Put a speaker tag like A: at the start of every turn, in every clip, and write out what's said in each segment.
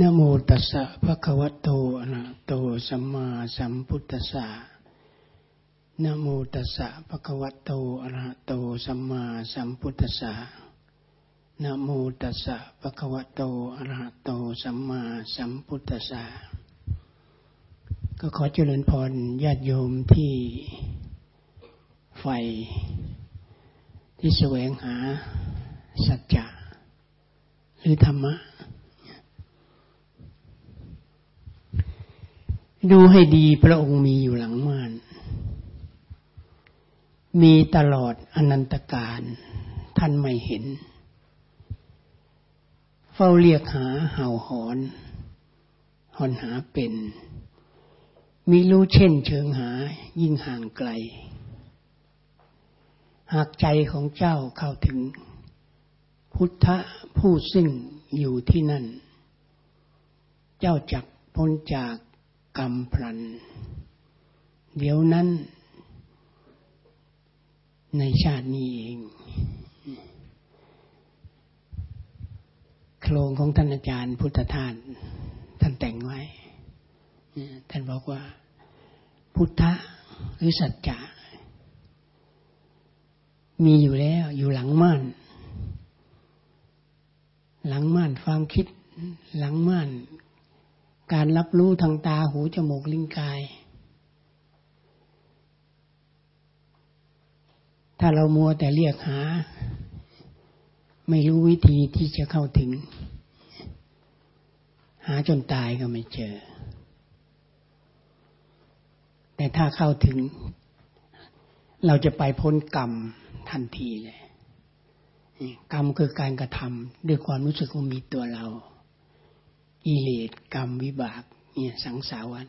A: นะโมตัสสะภะคะวะโตอะระโตสัมมาสัมพุทธัสสะนะโมตัสสะภะคะวะโตอะระโตสัมมาสัมพุทธัสสะนะโมตัสสะภะคะวะโตอะระโตสัมมาสัมพุทธัสสะก็ขอเจริญพรญาติโยมที่ใฝ่ที่แสวงหาสัจจะหรือธรรมะ ดูให้ดีพระองค์มีอยู่หลังม่าน มีตลอดอนันตการท่านไม่เห็น เฝ้าเรียกหาเห่าหอน หอนหาเป็น มีรู้เช่นเชิงหายิ่งห่างไกล หากใจของเจ้าเข้าถึง พุทธผู้ซึ่งอยู่ที่นั่น เจ้าจักพ้นจาก กรรมพลัน เดี๋ยวนั้น ในชาตินี้เอง โครงของท่านอาจารย์พุทธทาสท่านแต่งไว้ ท่านบอกว่า พุทธะหรือสัจจะมีอยู่แล้วอยู่หลังม่าน หลังม่านความคิด หลังม่าน การรับรู้ทางตาหูจมูกลิ้นกาย ถ้าเรามัวแต่เรียกหา ไม่รู้วิธีที่จะเข้าถึง หาจนตายก็ไม่เจอ แต่ถ้าเข้าถึง เราจะไปพ้นกรรมทันทีเลย กรรมคือการกระทำด้วยความรู้สึกว่ามีตัวเรา กิเลสกรรมวิบากเนี่ยสังสารวัต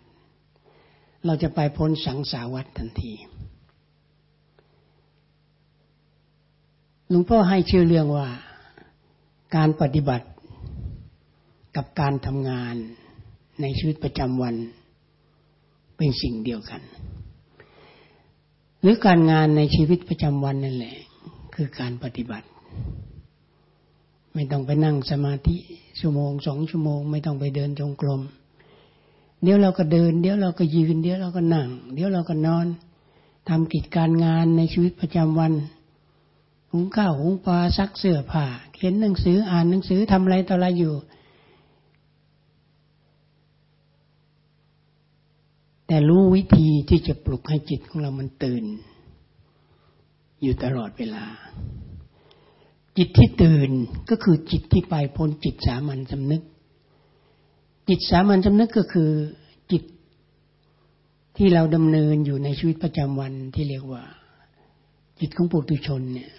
A: เราจะไปพ้นสังสารวัตทันทีหลวงพ่อให้ชื่อเรื่องว่าการปฏิบัติกับการทำงานในชีวิตประจำวันเป็นสิ่งเดียวกัน หรือการงานในชีวิตประจำวันนั่นแหละ คือการปฏิบัติ ไม่ต้องไปนั่งสมาธิชั่วโมงสองชั่วโมง ไม่ต้องไปเดินจงกรมเดี๋ยวเราก็เดิน เดี๋ยวเราก็ยืน เดี๋ยวเราก็นั่ง เดี๋ยวเราก็นอนทำกิจการงานในชีวิตประจำวันหุงข้าวหุงปลาซักเสื้อผ้าเขียนหนังสืออ่านหนังสือทำอะไรต่ออะไรอยู่ แต่รู้วิธีที่จะปลุกให้จิตของเรามันตื่น อยู่ตลอดเวลา จิตที่ตื่นก็คือจิตที่ไปพ้นจิตสามัญสำนึก จิตสามัญสำนึกก็คือจิตที่เราดำเนินอยู่ในชีวิตประจำวันที่เรียกว่า จิตของปุถุชนเนี่ย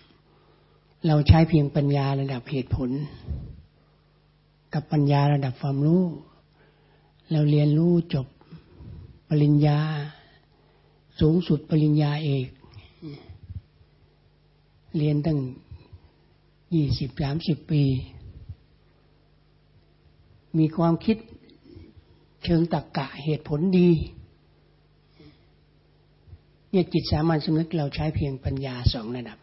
A: เราใช้เพียงปัญญาระดับเหตุผล กับปัญญาระดับความรู้ เราเรียนรู้จบปริญญา สูงสุดปริญญาเอก เรียนตั้ง ยี่สิบสามสิบปี มีความคิดเชิงตรรกกะเหตุผลดี เนี่ยจิตสามัญสำนึกเราใช้เพียงปัญญาสองระดับ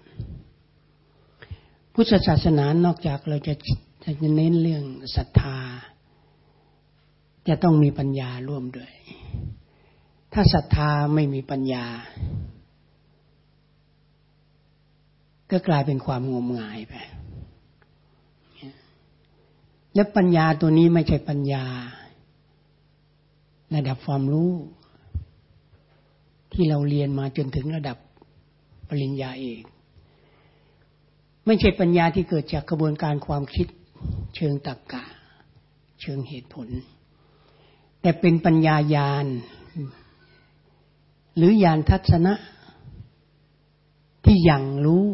A: พุทธศาสนานอกจากเราจะจะเน้นเรื่องศรัทธา จะต้องมีปัญญาร่วมด้วย ถ้าศรัทธาไม่มีปัญญา ก็กลายเป็นความงมงายไป และปัญญาตัวนี้ไม่ใช่ปัญญา ระดับความรู้ ที่เราเรียนมาจนถึงระดับปริญญาเอกไม่ใช่ปัญญาที่เกิดจากกระบวนการความคิดเชิงตรรกกะ เชิงเหตุผล แต่เป็นปัญญายาณหรือยานทัศนะ ที่ยังรู้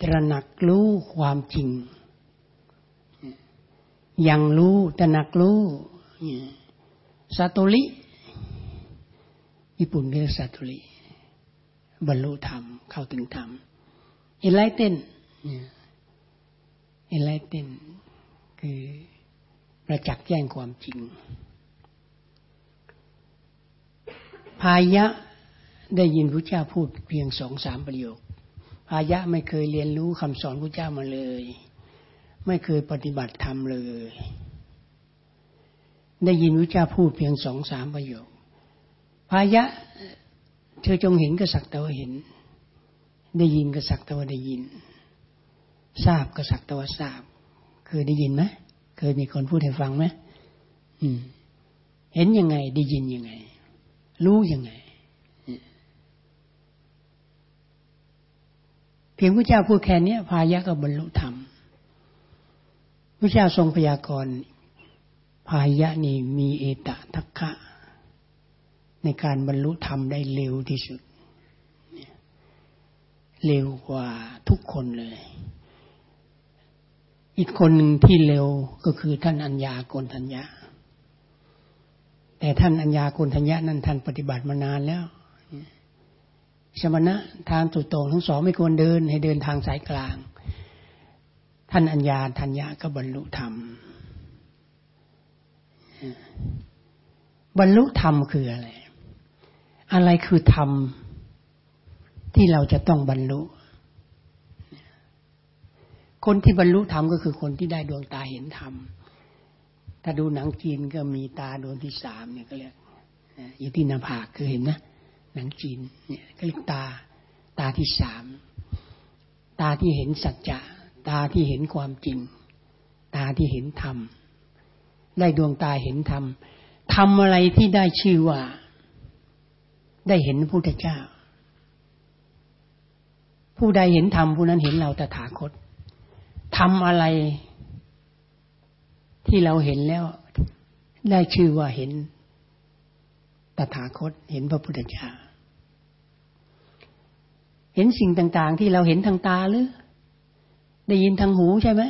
A: ตระหนักรู้ความจริง ยังรู้ตระหนักรู้ซาโตริญี่ปุ่นเรียกซาโตริบรรลุธรรม เข้าถึงธรรมเอไลเตนเอไลเตนคือประจักษ์แจ้งความจริง พายะได้ยินพระเจ้าพูดเพียงสองสามประโยค พายะไม่เคยเรียนรู้คำสอนพระเจ้ามาเลย ไม่เคยปฏิบัติธรรมเลย ได้ยินพระเจ้าพูดเพียงสองสามประโยคพายะ เธอจงเห็นก็สักแต่ว่าเห็น ได้ยินก็สักแต่ว่าได้ยิน ทราบก็สักแต่ว่าทราบ เคยได้ยินไหมเคยมีคนพูดให้ฟังไหมเห็นยังไง ได้ยินยังไง รู้ยังไง เพียงพระเจ้าพูดแค่นี้พายะก็บรรลุธรรมพระเจ้าทรงพยากรณ์พายะนี่มีเอตทัคคะในการบรรลุธรรมได้เร็วที่สุด เร็วกว่าทุกคนเลย อีกคนหนึ่งที่เร็วก็คือท่านอัญญาโกนทัญญาแต่ท่านอัญญาโกนทัญญานั้นท่านปฏิบัติมานานแล้ว สมณะทางสุดโต่งทั้งสองไม่ควรเดิน ให้เดินทางสายกลาง ท่านอัญญาทัญญาก็บรรลุธรรม บรรลุธรรมคืออะไร อะไรคือธรรมที่เราจะต้องบรรลุ คนที่บรรลุธรรมก็คือคนที่ได้ดวงตาเห็นธรรม ถ้าดูหนังจีนก็มีตาดวงที่สามเนี่ยก็เรียกอยู่ที่หน้าผากคือเห็นนะ หนังจีนเนี่ยก็เรียกตา ตาที่สาม ตาที่เห็นสัจจะตาที่เห็นความจริง ตาที่เห็นธรรม ได้ดวงตาเห็นธรรมทำอะไรที่ได้ชื่อว่า ได้เห็นพระพุทธเจ้า ผู้ใดเห็นธรรมผู้นั้นเห็นเราตถาคตทำอะไรที่เราเห็นแล้ว ได้ชื่อว่าเห็น ตถาคต เห็นพระพุทธเจ้า เห็นสิ่งต่าง ๆ ที่เราเห็นทางตาหรือ ได้ยินทางหูใช่ไหม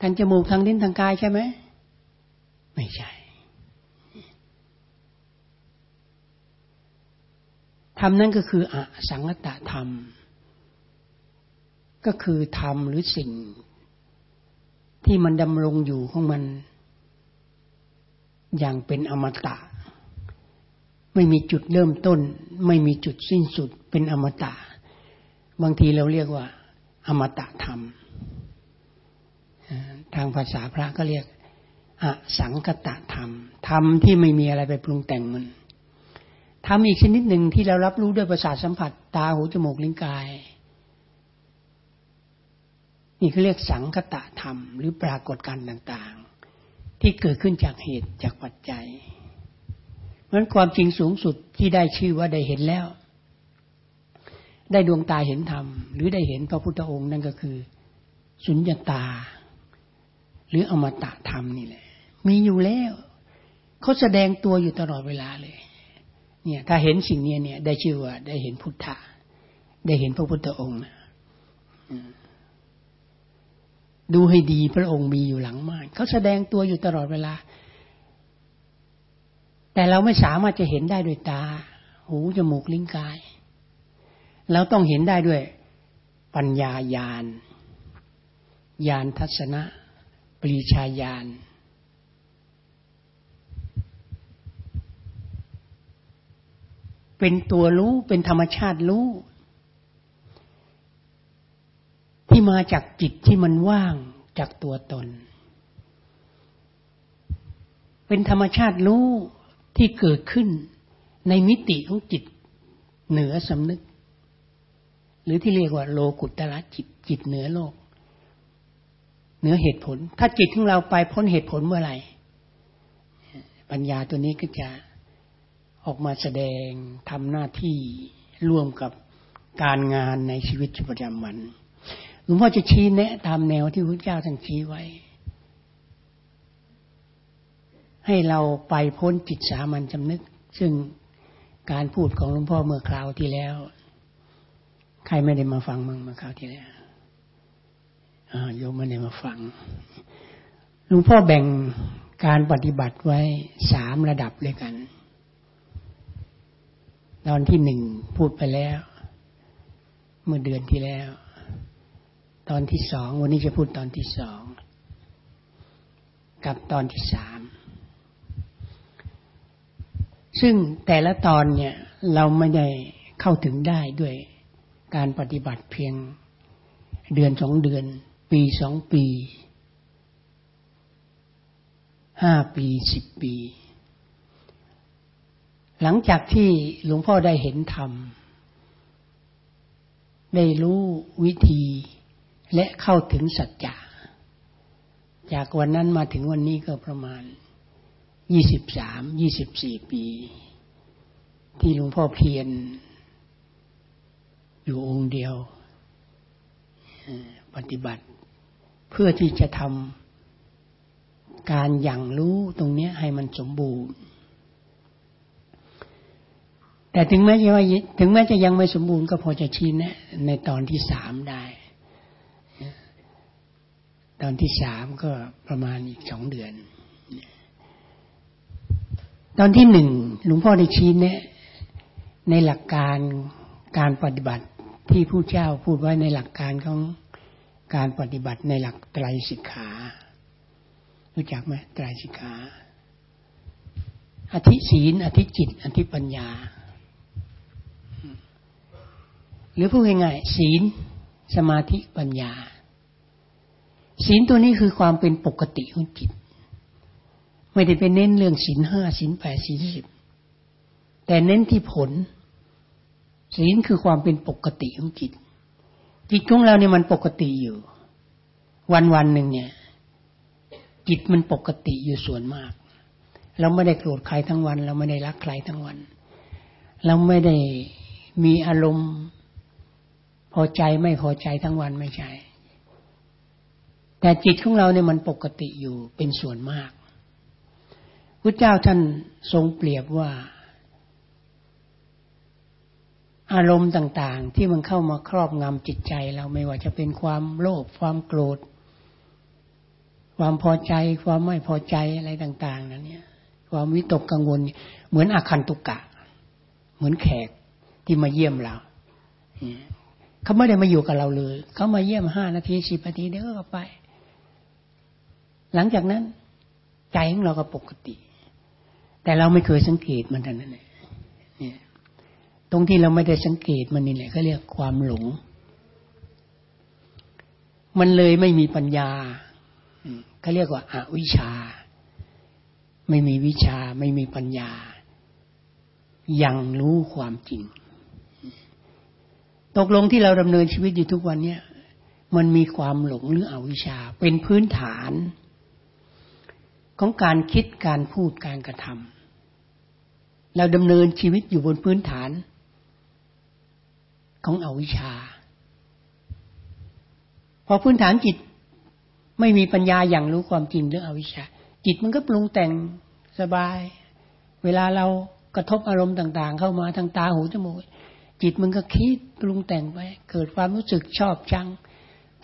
A: ทางจมูกทางลิ้นทางกายใช่ไหม ไม่ใช่ธรรมนั่นก็คืออสังกตธรรม ก็คือธรรมหรือสิ่ง ที่มันดำรงอยู่ของมัน อย่างเป็นอมตะ ไม่มีจุดเริ่มต้น ไม่มีจุดสิ้นสุดเป็นอมตะ บางทีเราเรียกว่า อมตะธรรม ทางภาษาพระก็เรียกอสังกตะธรรม ธรรมที่ไม่มีอะไรไปปรุงแต่งมันธรรมอีกชนิดหนึ่งที่เรารับรู้ด้วยประสาทสัมผัส ตาหูจมูกลิ้นกาย นี่เขาเรียกสังคตะธรรม หรือปรากฏการณ์ต่าง ๆ ที่เกิดขึ้นจากเหตุจากปัจจัย ราะนั้นความจริงสูงสุดที่ได้ชื่อว่าได้เห็นแล้ว ได้ดวงตาเห็นธรรม หรือได้เห็นพระพุทธองค์นั่นก็คือ สุญญตา หรืออมตะธรรมนี่แหละ มีอยู่แล้วเขาแสดงตัวอยู่ตลอดเวลาเลย เนี่ย ถ้าเห็นสิ่งนี้เนี่ย ได้ชื่อว่า ได้เห็นพุทธะได้เห็นพระพุทธองค์ดูให้ดีพระองค์มีอยู่หลังม่านเขาแสดงตัวอยู่ตลอดเวลา แต่เราไม่สามารถจะเห็นได้ด้วยตา หูจมูกลิ้นกาย เราต้องเห็นได้ด้วยปัญญาญาณญาณทัศนะ ปรีชาญาณเป็นตัวรู้เป็นธรรมชาติรู้ ที่มาจากจิตที่มันว่างจากตัวตน เป็นธรรมชาติรู้ ที่เกิดขึ้นในมิติของจิตเหนือสำนึก หรือที่เรียกว่าโลกุตระจิตจิตเหนือโลก เหนือเหตุผล ถ้าจิตของเราไปพ้นเหตุผลเมื่อไหร่ ปัญญาตัวนี้ก็จะออกมาแสดงทำหน้าที่ร่วมกับการงานในชีวิตประจำวันหลวงพ่อจะชี้แนะตามแนวที่พระเจ้าท่านชี้ไว้ ให้เราไปพ้นจิตสามัญจำนึก ซึ่งการพูดของหลวงพ่อเมื่อคราวที่แล้ว ใครไม่ได้มาฟังมังเมื่อคราวที่แล้วโยมไม่ได้มาฟังหลวงพ่อแบ่งการปฏิบัติไว้สามระดับเลยกัน ตอนที่หนึ่งพูดไปแล้ว เมื่อเดือนที่แล้ว ตอนที่สองวันนี้จะพูดตอนที่สอง กับตอนที่สาม ซึ่งแต่ละตอนเนี่ยเราไม่ได้เข้าถึงได้ด้วยการปฏิบัติเพียงเดือนสองเดือน ปีสองปีห้าปีสิบปี หลังจากที่หลวงพ่อได้เห็นธรรม ได้รู้วิธีและเข้าถึงสัจจะจากวันนั้นมาถึงวันนี้ก็ประมาณ ยี่สิบสาม ยี่สิบสี่ปี ที่หลวงพ่อเพียรอยู่องค์เดียว ปฏิบัติ เพื่อที่จะทำการอย่างรู้ตรงนี้ให้มันสมบูรณ์ แต่ถึงแม้จะว่าถึงแม้จะยังไม่สมบูรณ์ก็พอจะชี้แนะในตอนที่สามได้ ตอนที่สามก็ประมาณอีกสองเดือน ตอนที่หนึ่งหลวงพ่อได้ชี้แนะในหลักการการปฏิบัติที่ผู้เจ้าพูดไว้ในหลักการของการปฏิบัติในหลักไตรสิกขา รู้จักไหมไตรสิกขา อธิศีล อธิจิต อธิปัญญา หรือพูดง่ายๆศีล สมาธิปัญญา ศีลตัวนี้คือความเป็นปกติของจิต ไม่ได้ไปเน้นเรื่องศีลห้าศีลแปดศีลสิบแต่เน้นที่ผล ศีลคือความเป็นปกติของจิต จิตของเราเนี่ยมันปกติอยู่ วันวันหนึ่งเนี่ย จิตมันปกติอยู่ส่วนมาก เราไม่ได้โกรธใครทั้งวัน เราไม่ได้รักใครทั้งวัน เราไม่ได้มีอารมณ์ พอใจไม่พอใจทั้งวันไม่ใช่แต่จิตของเราเนี่ยมันปกติอยู่เป็นส่วนมาก ระเจ้าท่านทรงเปรียบว่า อารมณ์ต่างๆ ที่มันเข้ามาครอบงำจิตใจ เราไม่ว่าจะเป็นความโลภความโกรธ ความพอใจ ความไม่พอใจอะไรต่าง ๆนั้นเนี่ย ความวิตกกังวล เหมือนอาคันตุกะเหมือนแขกที่มาเยี่ยมเราเขาไม่ได้มาอยู่กับเราเลย เขามาเยี่ยมห้านาทีสิบนาทีเดี๋ยวก็ไป หลังจากนั้น ใจของเราก็ปกติ แต่เราไม่เคยสังเกตมันเท่านั้นเนี่ยตรงที่เราไม่ได้สังเกตมันนี่แหละเขาเรียกความหลง มันเลยไม่มีปัญญาเขาเรียกว่าอาวิชา ไม่มีวิชาไม่มีปัญญา ยังรู้ความจริง ตกลงที่เราดำเนินชีวิตอยู่ทุกวันเนี่ยมันมีความหลงหรืออวิชชา เป็นพื้นฐาน ของการคิดการพูดการกระทำ เราดำเนินชีวิตอยู่บนพื้นฐานของอวิชชา พอพื้นฐานจิตไม่มีปัญญาอย่างรู้ความจริงเรื่องอวิชชา จิตมันก็ปรุงแต่งสบาย เวลาเรากระทบอารมณ์ต่าง ๆ เข้ามาทางตาหูจมูกจิตมันก็คิดปรุงแต่งไป เกิดความรู้สึกชอบชัง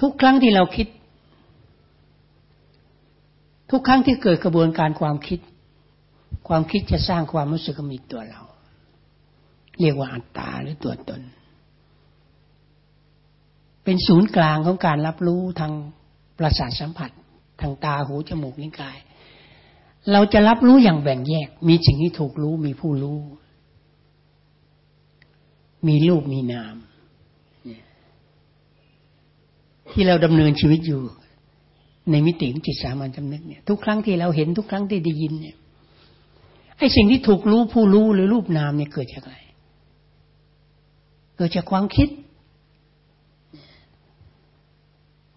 A: ทุกครั้งที่เราคิด ทุกครั้งที่เกิดกระบวนการความคิด ความคิดจะสร้างความรู้สึกมีตัวเรา เรียกว่าอัตตาหรือตัวตน เป็นศูนย์กลางของการรับรู้ทางประสาทสัมผัส ทางตาหูจมูกลิ้นกาย เราจะรับรู้อย่างแบ่งแยก มีสิ่งที่ถูกรู้มีผู้รู้ มีรูปมีนาม ที่เราดำเนินชีวิตอยู่ในมิติของจิตสามัญจำนึกเนี่ยทุกครั้งที่เราเห็นทุกครั้งที่ได้ยินเนี่ย ไอ้สิ่งที่ถูกรู้ผู้รู้หรือรูปนามเนี่ยเกิดจากอะไร เกิดจากความคิด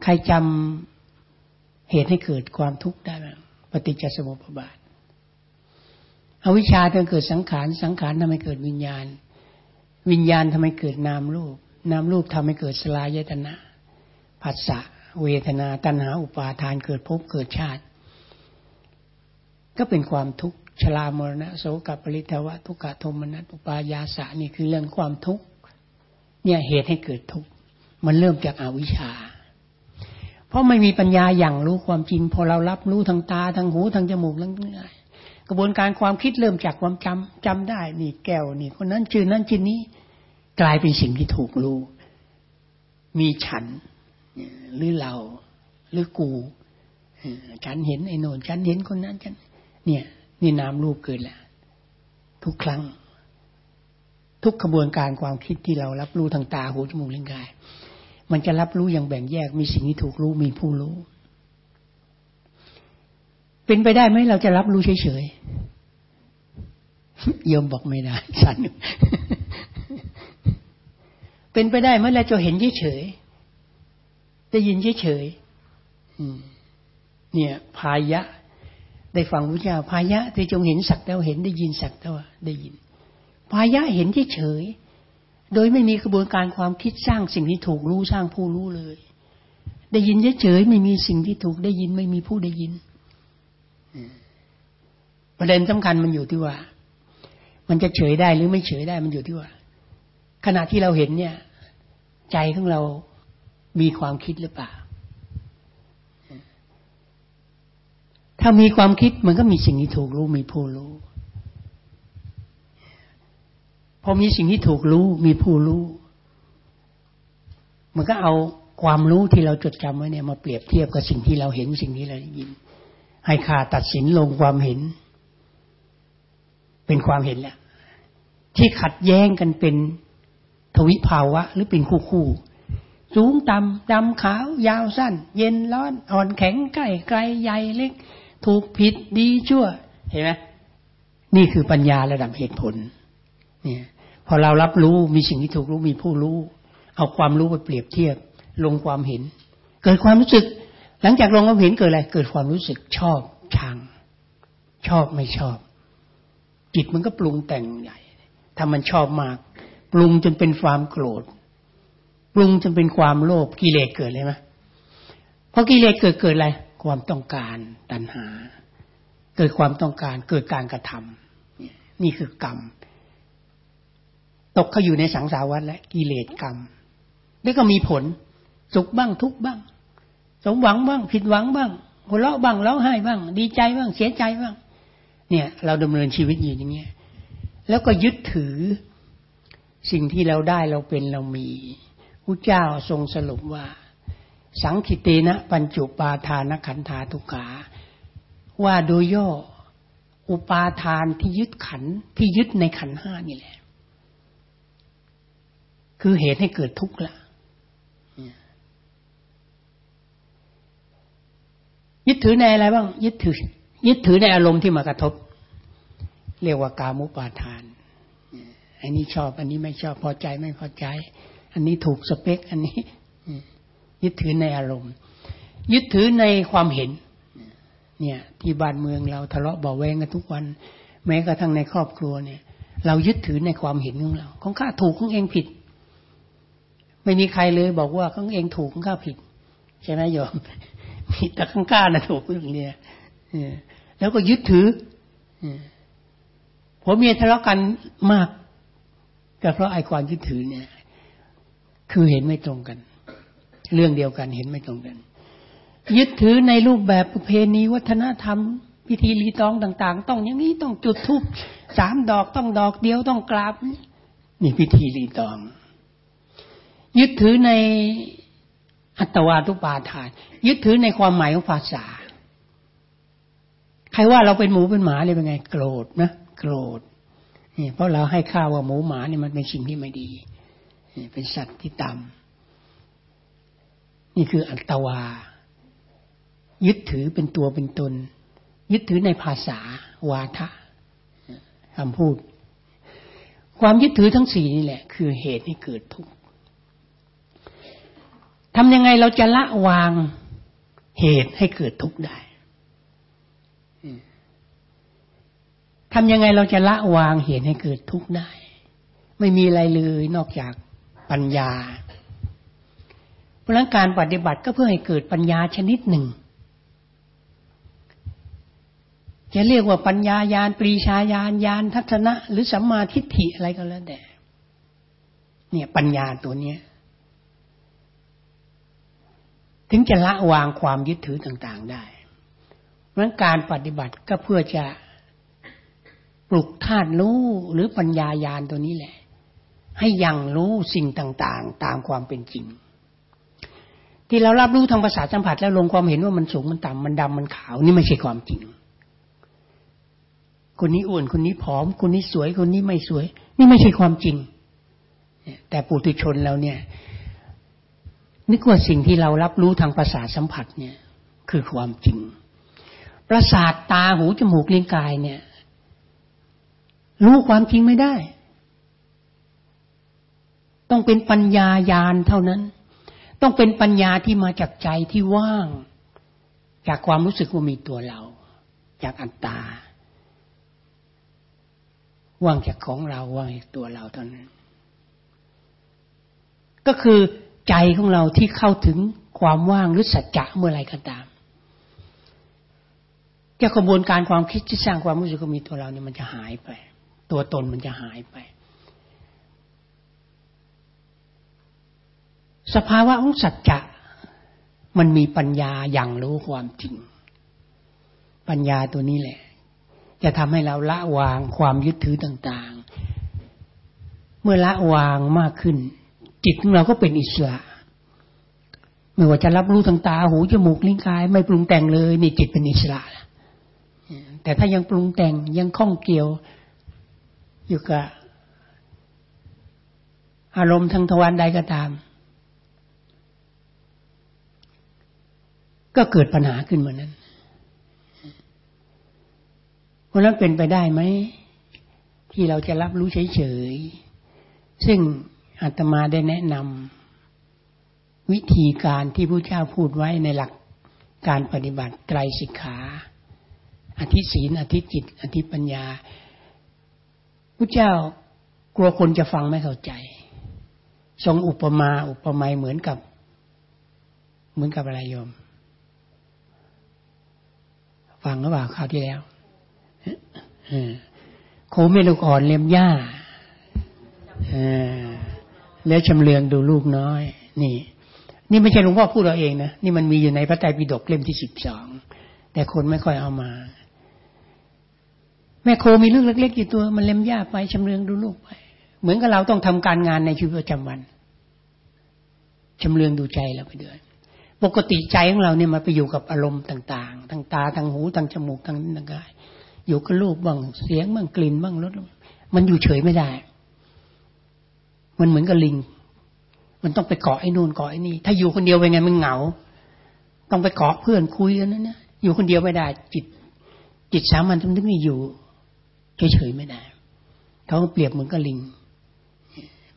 A: ใครจำเหตุให้เกิดความทุกข์ได้ไหมปฏิจจสมุปบาทอวิชชาทำให้เกิดสังขาร สังขารทำให้เกิดวิญญาณ วิญญาณทำให้เกิดนามรูป นามรูปทำให้เกิดสลายตนะผัสสะเวทนา ตัณหา อุปาทานเกิดภพเกิดชาติ ก็เป็นความทุกข์ ชรามรณะโสกปริทวะทุกขโทมนัสอุปายาสะนี่คือเรื่องความทุกข์เนี่ยเหตุให้เกิดทุกข์มันเริ่มจากอาวิชชา เพราะไม่มีปัญญาอย่างรู้ความจริง พอเรารับรู้ทางตาทางหูทางจมูกทั้งนี้กระบวนการความคิดเริ่มจากความจำจำได้ นี่แก้วนี่คนนั้นชื่อนั้นชื่อนี้กลายเป็นสิ่งที่ถูกรู้ มีฉันหรือเราหรือกูฉันเห็นไอ้โนนฉันเห็นคนนั้นฉันเนี่ย นี่นามรูปเกิดแล้วทุกครั้ง ทุกกระบวนการความคิดที่เรารับรู้ทางตาหูจมูกลิ้นกาย มันจะรับรู้อย่างแบ่งแยกมีสิ่งที่ถูกรู้มีผู้รู้ เป็นไปได้ไหมเราจะรับรู้เฉยๆโยมบอกไม่ได้สันเป็นไปได้ไหมเราจะเห็นเฉยๆได้ยินเฉยๆเนี่ย พายะ ได้ฟังพระเจ้าพายะที่จงเห็นสักแล้วเห็นได้ยินสักแล้วได้ยินพายะเห็นเฉยโดยไม่มีกระบวนการความคิดสร้างสิ่งที่ถูกรู้สร้างผู้รู้เลย ได้ยินเฉยๆไม่มีสิ่งที่ถูกได้ยินไม่มีผู้ได้ยินประเด็นสำคัญมันอยู่ที่ว่า มันจะเฉยได้หรือไม่เฉยได้มันอยู่ที่ว่า ขณะที่เราเห็นเนี่ย ใจของเรามีความคิดหรือเปล่า ถ้ามีความคิดมันก็มีสิ่งที่ถูกรู้มีผู้รู้ พอมีสิ่งที่ถูกรู้มีผู้รู้ มันก็เอาความรู้ที่เราจดจำไว้เนี่ยมาเปรียบเทียบกับสิ่งที่เราเห็นสิ่งที่เราได้ยิน ให้ค่าตัดสินลงความเห็น เป็นความเห็นแหละที่ขัดแย้งกันเป็นทวิภาวะ หรือเป็นคู่คู่สูงต่ำดำขาว ยาวสั้น เย็นร้อน อ่อนแข็งใกล้ไกลใหญ่เล็ก ถูกผิดดีชั่ว เห็นไหมนี่คือปัญญาระดับเหตุผล เนี่ย พอเรารับรู้มีสิ่งที่ถูกรู้มีผู้รู้ เอาความรู้ไปเปรียบเทียบ ลงความเห็น เกิดความรู้สึก หลังจากลงความเห็นเกิดอะไร เกิดความรู้สึกชอบชัง ชอบไม่ชอบ จิตมันก็ปรุงแต่งใหญ่ถ้ามันชอบมาก ปรุงจนเป็นความโกรธปรุงจนเป็นความโลภกิเลสเกิดเลยไหมพอกิเลสเกิดเกิดอะไร ความต้องการตัณหา เกิดความต้องการเกิดการกระทำนี่คือกรรม ตกเขาอยู่ในสังสารวัฏและกิเลสกรรมแล้วก็มีผล สุขบ้างทุกบ้าง สมหวังบ้าง ผิดหวังบ้างหัวเราะบ้างร้องไห้บ้าง ดีใจบ้างเสียใจบ้าง เนี่ย เราดำเนินชีวิตอยู่อย่างเงี้ย แล้วก็ยึดถือสิ่งที่เราได้เราเป็นเรามีพระเจ้าทรงสรุปว่า สังคิเตนะปัญจุปาทานขันธาทุกขา ว่าโดยย่อ อุปาทานที่ยึดขันที่ยึดในขันห้านี่แหละ คือเหตุให้เกิดทุกข์ละยึดถือในอะไรบ้าง ยึดถือ ยึดถือในอารมณ์ที่มากระทบ เรียกว่ากามุปาทาน อันนี้ชอบ อันนี้ไม่ชอบพอใจไม่พอใจ อันนี้ถูกสเปค อันนี้ ยึดถือในอารมณ์ ยึดถือในความเห็น เนี่ยที่บ้านเมืองเราทะเลาะเบาแวงกันทุกวัน แม้กระทั่งในครอบครัวเนี่ย เรายึดถือในความเห็นของเรา ของข้าถูกของเองผิด ไม่มีใครเลยบอกว่าของเองถูกของข้าผิด ใช่ไหมโยมมีแต่ข้างก้านะถูกเรื่องเนี้ยแล้วก็ยึดถือผัวเมียทะเลาะกันมากก็เพราะไอ้ความยึดถือเนี่ย คือเห็นไม่ตรงกัน เรื่องเดียวกันเห็นไม่ตรงกัน ยึดถือในรูปแบบประเพณีวัฒนธรรม พิธีรีตองต่าง ๆ ต้องอย่างนี้ต้องจุดธูปสามดอกต้องดอกเดียวต้องกราบนี่พิธีรีตอง ยึดถือในอัตวาทุปาทาน ยึดถือในความหมายของภาษา ใครว่าเราเป็นหมูเป็นหมาเลยเป็นไง โกรธนะโกรธนี่เพราะเราให้ข้าวว่าหมูหมาเนี่ยมันเป็นสิ่งที่ไม่ดี เป็นสัตว์ที่ต่ำ นี่คืออัตวา ยึดถือเป็นตัวเป็นตน ยึดถือในภาษาวาทะคำพูด ความยึดถือทั้งสี่นี่แหละ คือเหตุให้เกิดทุกข์ทำยังไงเราจะละวางเหตุให้เกิดทุกข์ได้ทำยังไงเราจะละวางเหตุให้เกิดทุกข์ได้ ไม่มีอะไรเลยนอกจากปัญญา เพราะนั้นการปฏิบัติก็เพื่อให้เกิดปัญญาชนิดหนึ่ง จะเรียกว่าปัญญายานปรีชาญาณญาณทัศนะ หรือสัมมาทิฏฐิอะไรก็แล้วแต่ เนี่ยปัญญาตัวเนี้ย ถึงจะละวางความยึดถือต่าง ๆได้ เพราะการปฏิบัติก็เพื่อจะปลุกธาตุรู้หรือปัญญายาณตัวนี้แหละ ให้ยังรู้สิ่งต่าง ๆ ตามความเป็นจริง ที่เรารับรู้ทางภาษาสัมผัสแล้วลงความเห็นว่ามันสูงมันต่ำมันดำมันขาวนี่ไม่ใช่ความจริง คนนี้อ้วนคนนี้ผอม คนนี้สวยคนนี้ไม่สวย นี่ไม่ใช่ความจริงแต่ปุถุชนเราเนี่ย นึกว่าสิ่งที่เรารับรู้ทางภาษาสัมผัสเนี่ย คือความจริง ประสาทตาหูจมูกลิ้นกายเนี่ย รู้ความจริงไม่ได้ ต้องเป็นปัญญายานเท่านั้น ต้องเป็นปัญญาที่มาจากใจที่ว่าง จากความรู้สึกว่ามีตัวเรา จากอัตตา ว่างจากของเราว่างจากตัวเราเท่านั้น ก็คือใจของเราที่เข้าถึงความว่างหรือสัจจะเมื่อไรก็ตามแค่กระบวนการความคิดที่สร้างความรู้สึกก็มีตัวเราเนี่ยมันจะหายไป ตัวตนมันจะหายไป สภาวะของสัจจะมันมีปัญญาอย่างรู้ความจริง ปัญญาตัวนี้แหละ จะทำให้เราละวางความยึดถือต่างๆ เมื่อละวางมากขึ้น จิตของเราก็เป็นอิสระไม่ว่าจะรับรู้ทางตาหูจมูกลิ้นกาย ไม่ปรุงแต่งเลยนี่จิตเป็นอิสระแต่ถ้ายังปรุงแต่งยังข้องเกี่ยว อยู่กับอารมณ์ทางทวารใดก็ตาม ก็เกิดปัญหาขึ้นเหมือนนั้น เพราะนั้นเป็นไปได้ไหม ที่เราจะรับรู้เฉยๆ ซึ่งอาตมาได้แนะนำวิธีการที่พระเจ้าพูดไว้ในหลักการปฏิบัติไตรสิกขาอธิศีลอธิจิต อธิปัญญาพระเจ้ากลัวคนจะฟังไม่เข้าใจ ทรงอุปมาอุปไมยเหมือนกับ เหมือนกับอะไรโยม ฟังหรือเปล่าคราวที่แล้วโคไม่ลูกอ่อนเลี้ยมหญ้าแล้วชำเลืองดูลูกน้อย นี่ นี่ไม่ใช่หลวงพ่อพูดเราเองนะนี่มันมีอยู่ในพระไตรปิฎกเล่มที่สิบสองแต่คนไม่ค่อยเอามา แม่โคมีลูกเล็กๆอยู่ตัว มันเล็มหญ้าไปชำเลืองดูลูกไป เหมือนกับเราต้องทำการงานในชีวิตประจำวันชำเลืองดูใจเราไปด้วย ปกติใจของเราเนี่ยมันไปอยู่กับอารมณ์ต่าง ๆ ทางตาทางหูทางจมูกทางร่างกาย อยู่กับรูปบ้างเสียงบ้างกลิ่นบ้างรสมันอยู่เฉยไม่ได้ มันเหมือนกับลิง มันต้องไปเกาะไอ้นู่นเกาะไอ้นี่ถ้าอยู่คนเดียวเป็นไงมันเหงา ต้องไปเกาะเพื่อนคุยกันนั่นนะอยู่คนเดียวไม่ได้ จิต จิตสามัญทำนึกไม่อยู่เฉยๆไม่ได้เขาเปรียบเหมือนกับลิง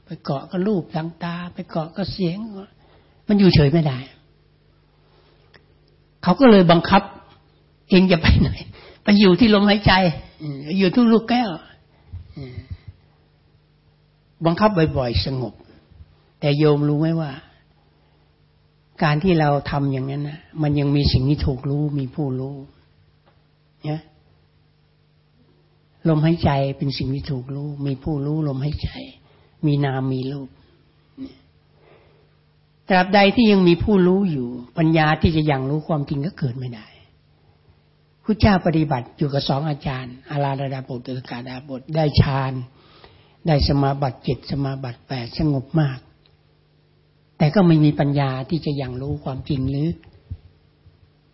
A: ไปเกาะก็รูปทางตา ไปเกาะก็เสียง มันอยู่เฉยไม่ได้ เขาก็เลยบังคับ เองจะไปไหนไปอยู่ที่ลมหายใจอยู่ทุกลูกแก้วบังคับบ่อยๆสงบ แต่โยมรู้ไหมว่า การที่เราทำอย่างนั้นนะมันยังมีสิ่งที่ถูกรู้มีผู้รู้เนี่ยลมหายใจเป็นสิ่งที่ถูกรู้ มีผู้รู้ลมหายใจ มีนามมีรูป ตราบใดที่ยังมีผู้รู้อยู่ ปัญญาที่จะยังรู้ความจริงก็เกิดไม่ได้พุทธเจ้าปฏิบัติอยู่กับสองอาจารย์ อาราดาบทตุกาดาบทได้ฌานได้สมาบัติเจ็ดสมาบัติแปดสงบมาก แต่ก็ไม่มีปัญญาที่จะยังรู้ความจริงหรือ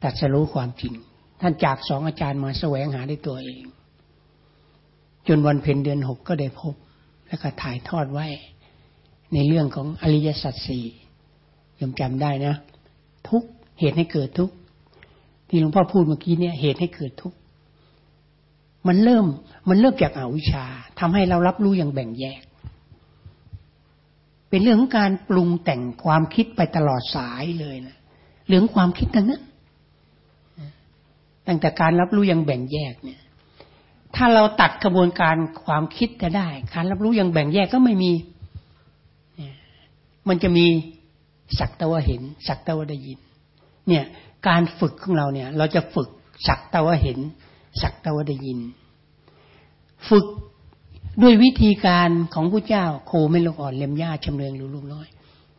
A: ตัดสรู้ความจริง ท่านจากสองอาจารย์มาแสวงหาด้ตัวเอง จนวันเพ็ญเดือนหกก็ได้พบ แล้วก็ถ่ายทอดไว้ในเรื่องของอริยสัจสี่ ยังจำได้นะ ทุกเหตุให้เกิดทุกที่หลวงพ่อพูดเมื่อกี้เนี่ยเหตุให้เกิดทุกมันเริ่มมันเริ่มจากอาวิชชาทำให้เรารับรู้อย่างแบ่งแยก เป็นเรื่องของการปรุงแต่งความคิดไปตลอดสายเลยนะเรื่องความคิดทั้งนั้นตั้งแต่การรับรู้อย่างแบ่งแยกเนี่ย ถ้าเราตัดกระบวนการความคิดจะได้ การรับรู้อย่างแบ่งแยกก็ไม่มี มันจะมี สักตะวะเห็น สักตะวะได้ยิน เนี่ยการฝึกของเราเนี่ย เราจะฝึกสักตะวะเห็น สักตะวะได้ยิน ฝึกด้วยวิธีการของพระเจ้า โคไม่ลูกอ่อนเล็มหญ้าชำเลืองลูกน้อย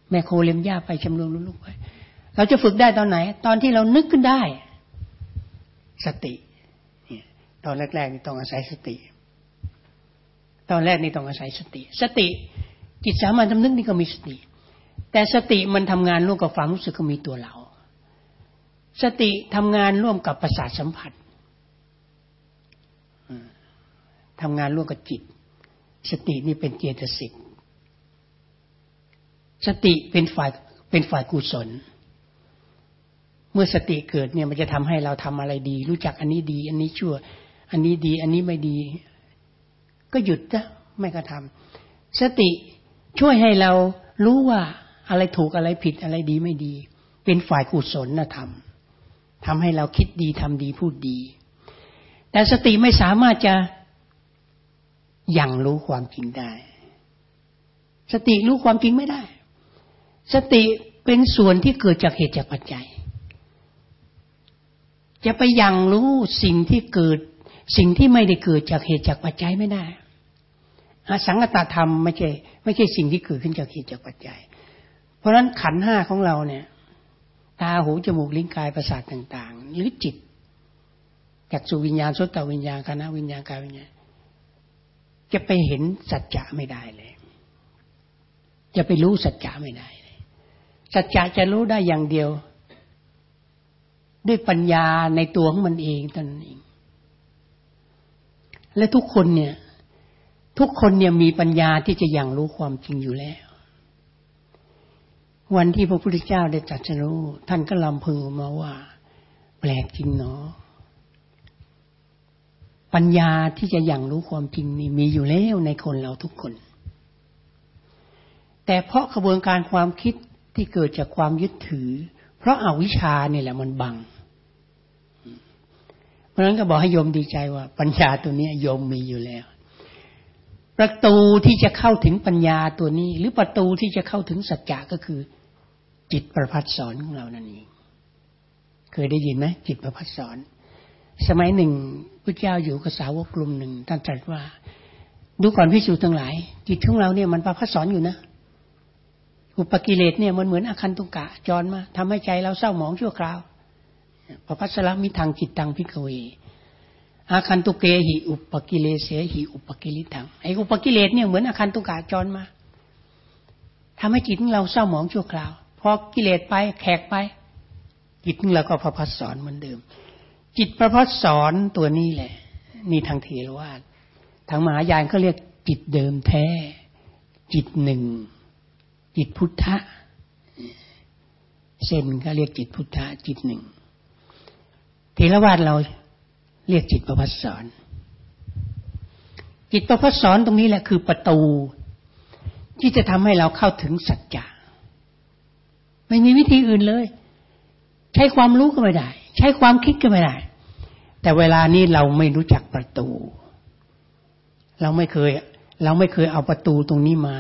A: แม่โคเล็มหญ้าไปชำเลืองลูกไปเราจะฝึกได้ตอนไหน ตอนที่เรานึกขึ้นได้ สติตอนแรกๆนี่ต้องอาศัยสติ ตอนแรกนี่ต้องอาศัยสติ สติจิตสามัญทำนึกนี่ก็มีสติ แต่สติมันทำงานร่วมกับความรู้สึกก็มีตัวเรา สติทำงานร่วมกับประสาทสัมผัสทำงานร่วมกับจิต สตินี่เป็นเจตสิกสติเป็นฝ่ายเป็นฝ่ายกุศล เมื่อสติเกิดเนี่ยมันจะทำให้เราทำอะไรดี รู้จักอันนี้ดี อันนี้ชั่ว อันนี้ดี อันนี้ไม่ดี ก็หยุดนะไม่กระทำสติช่วยให้เรารู้ว่า อะไรถูกอะไรผิดอะไรดีไม่ดี เป็นฝ่ายกุศลธรรมทำให้เราคิดดีทำดีพูดดี แต่สติไม่สามารถจะยังรู้ความจริงได้ สติรู้ความจริงไม่ได้ สติเป็นส่วนที่เกิดจากเหตุจากปัจจัย จะไปยังรู้สิ่งที่เกิด สิ่งที่ไม่ได้เกิดจากเหตุจากปัจจัยไม่ได้อสังกตธรรมไม่ใช่ไม่ใช่สิ่งที่เกิดขึ้นจากเหตุจากปัจจัย ราะฉะนั้นขันห้าของเราเนี่ย ตาหูจมูกลิ้นกายประสาทต่าง ๆ หรือจิตจากสุวิญญาณสุตตวิญญาณคณะวิญญาณกายวิญญาณจะไปเห็นสัจจะไม่ได้เลย จะไปรู้สัจจะไม่ได้เลยสัจจะจะรู้ได้อย่างเดียว ด้วยปัญญาในตัวของมันเองตนเอง และทุกคนเนี่ย ทุกคนเนี่ยมีปัญญาที่จะยังรู้ความจริงอยู่แล้ว วันที่พระพุทธเจ้าได้ตรัสรู้ท่านก็ลำพึงมาว่า แปลกจริงเนาะปัญญาที่จะอยังรู้ความจริงนี่มีอยู่แล้วในคนเราทุกคน แต่เพราะกระบวนการความคิดที่เกิดจากความยึดถือ เพราะอาวิชชาเนี่ยแหละมันบัง เพราะฉะนั้นก็บอกให้โยมดีใจว่า ปัญญาตัวนี้โยมมีอยู่แล้ว ประตูที่จะเข้าถึงปัญญาตัวนี้ หรือประตูที่จะเข้าถึงสัจจะก็คือ จิตประพัดสอนของเรานั่นเองเคยได้ยินไหมจิตประพัดสอน สมัยหนึ่งพระเจ้าอยู่กับสาวกกลุ่มหนึ่งท่านตรัสว่า ดูก่อนพิสูจน์ทั้งหลาย จิตของเราเนี่ยมันประพัดสอนอยู่นะอุปกิเลสเนี่ยมันเหมือนอาคันตุกะจรมาทำให้ใจเราเศร้าหมองชั่วคราวปภัสสรมิทังจิตตัง ภิกขเว อาคันตุเกหิอุปกิเลเสหิอุปกิลิฏฐังไออุปกิเลสเนี่ยเหมือนอาคันตุกะจรมาทำให้จิตของเราเศร้าหมองชั่วคราวพอกิเลสไปแขกไป จิตของเราก็ประภัสสรเหมือนเดิม จิตประภัสสรตัวนี้แหละ นี่ทางเถรวาททางมหายานเขาเรียกจิตเดิมแท้ จิตหนึ่ง จิตพุทธะเซนก็เรียกจิตพุทธะจิตหนึ่งเทรวาสเรา เรียกจิตประพัดสอน จิตประพัดสอนตรงนี้แหละคือประตู ที่จะทำให้เราเข้าถึงสัจจะไม่มีวิธีอื่นเลย ใช้ความรู้ก็ไม่ได้ ใช้ความคิดก็ไม่ได้ แต่เวลานี้เราไม่รู้จักประตู เราไม่เคย เราไม่เคยเอาประตูตรงนี้มา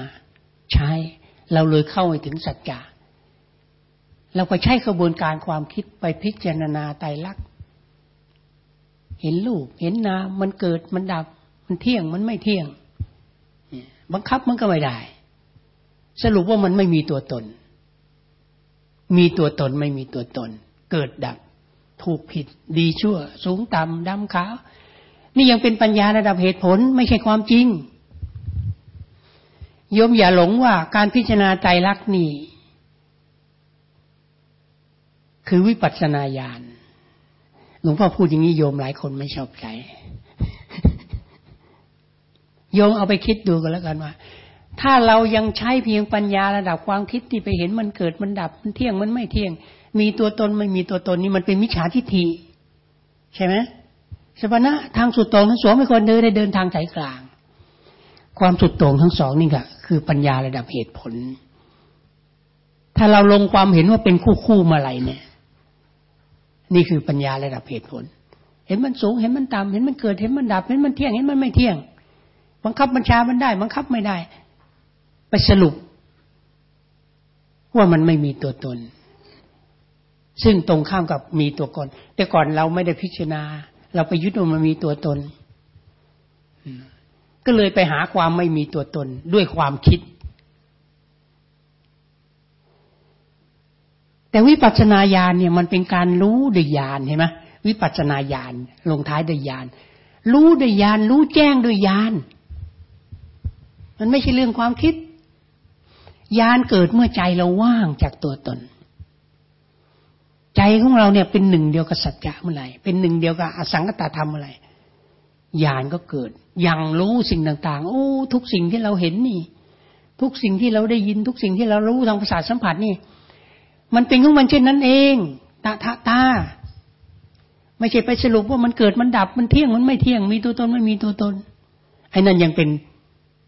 A: ใช้ เราเลยเข้าไปถึงสัจจะเราก็ใช้กระบวนการความคิดไปพิจารณาไตรลักษณ์ เห็นลูกเห็นนามมันเกิดมันดับ มันเที่ยงมันไม่เที่ยง บังคับมันก็ไม่ได้ สรุปว่ามันไม่มีตัวตน มีตัวตนไม่มีตัวตน เกิดดับ ถูกผิด ดีชั่ว สูงต่ำดำขาวนี่ยังเป็นปัญญาระดับเหตุผล ไม่ใช่ความจริงโยมอย่าหลงว่าการพิจารณาใจรักนี่ คือวิปัสสนาญาณ หลวงพ่อพูดอย่างนี้โยมหลายคนไม่ชอบใจ โยมเอาไปคิดดูกันแล้วกันว่า ถ้าเรายังใช้เพียงปัญญาระดับความคิดที่ไปเห็นมันเกิดมันดับมันเที่ยงมันไม่เที่ยง มีตัวตนไม่มีตัวตนนี่มันเป็นมิจฉาทิฏฐิใช่ไหมสมณะทางสุดตรงทั้งสองไม่ควรเดินได้เดินทางสายกลาง ความสุดตรงทั้งสองนี่ก็คือปัญญาระดับเหตุผล ถ้าเราลงความเห็นว่าเป็นคู่คู่มาไหลเนี่ย นี่คือปัญญาระดับเหตุผล เห็นมันสูงเห็นมันต่ำเห็นมันเกิดเห็นมันดับ เห็นมันเที่ยงเห็นมันไม่เที่ยง บังคับบัญชามันได้ บังคับไม่ได้ ไปสรุป ว่ามันไม่มีตัวตน ซึ่งตรงข้ามกับมีตัวตนแต่ก่อนเราไม่ได้พิจารณา เราไปยึดว่ามันมีตัวตน ก็เลยไปหาความไม่มีตัวตนด้วยความคิด แต่วิปัสสนาญาณเนี่ยมันเป็นการรู้ด้วยญาณเห็นไหมวิปัสสนาญาณลงท้ายด้วยญาณรู้ด้วยญาณรู้แจ้งด้วยญาณมันไม่ใช่เรื่องความคิดญาณเกิดเมื่อใจเราว่างจากตัวตน ใจของเราเนี่ยเป็นหนึ่งเดียวกับสัจจะเมื่อไหร่เป็นหนึ่งเดียวกับอสังกตธรรมเมื่อไหร่ญาณก็เกิดยังรู้สิ่งต่าง ๆ โอ้ ทุกสิ่งที่เราเห็นนี่ ทุกสิ่งที่เราได้ยินทุกสิ่งที่เรารู้ทางประสาทสัมผัสนี่ มันเป็นของมันเช่นนั้นเองตาตาตาไม่ใช่ไปสรุปว่ามันเกิดมันดับมันเที่ยงมันไม่เที่ยงมีตัวตนไม่มีตัวตนไอ้นั่นยังเป็น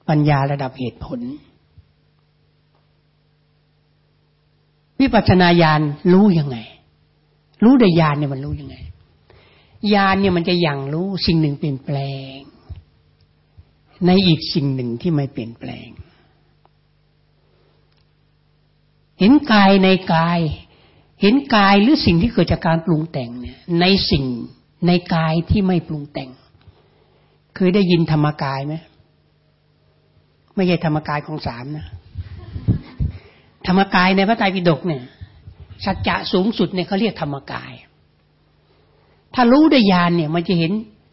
A: ปัญญาระดับเหตุผล วิปัสสนาญาณรู้ยังไง รู้โดยญาณเนี่ยมันรู้ยังไงญาณเนี่ยมันจะอยังรู้สิ่งหนึ่งเปลี่ยนแปลง ในอีกสิ่งหนึ่งที่ไม่เปลี่ยนแปลง เห็นกายในกาย เห็นกายหรือสิ่งที่เกิดจากการปรุงแต่งเนี่ย ในสิ่งในกายที่ไม่ปรุงแต่ง เคยได้ยินธรรมกายไหมไม่ใช่ธรรมกายของสามนะ ธรรมกายในพระไตรปิฎกเนี่ยสัจจะสูงสุดเนี่ยเขาเรียกธรรมกาย ถ้ารู้ได้ญาณเนี่ย มันจะเห็น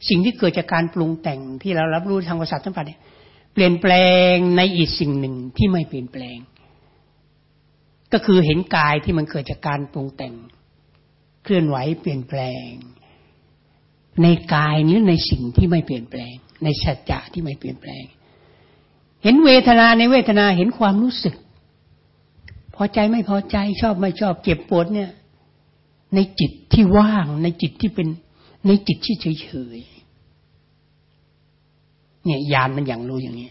A: สิ่งที่เกิดจากการปรุงแต่งที่เรารับรู้ทางประสาทสัมผัสเนี่ย เปลี่ยนแปลงในอีกสิ่งหนึ่งที่ไม่เปลี่ยนแปลง ก็คือเห็นกายที่มันเกิดจากการปรุงแต่ง เคลื่อนไหวเปลี่ยนแปลง ในกายนี้ในสิ่งที่ไม่เปลี่ยนแปลง ในสัจจะที่ไม่เปลี่ยนแปลง เห็นเวทนาในเวทนาเห็นความรู้สึก พอใจไม่พอใจชอบไม่ชอบเจ็บปวดเนี่ย ในจิตที่ว่าง ในจิตที่เป็นในจิตที่เฉยเฉยเนี่ยยานมันอย่างรู้อย่างนี้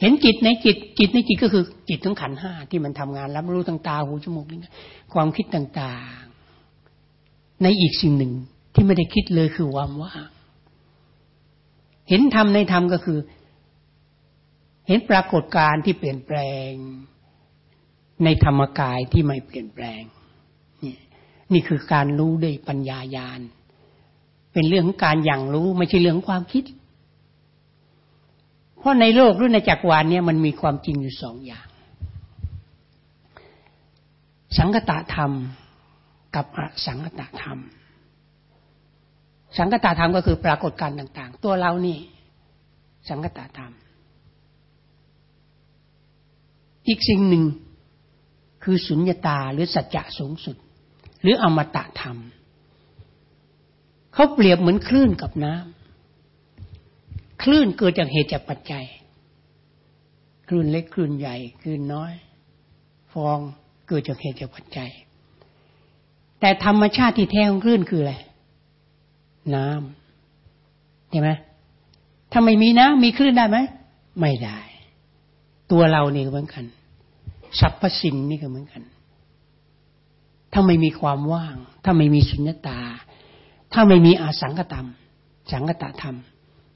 A: เห็นจิตในจิตจิตในจิตก็คือ จิตทั้งขันห้าที่มันทำงาน รับรู้ทางตาหูจมูกลิ้นความคิดต่างๆ ในอีกสิ่งหนึ่งที่ไม่ได้คิดเลยคือความว่างเห็นธรรมในธรรมก็คือ เห็นปรากฏการณ์ที่เปลี่ยนแปลง ในธรรมกายที่ไม่เปลี่ยนแปลง นี่นี่คือการรู้ด้วยปัญญายาณเป็นเรื่องของการอย่างรู้ไม่ใช่เรื่องความคิด เพราะในโลกหรือในจักรวาลเนี่ยมันมีความจริงอยู่สองอย่าง สังกตธรรมกับอสังกตธรรม สังกตธรรมก็คือปรากฏการณ์ต่าง ๆ ตัวเรานี่ สังกตธรรม อีกสิ่งหนึ่งคือสุญญตาหรือสัจจะสูงสุด หรืออมตะธรรม เขาเปรียบเหมือนคลื่นกับน้ำ คลื่นเกิดจากเหตุจากปัจจัย คลื่นเล็กคลื่นใหญ่ คลื่นน้อย ฟองเกิดจากเหตุจากปัจจัย แต่ธรรมชาติที่แท้ของคลื่นคืออะไร น้ำเห็นไหมถ้าไม่มีน้ำมีคลื่นได้ไหม ไม่ได้ ตัวเรานี่ก็เหมือนกันสรรพสิ่งนี่ก็เหมือนกัน ถ้าไม่มีความว่าง ถ้าไม่มีสุญญตา ถ้าไม่มีอาสังกตรรม สังกตธรรม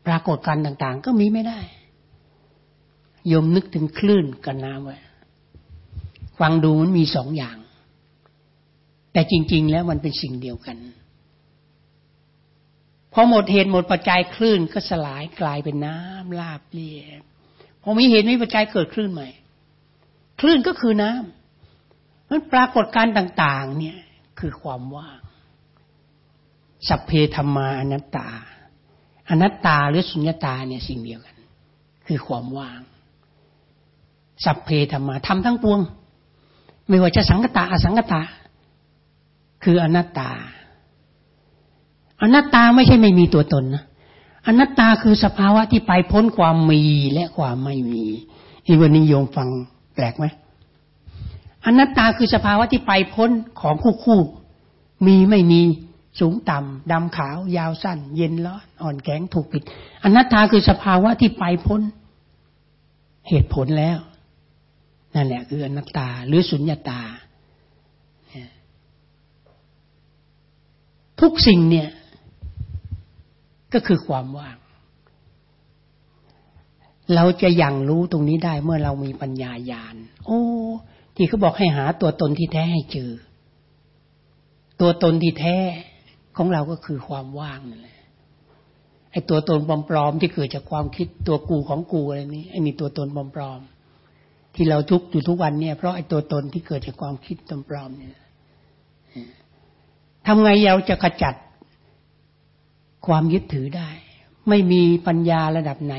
A: ปรากฏการต่างๆ ก็มีไม่ได้ยมนึกถึงคลื่นกับน้ำไว้ฟังดูมันมีสองอย่าง แต่จริง ๆ แล้วมันเป็นสิ่งเดียวกันพอหมดเหตุหมดปัจจัยคลื่นก็สลายกลายเป็นน้ำลาบเรียบพอมีเหตุมีปัจจัยเกิดคลื่นใหม่ คลื่นก็คือน้ำมันปรากฏการต่าง ๆ เนี่ยคือความว่างสัพเพธรรมานัตตา อนัตตาหรือสุญญตาเนี่ยสิ่งเดียวกัน คือความว่าง สัพเพธรรมาทำทั้งปวง ไม่ว่าจะสังกตาอสังกตา คืออนัตตา อนัตตาไม่ใช่ไม่มีตัวตนนะอนัตตาคือสภาวะที่ไปพ้นความมีและความไม่มีอีวันนี้โยมฟังแปลกไหมอนัตตาคือสภาวะที่ไปพ้นของคู่คู่ มีไม่มี สูงต่ำดำขาวยาวสั้น เย็นร้อนอ่อนแข็งถูกปิด อนัตตาคือสภาวะที่ไปพ้น เหตุผลแล้ว นั่นแหละ คืออนัตตา หรือสุญญาตา ทุกสิ่งเนี่ย ก็คือความว่าง เราจะยังรู้ตรงนี้ได้เมื่อเรามีปัญญาญาณโอ้ ที่เขาบอกให้หาตัวตนที่แท้ให้เจอ ตัวตนที่แท้ ของเราก็คือความว่างนั่นแหละไอ้ตัวตนปลอมๆที่เกิดจากความคิดตัวกูของกูอะไรนี้ไอ้นี่ตัวตนปลอมๆที่เราทุกอยู่ทุกวันเนี่ยเพราะไอ้ตัวตนที่เกิดจากความคิดปลอมๆเนี่ยทำไงเราจะขจัดความยึดถือได้ ไม่มีปัญญาระดับไหน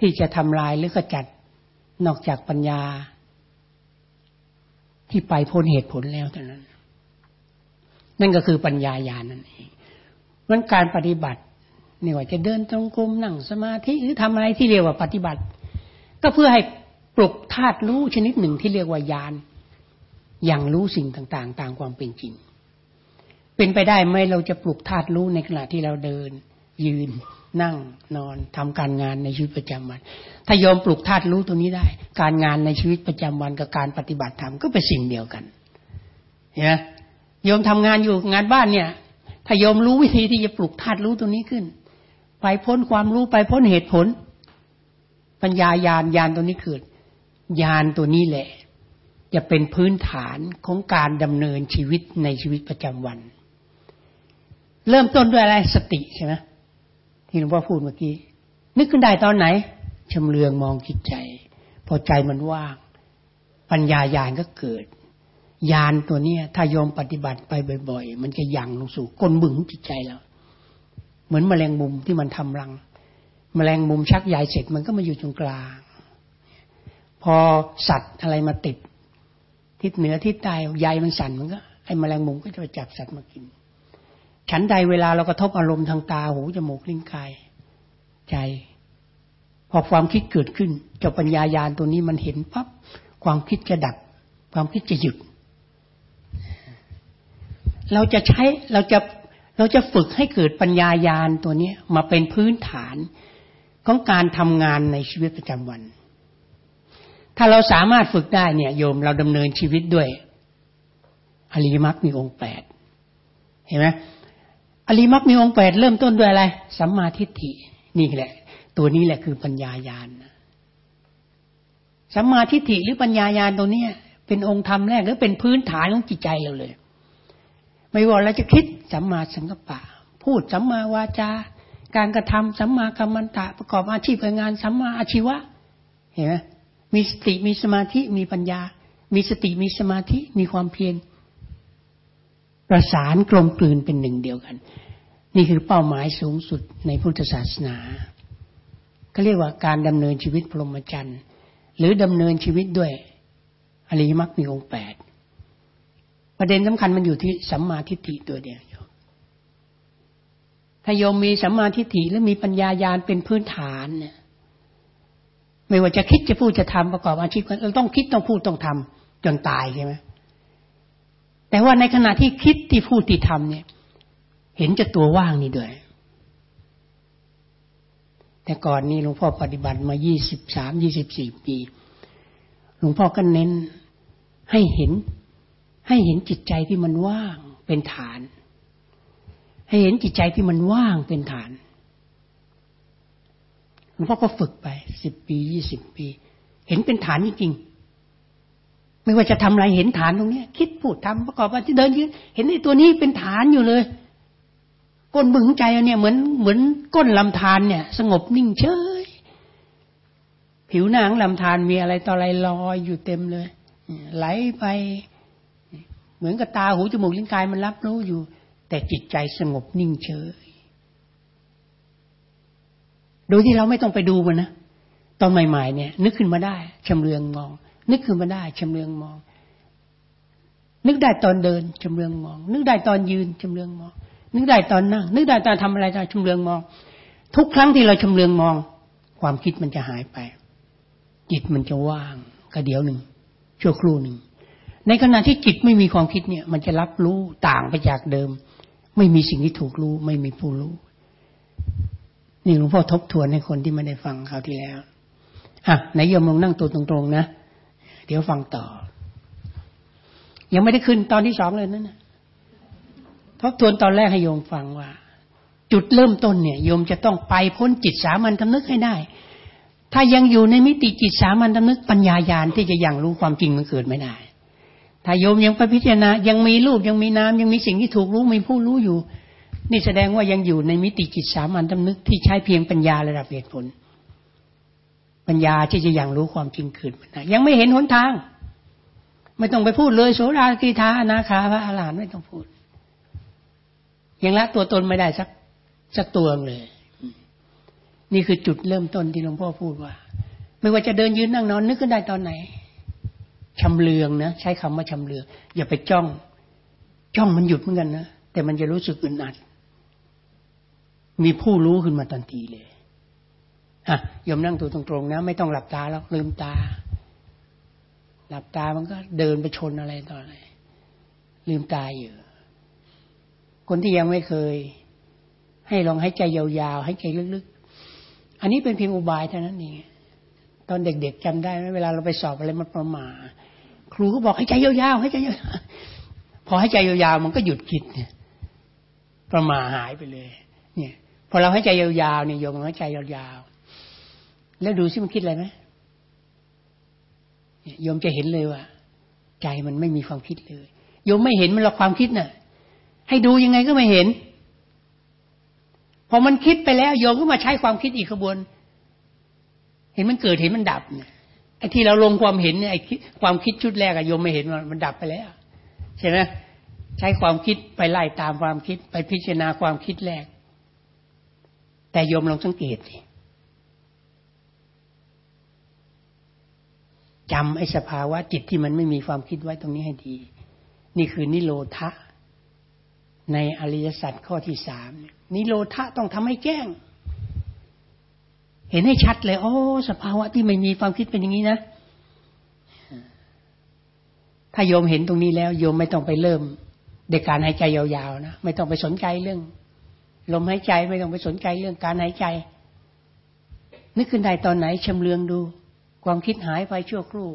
A: ที่จะทำลายหรือขจัดนอกจากปัญญา ที่ไปพ้นเหตุผลแล้วเท่านั้น นั่นก็คือปัญญาญาณนั่นเองมันการปฏิบัตินี่ว่าจะเดินตรงกรมนั่งสมาธิหรือทำอะไรที่เรียกว่าปฏิบัติ ก็เพื่อให้ปลุกธาตุรู้ชนิดหนึ่งที่เรียกว่าญาณอย่างรู้สิ่งต่างๆ ตามความเป็นจริง เป็นไปได้ไหมเราจะปลุกธาตุรู้ในขณะที่เราเดิน ยืน นั่งนอนทำการงานในชีวิตประจำวัน ถ้ายอมปลุกธาตุรู้ตัวนี้ได้ การงานในชีวิตประจำวันกับการปฏิบัติธรรมก็เป็นสิ่งเดียวกันเนไหม โยมทำงานอยู่งานบ้านเนี่ย ถ้าโยมรู้วิธีที่จะปลุกธาตุรู้ตัวนี้ขึ้น ไปพ้นความรู้ไปพ้นเหตุผล ปัญญายานยานตัวนี้เกิดยานตัวนี้แหละ จะเป็นพื้นฐานของการดำเนินชีวิตในชีวิตประจำวัน เริ่มต้นด้วยอะไรสติใช่ไหมที่หลวงพ่อพูดเมื่อกี้ นึกขึ้นได้ตอนไหนชำเลืองมองจิตใจ พอใจมันว่าง ปัญญายานก็เกิด ยานตัวเนี้ย ถ้ายอมปฏิบัติไปบ่อย ๆ มันจะยังลงสู่ก้นบึงจิตใจเราเหมือนแมลงมุมที่มันทำรัง แมลงมุมชักใยเสร็จมันก็มาอยู่ตรงกลาง พอสัตว์อะไรมาติด ทิศเหนือทิศใต้ใยมันสั่นมันก็ไอ้แมลงมุมก็จะไปจับสัตว์มากิน ฉันใดเวลาเรากระทบอารมณ์ทางตาหูจมูกลิ้นกายใจพอความคิดเกิดขึ้นเจ้าปัญญายาณตัวนี้มันเห็นปั๊บความคิดจะดับ ความคิดจะหยุด เราจะใช้เราจะเราจะฝึกให้เกิดปัญญายาณตัวนี้มาเป็นพื้นฐานของการทำงานในชีวิตประจำวัน ถ้าเราสามารถฝึกได้เนี่ย โยมเราดำเนินชีวิตด้วยอริมักมีองค์แปดเห็นไหมอริมักมีองค์แปดเริ่มต้นด้วยอะไรสัมมาทิฏฐินี่แหละ ตัวนี้แหละคือปัญญายาณสัมมาทิฏฐิหรือปัญญายาณตัวนี้เป็นองค์ธรรมแรกหรือเป็นพื้นฐานของจิตใจเราเลย ไม่ว่าเราจะคิดสัมมาสังกัปปะ พูดสัมมาวาจาการกระทำสัมมากัมมันตะประกอบอาชีพการงานสัมมาอาชีวะเห็นไหมมีสติมีสมาธิมีปัญญา มีสติมีสมาธิมีความเพียรประสานกลมกลืนเป็นหนึ่งเดียวกัน นี่คือเป้าหมายสูงสุดในพุทธศาสนาก็เรียกว่าการดำเนินชีวิตพรหมจรรย์ หรือดำเนินชีวิตด้วยอริยมรรคมีองค์แปด ประเด็นสำคัญมันอยู่ที่สัมมาทิฏฐิตัวเดียวโยมถ้าโยมมีสัมมาทิฏฐิและมีปัญญายาณเป็นพื้นฐานเนี่ยไม่ว่าจะคิดจะพูดจะทำประกอบอาชีพเราต้องคิดต้องพูดต้องทำจนตายใช่ไหมแต่ว่าในขณะที่คิดที่พูดที่ทำเนี่ย เห็นจะตัวว่างนี่ด้วย แต่ก่อนนี้หลวงพ่อปฏิบัติมายี่สิบสามยี่สิบสี่ปี หลวงพ่อก็เน้นให้เห็น ให้เห็นจิตใจที่มันว่างเป็นฐาน ให้เห็นจิตใจที่มันว่างเป็นฐานหลวงพ่อก็ฝึกไปสิบปียี่สิบปี เห็นเป็นฐานจริงๆไม่ว่าจะทำอะไรเห็นฐานตรงนี้คิดพูดทำประกอบว่าที่เดินยืนเห็นไอ้ตัวนี้เป็นฐานอยู่เลย ก้นบึงใจเนี่ยเหมือนเหมือนก้นลำธารเนี่ย สงบนิ่งเฉยผิวหนังลำธารมีอะไรต่ออะไรลอยอยู่เต็มเลยไหลไป เหมือนกับตาหูจมูกลิ้นกายมันรับรู้อยู่ แต่จิตใจสงบนิ่งเฉย โดยที่เราไม่ต้องไปดูมันนะตอนใหม่ๆเนี่ย นึกขึ้นมาได้ชำเลืองมอง นึกขึ้นมาได้ชำเลืองมอง นึกได้ตอนเดินชำเลืองมอง นึกได้ตอนยืนชำเลืองมอง นึกได้ตอนนั่ง นึกได้ตอนทำอะไรชำเลืองมอง ทุกครั้งที่เราชำเลืองมอง ความคิดมันจะหายไป จิตมันจะว่างก็เดี๋ยวหนึ่งชั่วครู่หนึ่ง ในขณะที่จิตไม่มีความคิดเนี่ย มันจะรับรู้ต่างไปจากเดิม ไม่มีสิ่งที่ถูกรู้ ไม่มีผู้รู้ นี่หลวงพ่อทบทวนให้คนที่ไม่ได้ฟังคราวที่แล้วอะไหนยมลงนั่งตัวตรงๆนะเดี๋ยวฟังต่อ ยังไม่ได้ขึ้นตอนที่สองเลยนั่นนะทบทวนตอนแรกให้โยมฟังว่า จุดเริ่มต้นเนี่ยโยมจะต้องไปพ้นจิตสามัญทำนึกให้ได้ ถ้ายังอยู่ในมิติจิตสามัญทำนึกปัญญายาณที่จะยังรู้ความจริงมันเกิดไม่ได้ ถ้าโยมยังไปพิจารณา ยังมีรูปยังมีนามยังมีสิ่งที่ถูกรู้มีผู้รู้อยู่ นี่แสดงว่ายังอยู่ในมิติจิตสามัญตำนึกที่ใช้เพียงปัญญาระดับเหตุผล ปัญญาที่จะยังรู้ความจริงขึ้นยังไม่เห็นหนทาง ไม่ต้องไปพูดเลยโสดากีทาอนาคาพระอรหันต์ไม่ต้องพูด ยังละตัวตนไม่ได้สักสักตัวเลย นี่คือจุดเริ่มต้นที่หลวงพ่อพูดว่า ไม่ว่าจะเดินยืนนั่งนอนนึกขึ้นได้ตอนไหน ชำเลืองนะ ใช้คำว่าชำเลือง อย่าไปจ้อง จ้องมันหยุดเหมือนกันนะแต่มันจะรู้สึกอึดอัด มีผู้รู้ขึ้นมาทันทีเลยอะยมนั่งตัวตรงๆนะ ไม่ต้องหลับตาแล้วลืมตา หลับตามันก็เดินไปชนอะไรต่ออะไรลืมตาอยู่คนที่ยังไม่เคย ให้ลองให้ใจยาวๆให้ใจลึกๆ อันนี้เป็นเพียงอุบายเท่านั้นเองตอนเด็กๆจำได้ไหมเวลาเราไปสอบอะไรมันประมา ครูก็บอกให้ใจยาวๆให้ใจยาวพอให้ใจยาวๆมันก็หยุดคิดเนี่ยประมาหายไปเลย เนี่ย พอเราให้ใจยาวๆเนี่ยโยมให้ใจยาวๆแล้วดูซิมันคิดอะไรไหมโยมจะเห็นเลยว่า ใจมันไม่มีความคิดเลยโยมไม่เห็นมันหรอกความคิดน่ะ ให้ดูยังไงก็ไม่เห็น พอมันคิดไปแล้วโยมก็มาใช้ความคิดอีกขบวน เห็นมันเกิดเห็นมันดับเนี่ย ไอ้ที่เราลงความเห็นเนี่ยไอ้ความคิดชุดแรกอะโยมไม่เห็นมันมันดับไปแล้วใช่ไหมใช้ความคิดไปไล่ตามความคิดไปพิจารณาความคิดแรก แต่โยมลองสังเกตสิจำไอ้สภาวะจิตที่มันไม่มีความคิดไว้ตรงนี้ให้ดี นี่คือนิโรธะในอริยสัจข้อที่สามนิโรธะต้องทำให้แจ้ง เห็นให้ชัดเลย โอ้ สภาวะที่ไม่มีความคิดเป็นอย่างนี้นะ ถ้าโยมเห็นตรงนี้แล้ว โยมไม่ต้องไปเริ่มเด็กการหายใจยาวๆนะไม่ต้องไปสนใจเรื่อง ลมหายใจไม่ต้องไปสนใจเรื่องการหายใจ นึกขึ้นได้ตอนไหนชำเลืองดู ความคิดหายไปชั่วครู่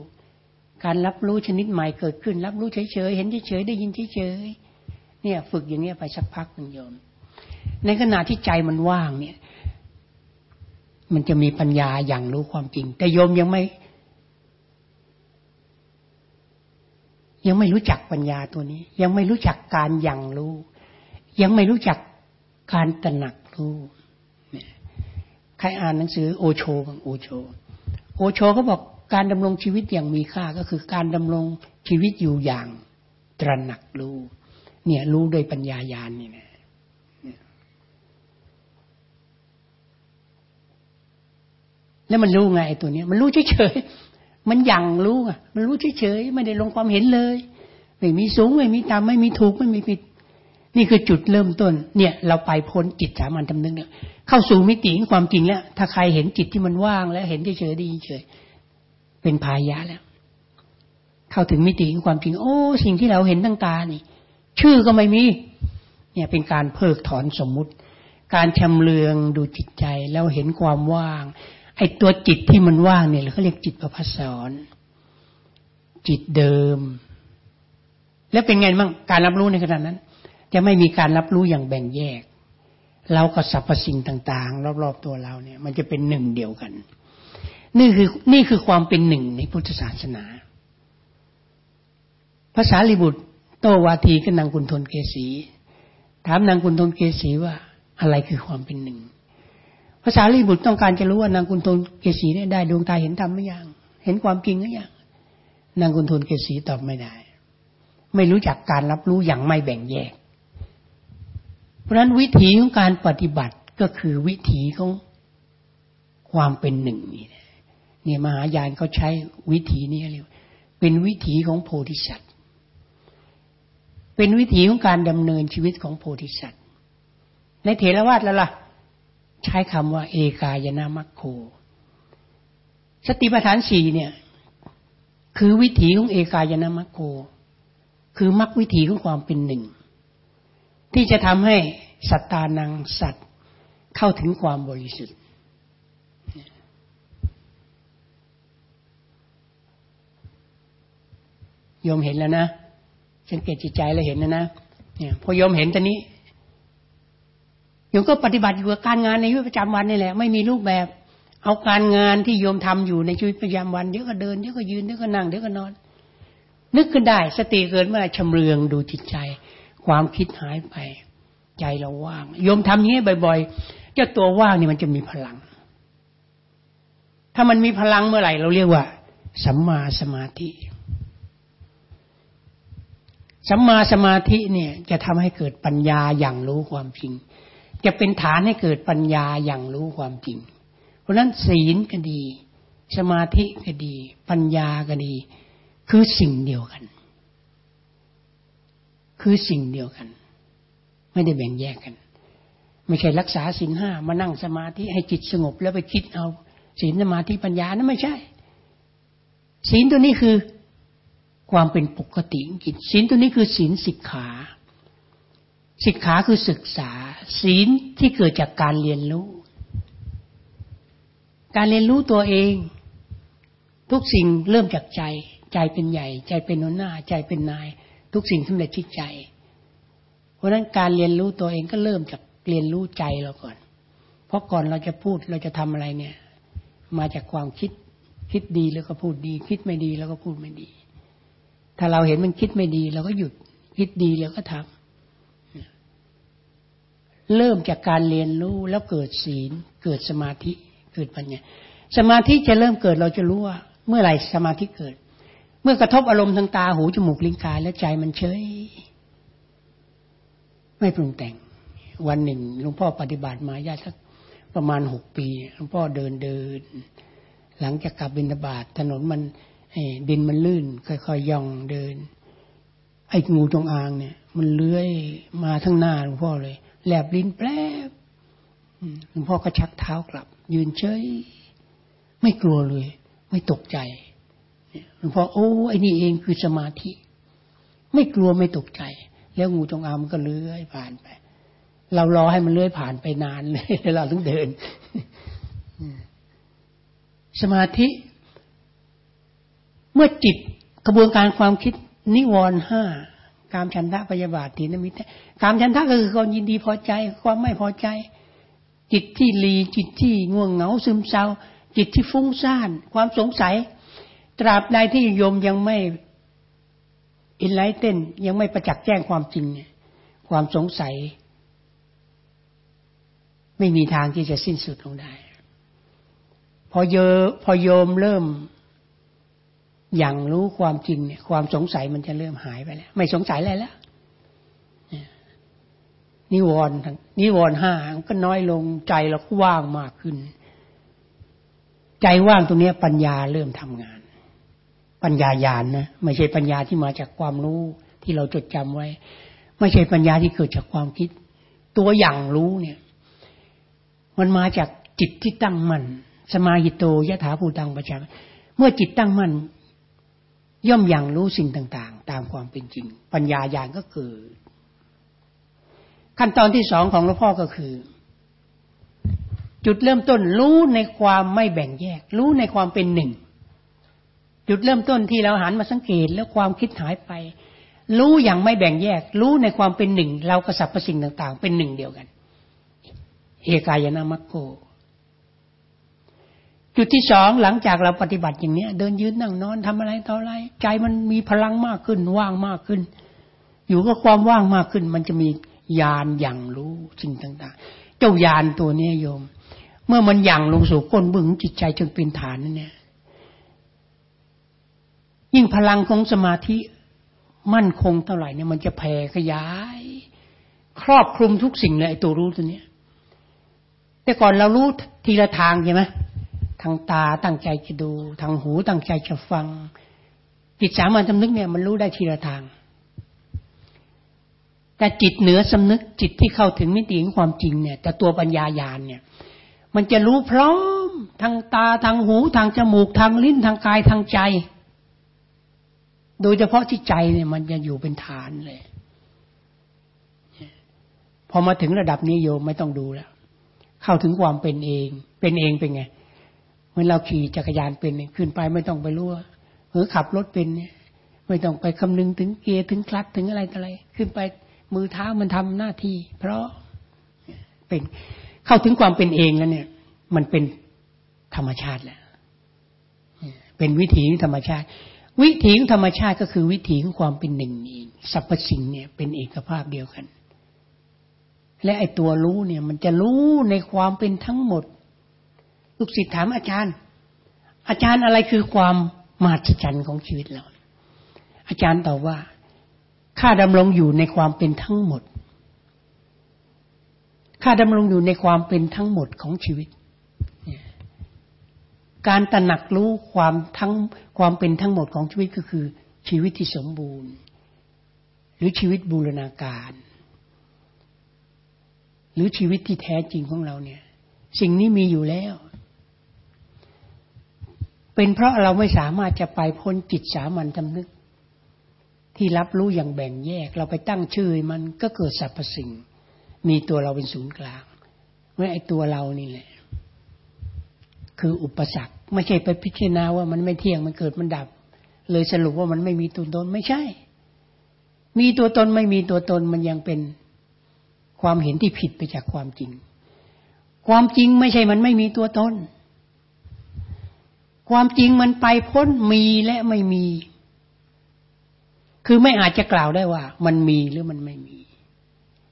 A: การรับรู้ชนิดใหม่เกิดขึ้น รับรู้เฉยๆเห็นเฉยๆได้ยินเฉยๆเนี่ย ฝึกอย่างนี้ไปสักพักหนึ่งโยม ในขณะที่ใจมันว่างเนี่ย มันจะมีปัญญาอย่างรู้ความจริง แต่โยมยังไม่ ยังไม่รู้จักปัญญาตัวนี้ ยังไม่รู้จักการอย่างรู้ ยังไม่รู้จักการตระหนักรู้ใครอ่านหนังสือโอโชบางโอโช โอโชเขาบอกการดำรงชีวิตอย่างมีค่าก็คือการดำรงชีวิตอยู่อย่างตระหนักรู้ เนี่ยรู้โดยปัญญายาณนี่นะ แล้วมันรู้ไงไอ้ตัวนี้มันรู้เฉยๆ มันยังรู้อะ มันรู้เฉยๆ ไม่ได้ลงความเห็นเลย ไม่มีสูงไม่มีต่ำไม่มีถูกไม่มีผิด นี่คือจุดเริ่มต้น เนี่ย เราไปพ้นจิตสามัญทำนึงเนี่ยเข้าสู่มิติของความจริงแล้ว ถ้าใครเห็นจิตที่มันว่างแล้วเห็นเฉยๆดีเฉยเป็นพายะแล้ว เข้าถึงมิติของความจริง โอ้ สิ่งที่เราเห็นตั้งตานี่ ชื่อก็ไม่มี เนี่ยเป็นการเพิกถอนสมมุติ การชำเลืองดูจิตใจแล้วเห็นความว่าง ไอ้ตัวจิตที่มันว่างเนี่ยเขาเรียกจิตประพัสสอนจิตเดิม แล้วเป็นไงบ้างการรับรู้ในขณะนั้น จะไม่มีการรับรู้อย่างแบ่งแยก เรากับสรรพสิ่งต่าง ๆ รอบๆตัวเราเนี่ย มันจะเป็นหนึ่งเดียวกัน นี่คือนี่คือความเป็นหนึ่งในพุทธศาสนา ภาษาลิบุตร โตวาทีกับนางกุณฑลเกษีถามนางกุณฑลเกษีว่าอะไรคือความเป็นหนึ่ง ภาษาลิบุตรต้องการจะรู้ว่านางกุณฑลเกษีได้ได้ดวงตาเห็นธรรมหรือยังเห็นความจริงหรือยังนางกุณฑลเกษีตอบไม่ได้ ไม่รู้จักการรับรู้อย่างไม่แบ่งแยก เพราะฉะนั้นวิถีของการปฏิบัติก็คือวิถีของความเป็นหนึ่งนี่เนี่ยมหายานเขาใช้วิถีนี้เรียกเป็นวิถีของโพธิสัตว์ เป็นวิถีของการดำเนินชีวิตของโพธิสัตว์ ในเถรวาทแล้วล่ะ ใช้คำว่า เอกายนามัคโค สติปัฏฐานสี่เนี่ย คือวิถีของเอกายนามัคโค คือมรรควิถีของความเป็นหนึ่ง ที่จะทำให้สัตตานังสัตว์เข้าถึงความบริสุทธิ์โยมเห็นแล้วนะฉันเกตจิตใจแล้วเห็นแล้วนะเนี่ยพอโยมเห็นตอนนี้ โยมก็ปฏิบัติอยู่กับการงานในชีวิตประจำวันนี่แหละ ไม่มีรูปแบบ เอาการงานที่โยมทำอยู่ในชีวิตประจำวันเดี๋ยวก็เดินเดี๋ยวก็ยืนเดี๋ยวก็นั่งเดี๋ยวก็นอน นึกขึ้นได้ สติเกิดเมื่อชำเรืองดูจิตใจ ความคิดหายไป ใจเราว่างโยมทำอย่างนี้บ่อยๆเจ้าตัวว่างนี่มันจะมีพลัง ถ้ามันมีพลังเมื่อไหร่ เราเรียกว่า สัมมาสมาธิสัมมาสมาธิเนี่ยจะทำให้เกิดปัญญาอย่างรู้ความจริง จะเป็นฐานให้เกิดปัญญาอย่างรู้ความจริง เพราะนั้นศีลก็ดี สมาธิก็ดี ปัญญาก็ดี คือสิ่งเดียวกัน คือสิ่งเดียวกัน ไม่ได้แบ่งแยกกัน ไม่ใช่รักษาศีลห้ามานั่งสมาธิให้จิตสงบแล้วไปคิดเอาศีลสมาธิปัญญานั้นไม่ใช่ ศีลตัวนี้คือความเป็นปกติจิตศีลตัวนี้คือศีลสิกขาสิกขาคือศึกษา ศีลที่เกิดจากการเรียนรู้ การเรียนรู้ตัวเอง ทุกสิ่งเริ่มจากใจ ใจเป็นใหญ่ ใจเป็นหัวหน้า ใจเป็นนาย ทุกสิ่งสำเร็จที่ใจ เพราะนั้นการเรียนรู้ตัวเองก็เริ่มจากเรียนรู้ใจเราก่อน เพราะก่อนเราจะพูดเราจะทำอะไรเนี่ย มาจากความคิดคิดดีแล้วก็พูดดี คิดไม่ดีแล้วก็พูดไม่ดี ถ้าเราเห็นมันคิดไม่ดีเราก็หยุด คิดดีแล้วก็ทำ เริ่มจากการเรียนรู้แล้วเกิดศีล เกิดสมาธิเกิดปัญญาสมาธิจะเริ่มเกิดเราจะรู้ว่า เมื่อไหร่สมาธิเกิด เมื่อกระทบอารมณ์ทางตาหูจมูกลิ้นกายแล้วใจมันเฉยไม่ปรุงแต่ง วันหนึ่งหลวงพ่อปฏิบัติมาญาติสักประมาณหกปีหลวงพ่อเดินเดิน หลังจากกลับบินบาตถนนมันดินมันลื่น ค่อยๆย่องเดิน ไอ้งูจงอางเนี่ย มันเลื้อยมาทั้งหน้าหลวงพ่อเลย แลบลิ้นแปลบหลวงพ่อก็ชักเท้ากลับ ยืนเฉยไม่กลัวเลย ไม่ตกใจหลวงพ่อโอ้ไอ้นี่เองคือสมาธิ ไม่กลัวไม่ตกใจ แล้วงูจงอางมันก็เลื้อยผ่านไป เรารอให้มันเลื้อยผ่านไปนานเลยเราต้องเดินสมาธิ เมื่อจิตกระบวนการความคิดนิวรณ์ห้า กามฉันทะปยาบาทถีนมิตรกามฉันทะก็คือความยินดีพอใจ ความไม่พอใจ จิตที่ลีจิตที่ง่วงเหงาซึมเศร้า จิตที่ฟุ้งซ่าน ความสงสัย ตราบใดที่โยมยังไม่อินไลท์เต้นยังไม่ประจักษ์แจ้งความจริง ความสงสัย ไม่มีทางที่จะสิ้นสุดลงได้ พอเยอพอโยมเริ่ม อย่างรู้ความจริงเนี่ยความสงสัยมันจะเริ่มหายไปแล้ว ไม่สงสัยอะไรแล้วนิวรณ์นิวรณ์ห้าก็น้อยลงใจเราก็ว่างมากขึ้น ใจว่างตรงนี้ปัญญาเริ่มทำงาน ปัญญาญาณนนะไม่ใช่ปัญญาที่มาจากความรู้ที่เราจดจำไว้ ไม่ใช่ปัญญาที่เกิดจากความคิด ตัวอย่างรู้เนี่ย มันมาจากจิตที่ตั้งมั่นสมาหิโตยะถาภูตังประชาเมื่อจิตตั้งมั่น ย่อมอย่างรู้สิ่งต่างๆ ตามความเป็นจริง ปัญญาญาณก็เกิด ขั้นตอนที่สองของหลวงพ่อก็คือ จุดเริ่มต้นรู้ในความไม่แบ่งแยก รู้ในความเป็นหนึ่ง จุดเริ่มต้นที่เราหันมาสังเกตแล้วความคิดหายไป รู้อย่างไม่แบ่งแยก รู้ในความเป็นหนึ่ง เรากระสับกระสิ่งต่าง ๆ เป็นหนึ่งเดียวกัน เอกายนามัคโก จุดที่สองหลังจากเราปฏิบัติอย่างนี้เดินยืนนั่งนอนทำอะไรต่ออะไร ใจมันมีพลังมากขึ้น ว่างมากขึ้น อยู่กับความว่างมากขึ้น มันจะมีญาณอย่างรู้สิ่งต่าง ๆ เจ้าญาณตัวนี้โยม เมื่อมันอย่างลงสู่ก้นบึ้งจิตใจจนเป็นฐานนั่นเนี่ยยิ่งพลังของสมาธิมั่นคงเท่าไหร่เนี่ยมันจะแผ่ขยาย ครอบคลุมทุกสิ่งเลยตัวรู้ตัวเนี้ย แต่ก่อนเรารู้ทีละทางใช่ไหม ทางตาตั้งใจจะดู ทางหูตั้งใจจะฟัง จิตสามัญสำนึกเนี่ยมันรู้ได้ทีละทาง แต่จิตเหนือสำนึกจิตที่เข้าถึงมิติของความจริงเนี่ย แต่ตัวปัญญาญาณเนี่ย มันจะรู้พร้อม ทางตาทางหู ทางจมูกทางลิ้นทางกายทางใจ โดยเฉพาะที่ใจเนี่ย มันจะอยู่เป็นฐานเลยพอมาถึงระดับนี้โยมไม่ต้องดูแล้ว เข้าถึงความเป็นเอง เป็นเองเป็นไง มือนเราขี่จักรยานเป็นขึ้นไปไม่ต้องไปรู้หรือขับรถเป็นเนี่ยไม่ต้องไปคำนึงถึงเกียร์ถึงคลัตถึงอะไรต่ออะไร ขึ้นไปมือเท้ามันทำหน้าที่ เพราะเป็นเข้าถึงความเป็นเองแล้วเนี่ย มันเป็นธรรมชาติแหละเป็นวิถีธรรมชาติ วิถีธรรมชาติก็คือวิถีของความเป็นหนึ่งเองสรรพสิ่งเนี่ยเป็นเอกภาพเดียวกัน และไอ้ตัวรู้เนี่ย มันจะรู้ในความเป็นทั้งหมด ลูกศิษย์ถามอาจารย์ อาจารย์อะไรคือความมหัศจรรย์ของชีวิตเรา อาจารย์ตอบว่าข้าดำรงอยู่ในความเป็นทั้งหมดข้าดำรงอยู่ในความเป็นทั้งหมดของชีวิต การตระหนักรู้ความทั้งความเป็นทั้งหมดของชีวิตก็คือ ชีวิตที่สมบูรณ์ หรือชีวิตบูรณาการ หรือชีวิตที่แท้จริงของเราเนี่ย สิ่งนี้มีอยู่แล้ว เป็นเพราะเราไม่สามารถจะไปพ้นจิตสามัญจำนึก ที่รับรู้อย่างแบ่งแยก เราไปตั้งชื่อมันก็เกิดสรรพสิ่ง มีตัวเราเป็นศูนย์กลางว่ไอตัวเรานี่แหละ คืออุปสรรค ไม่ใช่ไปพิจารณาว่ามันไม่เที่ยงมันเกิดมันดับ เลยสรุปว่ามันไม่มีตัวตนไม่ใช่ มีตัวตนไม่มีตัวตนมันยังเป็นความเห็นที่ผิดไปจากความจริง ความจริงไม่ใช่มันไม่มีตัวตน ความจริงมันไปพ้นมีและไม่มี คือไม่อาจจะกล่าวได้ว่า มันมีหรือมันไม่มี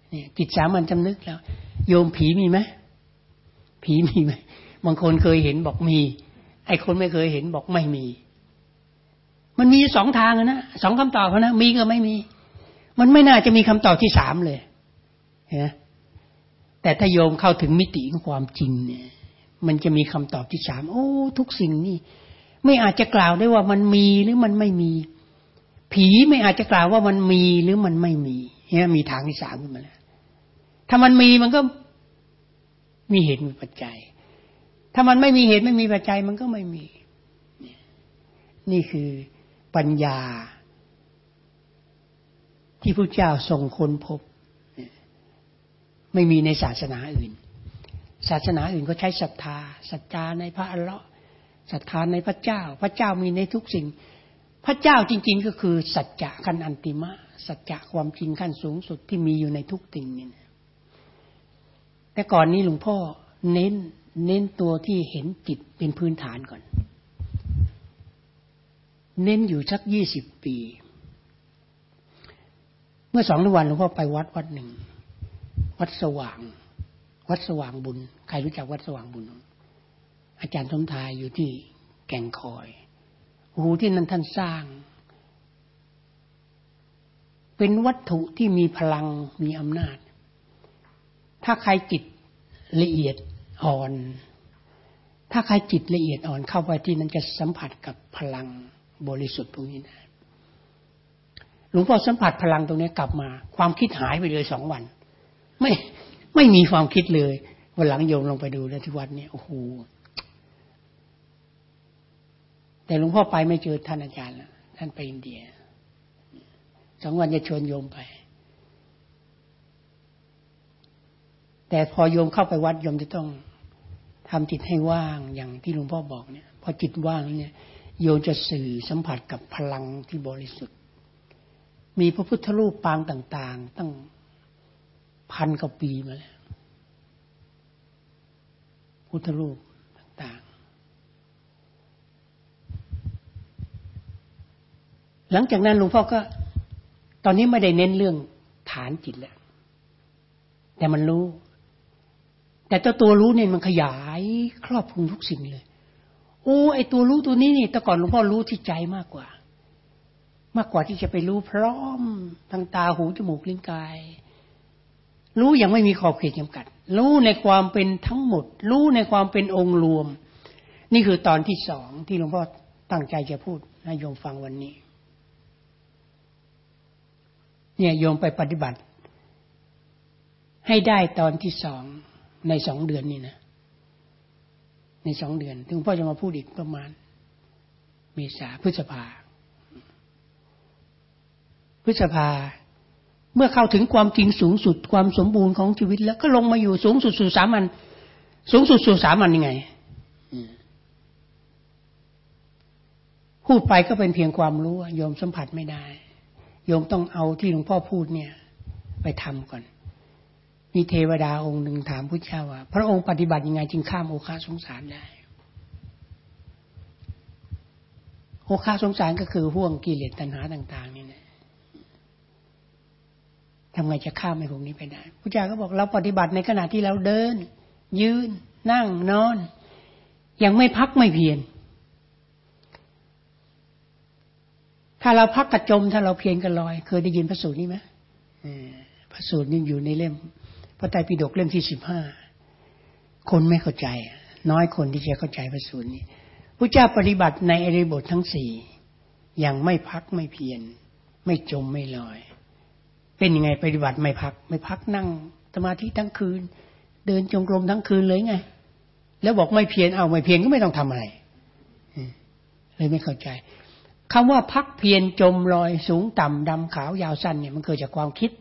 A: เนี่ยจิตสามัญจำนึกแล้ว โยมผีมีไหมผีมีไหมบางคนเคยเห็นบอกมี ไอ้คนไม่เคยเห็นบอกไม่มี มันมีสองทางนะสองคำตอบนะมีก็ไม่มี มันไม่น่าจะมีคำตอบที่สามเลยเห็นแต่ถ้าโยมเข้าถึงมิติของความจริงเนี่ย มันจะมีคำตอบที่สามโอ้ ทุกสิ่งนี่ ไม่อาจจะกล่าวได้ว่ามันมีหรือมันไม่มี ผีไม่อาจจะกล่าวว่ามันมีหรือมันไม่มีเนี่ยมีทางที่สามขึ้นมาแล้วถ้ามันมีมันก็มีเหตุมีปัจจัย ถ้ามันไม่มีเหตุไม่มีปัจจัยมันก็ไม่มี นี่คือปัญญา ที่พระเจ้าทรงค้นพบ ไม่มีในศาสนาอื่น ศาสนาอื่นก็ใช้ศรัทธาศรัทธาในพระอัลเลาะห์ศรัทธาในพระเจ้า พระเจ้ามีในทุกสิ่ง พระเจ้าจริง ๆ ก็คือสัจจะขั้นอันติมะสัจจะความจริงขั้นสูงสุดที่มีอยู่ในทุกสิ่งนี่แต่ก่อนนี้หลวงพ่อเน้นเน้นตัวที่เห็นจิตเป็นพื้นฐานก่อน เน้นอยู่สักยี่สิบปี เมื่อสองวันหลวงพ่อไปวัดวัดหนึ่ง วัดสว่าง วัดสว่างบุญ ใครรู้จักวัดสว่างบุญ อาจารย์สมทายอยู่ที่แก่งคอยหูที่นั่นท่านสร้าง เป็นวัตถุที่มีพลังมีอำนาจ ถ้าใครจิตละเอียดอ่อน ถ้าใครจิตละเอียดอ่อนเข้าไปที่นั้นจะสัมผัสกับพลังบริสุทธิ์ตรงนี้ได้หลวงพ่อสัมผัสพลังตรงนี้กลับมา ความคิดหายไปเลยสองวัน ไม่ ไม่มีความคิดเลยวันหลังโยมลงไปดูแล้วที่วัดเนี่ยโอ้โหแต่หลวงพ่อไปไม่เจอท่านอาจารย์แล้วท่านไปอินเดียสองวันจะชวนโยมไป แต่พอโยมเข้าไปวัดโยมจะต้องทำจิตให้ว่างอย่างที่หลวงพ่อบอกเนี่ย พอจิตว่างเนี่ย โยมจะสื่อสัมผัสกับพลังที่บริสุทธิ์ มีพระพุทธรูปปางต่าง ๆ ตั้ง พันกว่าปีมาแล้ว พุทธรูปต่างๆ หลังจากนั้นหลวงพ่อก็ ตอนนี้ไม่ได้เน้นเรื่องฐานจิตแล้ว แต่มันรู้ แต่ตัวตัวรู้เนี่ยมันขยายครอบคลุมทุกสิ่งเลย โอ้ ไอตัวรู้ตัวนี้นี่แต่ก่อนหลวงพ่อรู้ที่ใจมากกว่า มากกว่าที่จะไปรู้พร้อมทางตาหูจมูกลิ้นกาย รู้ย่างไม่มีขอบเขตจำกัด รู้ในความเป็นทั้งหมด รู้ในความเป็นองค์รวม นี่คือตอนที่สองที่หลวงพ่อตั้งใจจะพูดให้โยมฟังวันนี้ เนี่ยโยมไปปฏิบัติ ให้ได้ตอนที่สองในสองเดือนนี่นะ ในสองเดือน ถึงพ่อจะมาพูดอีกประมาณ เมษาพฤษภา พฤษภา เมื่อเข้าถึงความจริงสูงสุดความสมบูรณ์ของชีวิต แล้วก็ลงมาอยู่สูงสุดสู่สามัญสูงสุดสู่สามัญยังไงพูดไปก็เป็นเพียงความรู้โยมสัมผัสไม่ได้โยมต้องเอาที่หลวงพ่อพูดเนี่ย ไปทำก่อน มีเทวดาองค์หนึ่งถามพุทธเจ้าว่า พระองค์ปฏิบัติยังไงจึงข้ามโอคาสงสารได้ โอคาสงสารก็คือห่วงกิเลสตัณหาต่าง ๆ นี่นะ ทำไงจะข้ามไอ้พวกนี้ไปได้พระเจ้าก็บอกเราปฏิบัติในขณะที่เราเดิน ยืน นั่งนอน ยังไม่พักไม่เพียรถ้าเราพักกระจม ถ้าเราเพียรกระลอย เคยได้ยินพระสูตรนี้ไหมพระสูตรนี้อยู่ในเล่ม พระไตรปิฎกเล่มที่สิบห้าคนไม่เข้าใจ น้อยคนที่จะเข้าใจพระสูตรนี้พระเจ้าปฏิบัติในอริบททั้งสี่ยังไม่พักไม่เพียรไม่จมไม่ลอย เป็นยังไงปฏิบัติไม่พัก ไม่พักนั่งสมาธิทั้งคืน เดินจงกรมทั้งคืนเลยไง แล้วบอกไม่เพียรเอาไม่เพียรก็ไม่ต้องทำอะไรเลยไม่เข้าใจคำว่าพักเพียรจมลอยสูงต่ำดำขาวยาวสั้นเนี่ยมันเกิดจากความคิด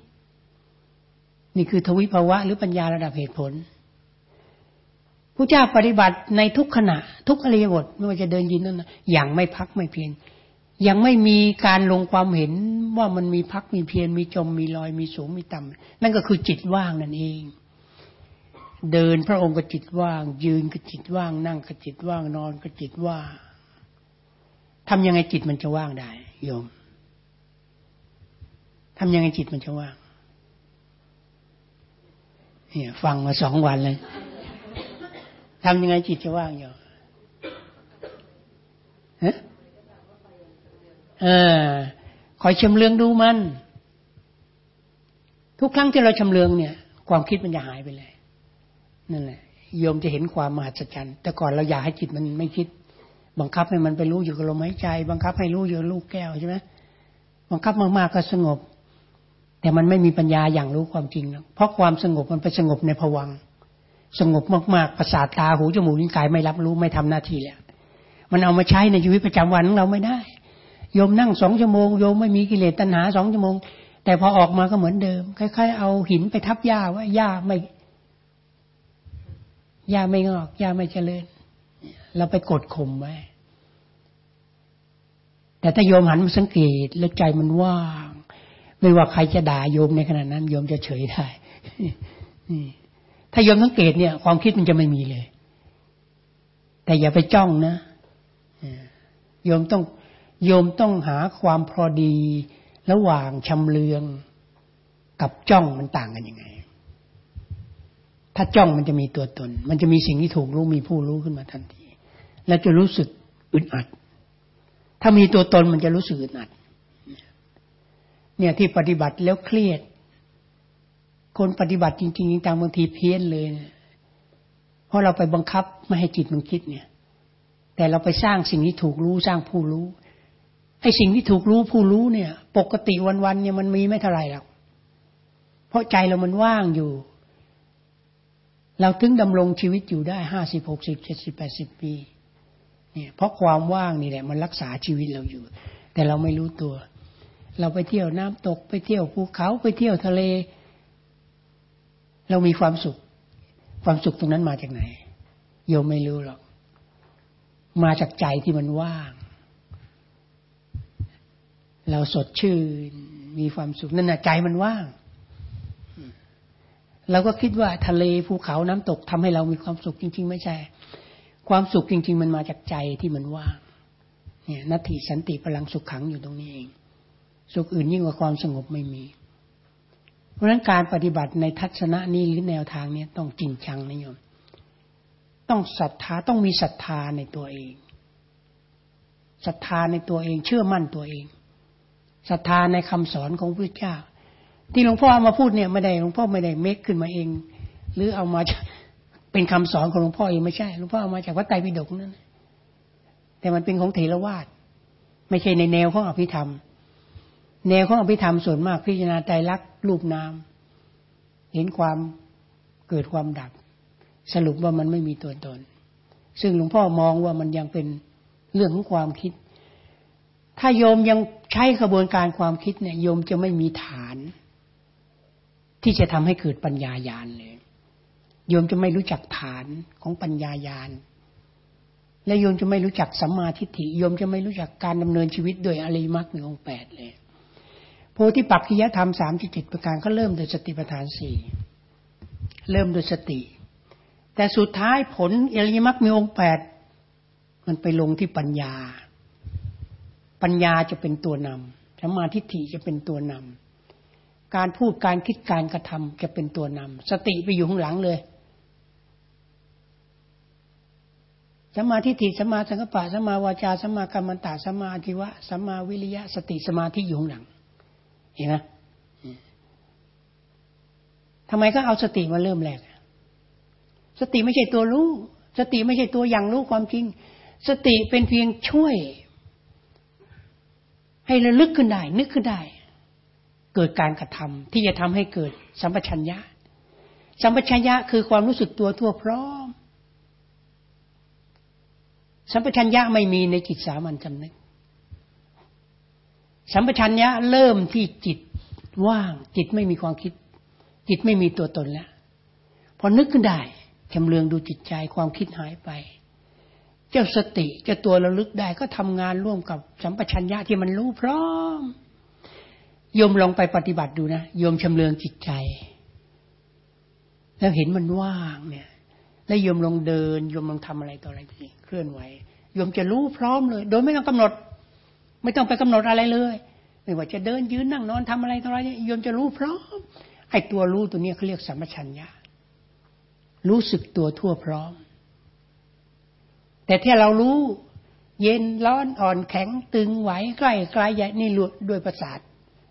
A: นี่คือทวิภาวะหรือปัญญาระดับเหตุผลพระเจ้าปฏิบัติในทุกขณะ ทุกอริยบทไม่ว่าจะเดินยินนั่นอย่างไม่พักไม่เพียร ยังไม่มีการลงความเห็นว่ามันมีพักมีเพียรมีจมมีลอยมีสูงมีต่ำนั่นก็คือจิตว่างนั่นเอง เดินพระองค์ก็จิตว่าง ยืนก็จิตว่าง นั่งก็จิตว่างนอนก็จิตว่างทำยังไงจิตมันจะว่างได้โยมทำยังไงจิตมันจะว่างเนี่ยฟังมาสองวันเลยทำยังไงจิตจะว่างโยมฮะ เออคอยชำเลืองดูมัน ทุกครั้งที่เราชำเลืองเนี่ย ความคิดมันจะหายไปเลยนั่นแหละโยมจะเห็นความมหัศจรรย์แต่ก่อนเราอยากให้จิตมันไม่คิด บังคับให้มันไปรู้อยู่กับลมหายใจ บังคับให้รู้อยู่ลูกแก้วใช่ไหมบังคับมากๆก็สงบ แต่มันไม่มีปัญญาอย่างรู้ความจริงเพราะความสงบมันไปสงบในภวังสงบมากๆประสาทตาหูจมูกนิ้วกายไม่รับรู้ไม่ทำหน้าที่แล้วมันเอามาใช้ในชีวิตประจำวันของเราไม่ได้ โยมนั่งสองชั่วโมงโยมไม่มีกิเลสตัณหาสองชั่วโมง แต่พอออกมาก็เหมือนเดิมคล้ายๆเอาหินไปทับหญ้าว่าหญ้าไม่หญ้าไม่งอกหญ้าไม่เจริญ เราไปกดข่มไว้ แต่ถ้าโยมหันมาสังเกตแล้วใจมันว่างไม่ว่าใครจะด่าโยมในขณะนั้นโยมจะเฉยได้ถ้าโยมสังเกตเนี่ย ความคิดมันจะไม่มีเลย แต่อย่าไปจ้องนะโยมต้อง โยมต้องหาความพอดี ระหว่างชำเลืองกับจ้องมันต่างกันยังไง ถ้าจ้องมันจะมีตัวตน มันจะมีสิ่งที่ถูกรู้มีผู้รู้ขึ้นมาทันที แล้วจะรู้สึกอึดอัด ถ้ามีตัวตนมันจะรู้สึกอึดอัด เนี่ยที่ปฏิบัติแล้วเครียด คนปฏิบัติจริงๆต่างบางทีเพี้ยนเลยเพราะเราไปบังคับไม่ให้จิตมันคิดเนี่ย แต่เราไปสร้างสิ่งที่ถูกรู้สร้างผู้รู้ ไอ้สิ่งที่ถูกรู้ผู้รู้เนี่ย ปกติวันๆเนี่ยมันมีไม่เท่าไรหรอกเพราะใจเรามันว่างอยู่ เราถึงดำรงชีวิตอยู่ได้ห้าสิบหกสิบเจ็ดสิบแปดสิบปี เนี่ย เพราะความว่างนี่แหละ มันรักษาชีวิตเราอยู่ แต่เราไม่รู้ตัว เราไปเที่ยวน้ำตกไปเที่ยวภูเขาไปเที่ยวทะเล เรามีความสุข ความสุขตรงนั้นมาจากไหนโยมไม่รู้หรอก มาจากใจที่มันว่าง เราสดชื่น มีความสุขนั่นนะใจมันว่าง เราก็คิดว่าทะเลภูเขาน้ำตกทำให้เรามีความสุขจริง ๆ ไม่ใช่ ความสุขจริง ๆ มันมาจากใจที่มันว่าง เนี่ยนัตถิสันติพลังสุขขังอยู่ตรงนี้เอง สุขอื่นยิ่งกว่าความสงบไม่มี เพราะฉะนั้นการปฏิบัติในทัศนะนี้หรือแนวทางนี้ต้องจริงจังนะโยมต้องศรัทธาต้องมีศรัทธาในตัวเองศรัทธาในตัวเอง เชื่อมั่นตัวเอง ศรัทธาในคำสอนของพระเจ้า ที่หลวงพ่อเอามาพูดเนี่ยไม่ได้หลวงพ่อไม่ได้เมคขึ้นมาเอง หรือเอามาเป็นคำสอนของหลวงพ่อเองไม่ใช่หลวงพ่อเอามาจากวัดไตรปิฎกนั่นแต่มันเป็นของเถรวาทไม่ใช่ในแนวของอภิธรรม แนวของอภิธรรมส่วนมากพิจารณาใจรักรูปนามเห็นความเกิดความดับ สรุปว่ามันไม่มีตัวตน ซึ่งหลวงพ่อมองว่ามันยังเป็นเรื่องของความคิด ถ้าโยมยังใช้กระบวนการความคิดเนี่ยโยมจะไม่มีฐาน ที่จะทำให้เกิดปัญญายาณเลย โยมจะไม่รู้จักฐานของปัญญายาณและโยมจะไม่รู้จักสัมมาทิฏฐิโยมจะไม่รู้จักการดำเนินชีวิตโดยอริมักหนึ่งองแปดเลย โพธิปักขิยธรรมสามจิตจิตประการก็เริ่มโดยสติปัฏฐานสี่เริ่มโดยสติ แต่สุดท้ายผลอริมักมีองแปดมันไปลงที่ปัญญา ปัญญาจะเป็นตัวนำสัมมาทิฏฐิจะเป็นตัวนำการพูดการคิดการกระทำจะเป็นตัวนำสติไปอยู่ข้างหลังเลยสัมมาทิฏฐิสัมมาสังกัปปะสัมมาวาจาสัมมากรรมตาสัมมาทิวะสัมมาวิริยะ สติสมาธิอยู่ข้างหลัง เห็นไหมทำไมก็เอาสติมาเริ่มแรก สติไม่ใช่ตัวรู้ สติไม่ใช่ตัวอย่างรู้ความจริง สติเป็นเพียงช่วย ให้ระลึกขึ้นได้ นึกขึ้นได้ เกิดการกระทำที่จะทำให้เกิดสัมปชัญญะ สัมปชัญญะคือความรู้สึกตัวทั่วพร้อม สัมปชัญญะไม่มีในจิตสามัญจำนึก สัมปชัญญะเริ่มที่จิตว่าง จิตไม่มีความคิด จิตไม่มีตัวตนแล้วพอนึกขึ้นได้จำเลืองดูจิตใจความคิดหายไป จ้าสติเจ้าตัวระลึกได้ก็ทำงานร่วมกับสัมปชัญญะที่มันรู้พร้อมโยมลองไปปฏิบัติดูนะโยมชำเลืองจิตใจ แล้วเห็นมันว่างเนี่ย แล้วโยมลองเดินโยมลองทำอะไรต่ออะไรเคลื่อนไหวโยมจะรู้พร้อมเลย โดยไม่ต้องกำหนด ไม่ต้องไปกำหนดอะไรเลย ไม่ว่าจะเดินยืนนั่งนอนทำอะไรต่ออะไรโยมจะรู้พร้อมไอ้ตัวรู้ตัวนี้เขาเรียกสัมปชัญญะรู้สึกตัวทั่วพร้อม แต่ที่เรารู้เย็นร้อนอ่อนแข็งตึงไหวใกล้ไกลใหญ่นี่รู้ด้วยประสาท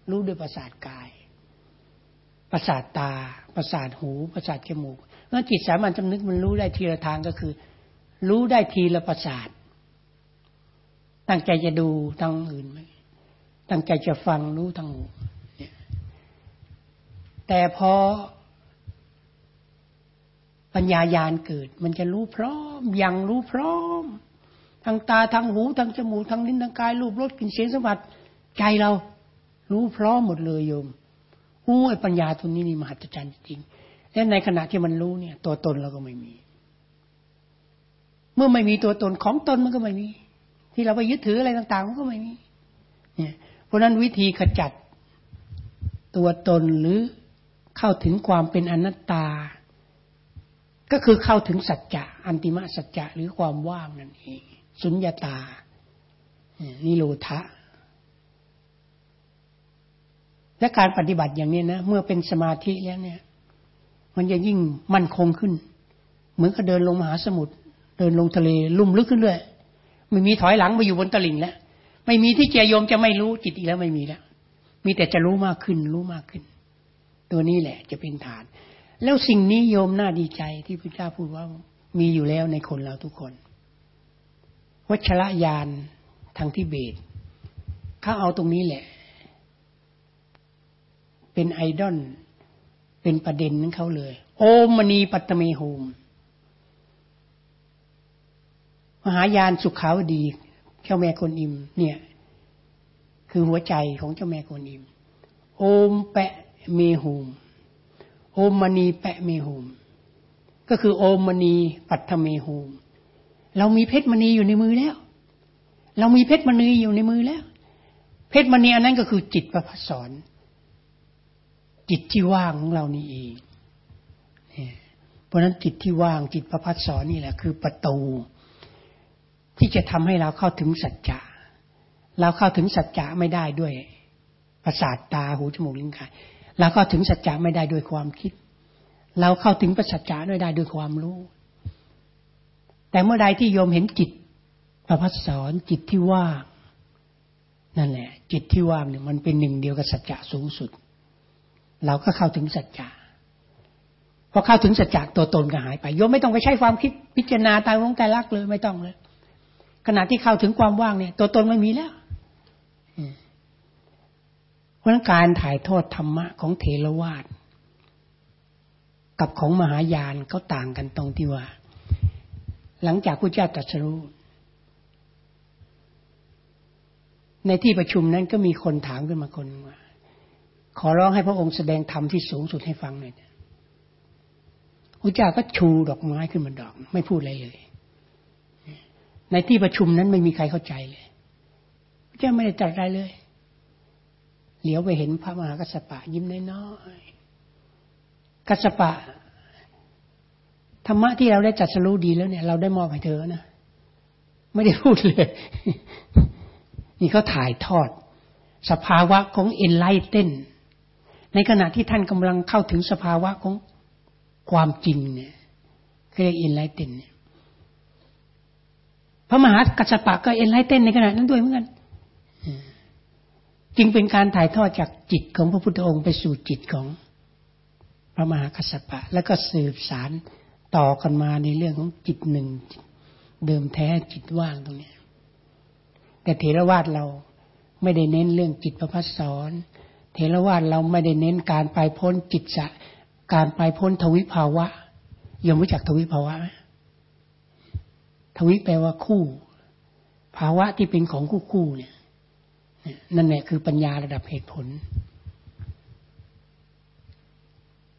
A: รู้ด้วยประสาทกาย ประสาทตา ประสาทหู ประสาทจมูกเมื่อจิตสามัญจำนึกมันรู้ได้ทีละทางก็คือ รู้ได้ทีละประสาท ตั้งใจจะดูทางอื่นไหมตั้งใจจะฟังรู้ทางหูแต่พอ ปัญญายาณเกิด มันจะรู้พร้อมยังรู้พร้อมทางตาทางหูทางจมูกทางลิ้นทางกายรูปรสกลิ่นเสียงสัมผัสใจเรารู้พร้อมหมดเลยโยมโอ้ยปัญญาตัวนี้นี่มหัศจรรย์จริงและในขณะที่มันรู้เนี่ย ตัวตนเราก็ไม่มี เมื่อไม่มีตัวตนของตนมันก็ไม่มี ที่เราไปยึดถืออะไรต่าง ๆ มันก็ไม่มี เนี่ย เพราะนั้นวิธีขจัดตัวตนหรือเข้าถึงความเป็นอนัตตา ก็คือเข้าถึงสัจจะอันติมสัจจะหรือความว่างนั่นเองสุญญาตา นิโรธะและการปฏิบัติอย่างนี้นะเมื่อเป็นสมาธิแล้วเนี่ย มันจะยิ่งมั่นคงขึ้น เหมือนกับเดินลงมหาสมุทรเดินลงทะเลลุ่มลึกขึ้นเรื่อยไม่มีถอยหลังมาอยู่บนตลิ่งแล้วไม่มีที่เจียมจะไม่รู้จิตอีกแล้วไม่มีแล้ว มีแต่จะรู้มากขึ้น รู้มากขึ้น ตัวนี้แหละจะเป็นฐาน แล้วสิ่งนี้โยมน่าดีใจที่พระเจ้าพูดว่ามีอยู่แล้วในคนเราทุกคน วัชระยานทางทิเบตเขาเอาตรงนี้แหละ เป็นไอดอลเป็นประเด็นของเขาเลย โอมมณีปัทเมฮุมมหายานสุขาวดี เจ้าแม่กวนอิม เนี่ย คือหัวใจของเจ้าแม่กวนอิม โอมแปะเมฮุม โอมมณีแปะเมหูมก็คือโอมมณีปัตเมหูมเรามีเพชรมณีอยู่ในมือแล้ว เรามีเพชรมณีอยู่ในมือแล้ว เพชรมณีอันนั้นก็คือจิตประพัสอนจิตที่ว่างของเรานี่เองเพราะนั้นจิตที่ว่างจิตประพัสสอนนี่แหละ คือประตู ที่จะทำให้เราเข้าถึงสัจจะเราเข้าถึงสัจจะไม่ได้ด้วยประสาทตาหูจมูกลิ้นกาย เราก็ถึงสัจจะไม่ได้ด้วยความคิด เราเข้าถึงประสัจจะไม่ได้ด้วยความรู้ แต่เมื่อใดที่โยมเห็นจิตประพัสสอนจิตที่ว่างนั่นแหละ จิตที่ว่างเนี่ยมันเป็นหนึ่งเดียวกับสัจจะสูงสุด เราก็เข้าถึงสัจจะพอเข้าถึงสัจจะตัวตนก็หายไปโยมไม่ต้องไปใช้ความคิดพิจารณาตายงใจรักเลยไม่ต้องเลยขณะที่เข้าถึงความว่างเนี่ย ตัวตนไม่มีแล้ว ราะการถ่ายทอดธรรมะของเทรวาสกับของมหายานเขาต่างกันตรงที่ว่า หลังจากพระเจ้าตรัสรู้ในที่ประชุมนั้นก็มีคนถามขึ้นมาคนว่า ขอร้องให้พระองค์แสดงธรรมที่สูงสุดให้ฟังหน่อยพระเจ้าก็ชูดอกไม้ขึ้นมาดอก ไม่พูดอะไรเลย ในที่ประชุมนั้นไม่มีใครเข้าใจเลยพระเจ้าไม่ได้ตรัสอะไรเลย เหลียวไปเห็นพระมหากัสสปะยิ้มน้อยๆกัสสปะธรรมะที่เราได้จัดสรู้ดีแล้วเนี่ย เราได้มอบให้เธอนะไม่ได้พูดเลย นี่เขาถ่ายทอด สภาวะของเอ็นไลเต้นในขณะที่ท่านกำลังเข้าถึงสภาวะของความจริงเนี่ยเรียกเอ็นไลเต้นพระมหากัสสปะก็เอ็นไลเต้นในขณะนั้นด้วยเหมือนกัน จึงเป็นการถ่ายทอดจากจิตของพระพุทธองค์ไปสู่จิตของพระมหากัสสปะ แล้วก็สืบสารต่อกันมาในเรื่องของจิตหนึ่ง เดิมแท้จิตว่างตรงนี้ แต่เทรวาสเราไม่ได้เน้นเรื่องจิตประพัสสอนเทรวาสเราไม่ได้เน้นการไปพ้นจิตสะการไปพ้นทวิภาวะยมรู้จักทวิภาวะไหมทวิแปลว่าคู่ ภาวะที่เป็นของคู่คู่เนี่ย นั่นแหละคือปัญญาระดับเหตุผล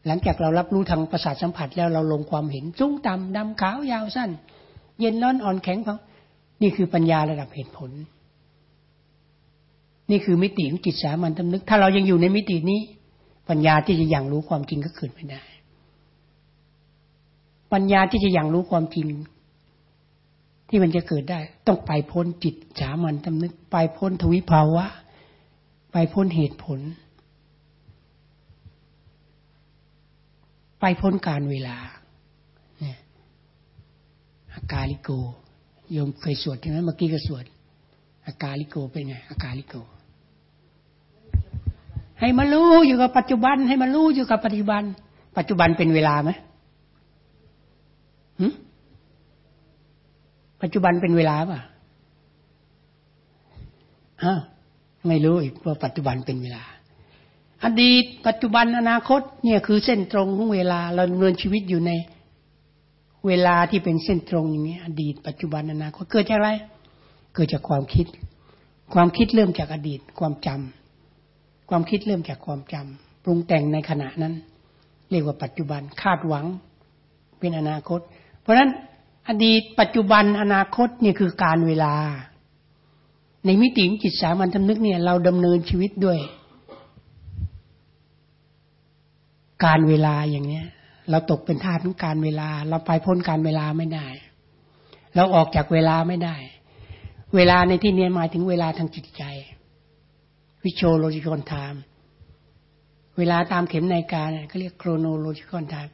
A: หลังจากเรารับรู้ทางประสาทสัมผัสแล้วเราลงความเห็นสูงต่ำดำขาวยาวสั้น เย็นร้อนอ่อนแข็งของนี่คือปัญญาระดับเหตุผล นี่คือมิติของจิตสามัญทำนึก ถ้าเรายังอยู่ในมิตินี้ ปัญญาที่จะยังรู้ความจริงก็เกิดไม่ได้ ปัญญาที่จะยังรู้ความจริง ที่มันจะเกิดได้ ต้องไปพ้นจิตสามัญทำนึก ไปพ้นทวิภาวะ ไปพ้นเหตุผล ไปพ้นการเวลาเนี่ยอากาลิโกโยมเคยสวดใช่ไหมเมื่อกี้ก็สวดอากาลิโกเป็นไงอากาลิโก ให้มารู้อยู่กับปัจจุบัน ให้มารู้อยู่กับปัจจุบัน ปัจจุบันเป็นเวลาไหม ปัจจุบันเป็นเวลาป่ะฮะไม่รู้อีกว่าปัจจุบันเป็นเวลา อดีต ปัจจุบันอนาคต เนี่ยคือเส้นตรงของเวลาเราดำเนินชีวิตอยู่ในเวลาที่เป็นเส้นตรงอย่างนี้อดีต ปัจจุบันอนาคตเกิดจากอะไร เกิดจากความคิด ความคิดเริ่มจากอดีต ความจำความคิดเริ่มจากความจำปรุงแต่งในขณะนั้น เรียกว่าปัจจุบันคาดหวังเป็นอนาคต เพราะฉะนั้น อดีตปัจจุบันอนาคตเนี่ยคือการเวลา ในมิติจิตสามัญสำนึกเนี่ย เราดำเนินชีวิตด้วย กาลเวลาอย่างเนี้ย เราตกเป็นทาสของกาลเวลา เราไปพ้นกาลเวลาไม่ได้ เราออกจากเวลาไม่ได้ เวลาในที่นี้หมายถึงเวลาทางจิตใจ psychological time เวลาตามเข็มนาฬิกาเนี่ยเขาเรียก chronological time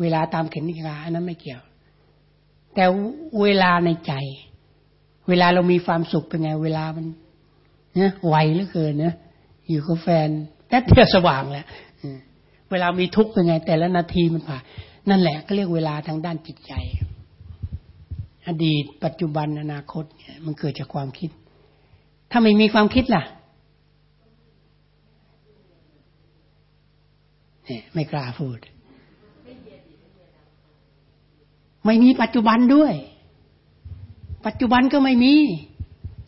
A: เวลาตามเข็มนาฬิกาอันนั้นไม่เกี่ยว แต่เวลาในใจ เวลาเรามีความสุขเป็นไง เวลามันเนี่ยไวเหลือเกินนะอยู่กับแฟนแป๊บเดียวสว่างแล้วเวลามีทุกข์เป็นไง แต่ละนาทีมันผ่านนั่นแหละก็เรียกเวลาทางด้านจิตใจ อดีต ปัจจุบันอนาคตเนี่ย มันเกิดจากความคิด ถ้าไม่มีความคิดล่ะเนี่ยไม่กล้าพูด ไม่มีปัจจุบันด้วย ปัจจุบันก็ไม่มี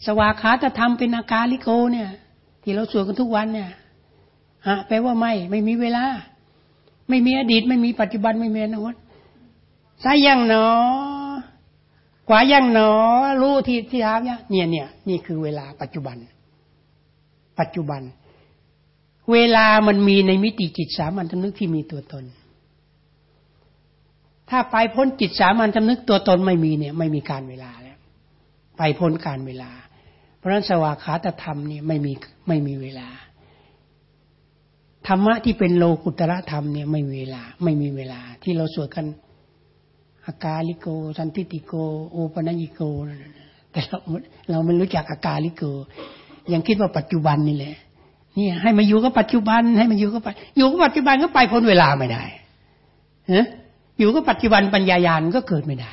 A: สวากขาตธรรมเป็นอาการลิโกเนี่ย ที่เราสวดกันทุกวันเนี่ยฮะแปลว่าไม่ ไม่มีเวลา ไม่มีอดีต ไม่มีปัจจุบันไม่มีอนาคตซ้ายยังหนอขวายังหนอ รู้ที่ที่ถาเนี่ยเนี่ยเนี่ย นี่คือเวลาปัจจุบัน ปัจจุบัน เวลามันมีในมิติจิตสามัญทนึกที่มีตัวตน ถ้าไปพ้นจิตสามัญจำนึกตัวตนไม่มีเนี่ย ไม่มีการเวลาแล้วไปพ้นการเวลา เพราะฉะนั้นสวากขาตธรรมเนี่ยไม่มีไม่มีเวลาธรรมะที่เป็นโลกุตระธรรมเนี่ยไม่มีเวลา ไม่มีเวลา ที่เราสวดกันอากาลิโกสันติติโกโอปนัญิโกแต่เราเราไม่รู้จักอากาลิโก ยังคิดว่าปัจจุบันนี่แหละนี่ให้มาอยู่กับปัจจุบัน ให้มาอยู่กับอยู่กับปัจจุบันก็ไปพ้นเวลาไม่ได้ฮะ อยู่กับปัจจุบันปัญญายาณก็เกิดไม่ได้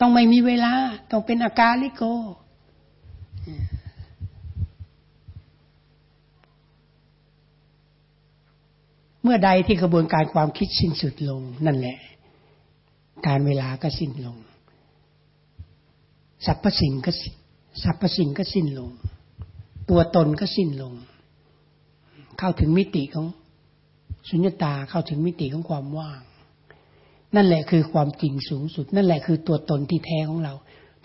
A: ต้องไม่มีเวลา ต้องเป็นอาการลิโก เมื่อใดที่กระบวนการความคิดสิ้นสุดลงนั่นแหละ การเวลาก็สิ้นลงสรรพสิ่งก็สรรพสิ่งก็สิ้นลง ตัวตนก็สิ้นลง เข้าถึงมิติของสุญญตาเข้าถึงมิติของความว่าง นั่นแหละคือความจริงสูงสุด นั่นแหละคือตัวตนที่แท้ของเรา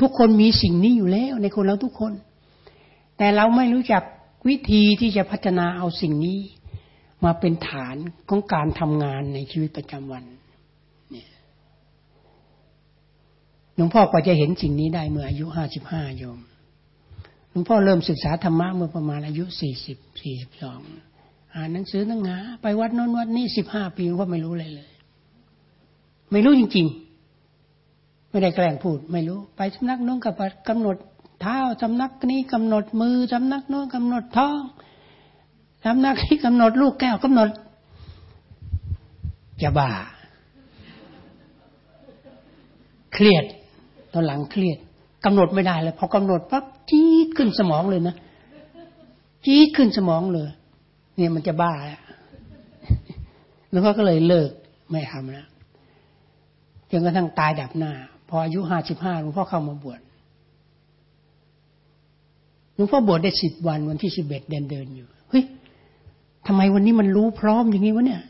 A: ทุกคนมีสิ่งนี้อยู่แล้วในคนเราทุกคน แต่เราไม่รู้จักวิธีที่จะพัฒนาเอาสิ่งนี้ มาเป็นฐานของการทำงานในชีวิตประจำวันหลวงพ่อกว่าจะเห็นสิ่งนี้ได้เมื่ออายุห้าสิบห้าโยมหลวงพ่อเริ่มศึกษาธรรมะเมื่อประมาณอายุสี่สิบสี่สิบสองอ่านหนังสือหนังหาไปวัดโน้นวัดนี้สิบห้าปีก็ไม่รู้เลยเลย ไม่รู้จริง ๆ ไม่ได้แกล้งพูด ไม่รู้ ไปสำนักนู้นกับกำหนดเท้าสำนักนี้กำหนดมือสำนักนู้นกำหนดท้องสำนักนี้กำหนดลูกแก้วกำหนดจะบ้า เครียด ตอนหลังเครียดกำหนดไม่ได้เลยพอกำหนดปั๊บจี๊ดขึ้นสมองเลยนะจี๊ดขึ้นสมองเลย เนี่ยมันจะบ้าแล้วก็เลยเลิกไม่ทำแล้ว จนกระทั่งตายดับหน้า พออายุห้าสิบห้าหลวงพ่อเข้ามาบวชหลวงพ่อบวชได้สิบวันวันที่สิบเอ็ดเดินเดินอยู่เฮ้ยทำไมวันนี้มันรู้พร้อมอย่างนี้วะเนี่ย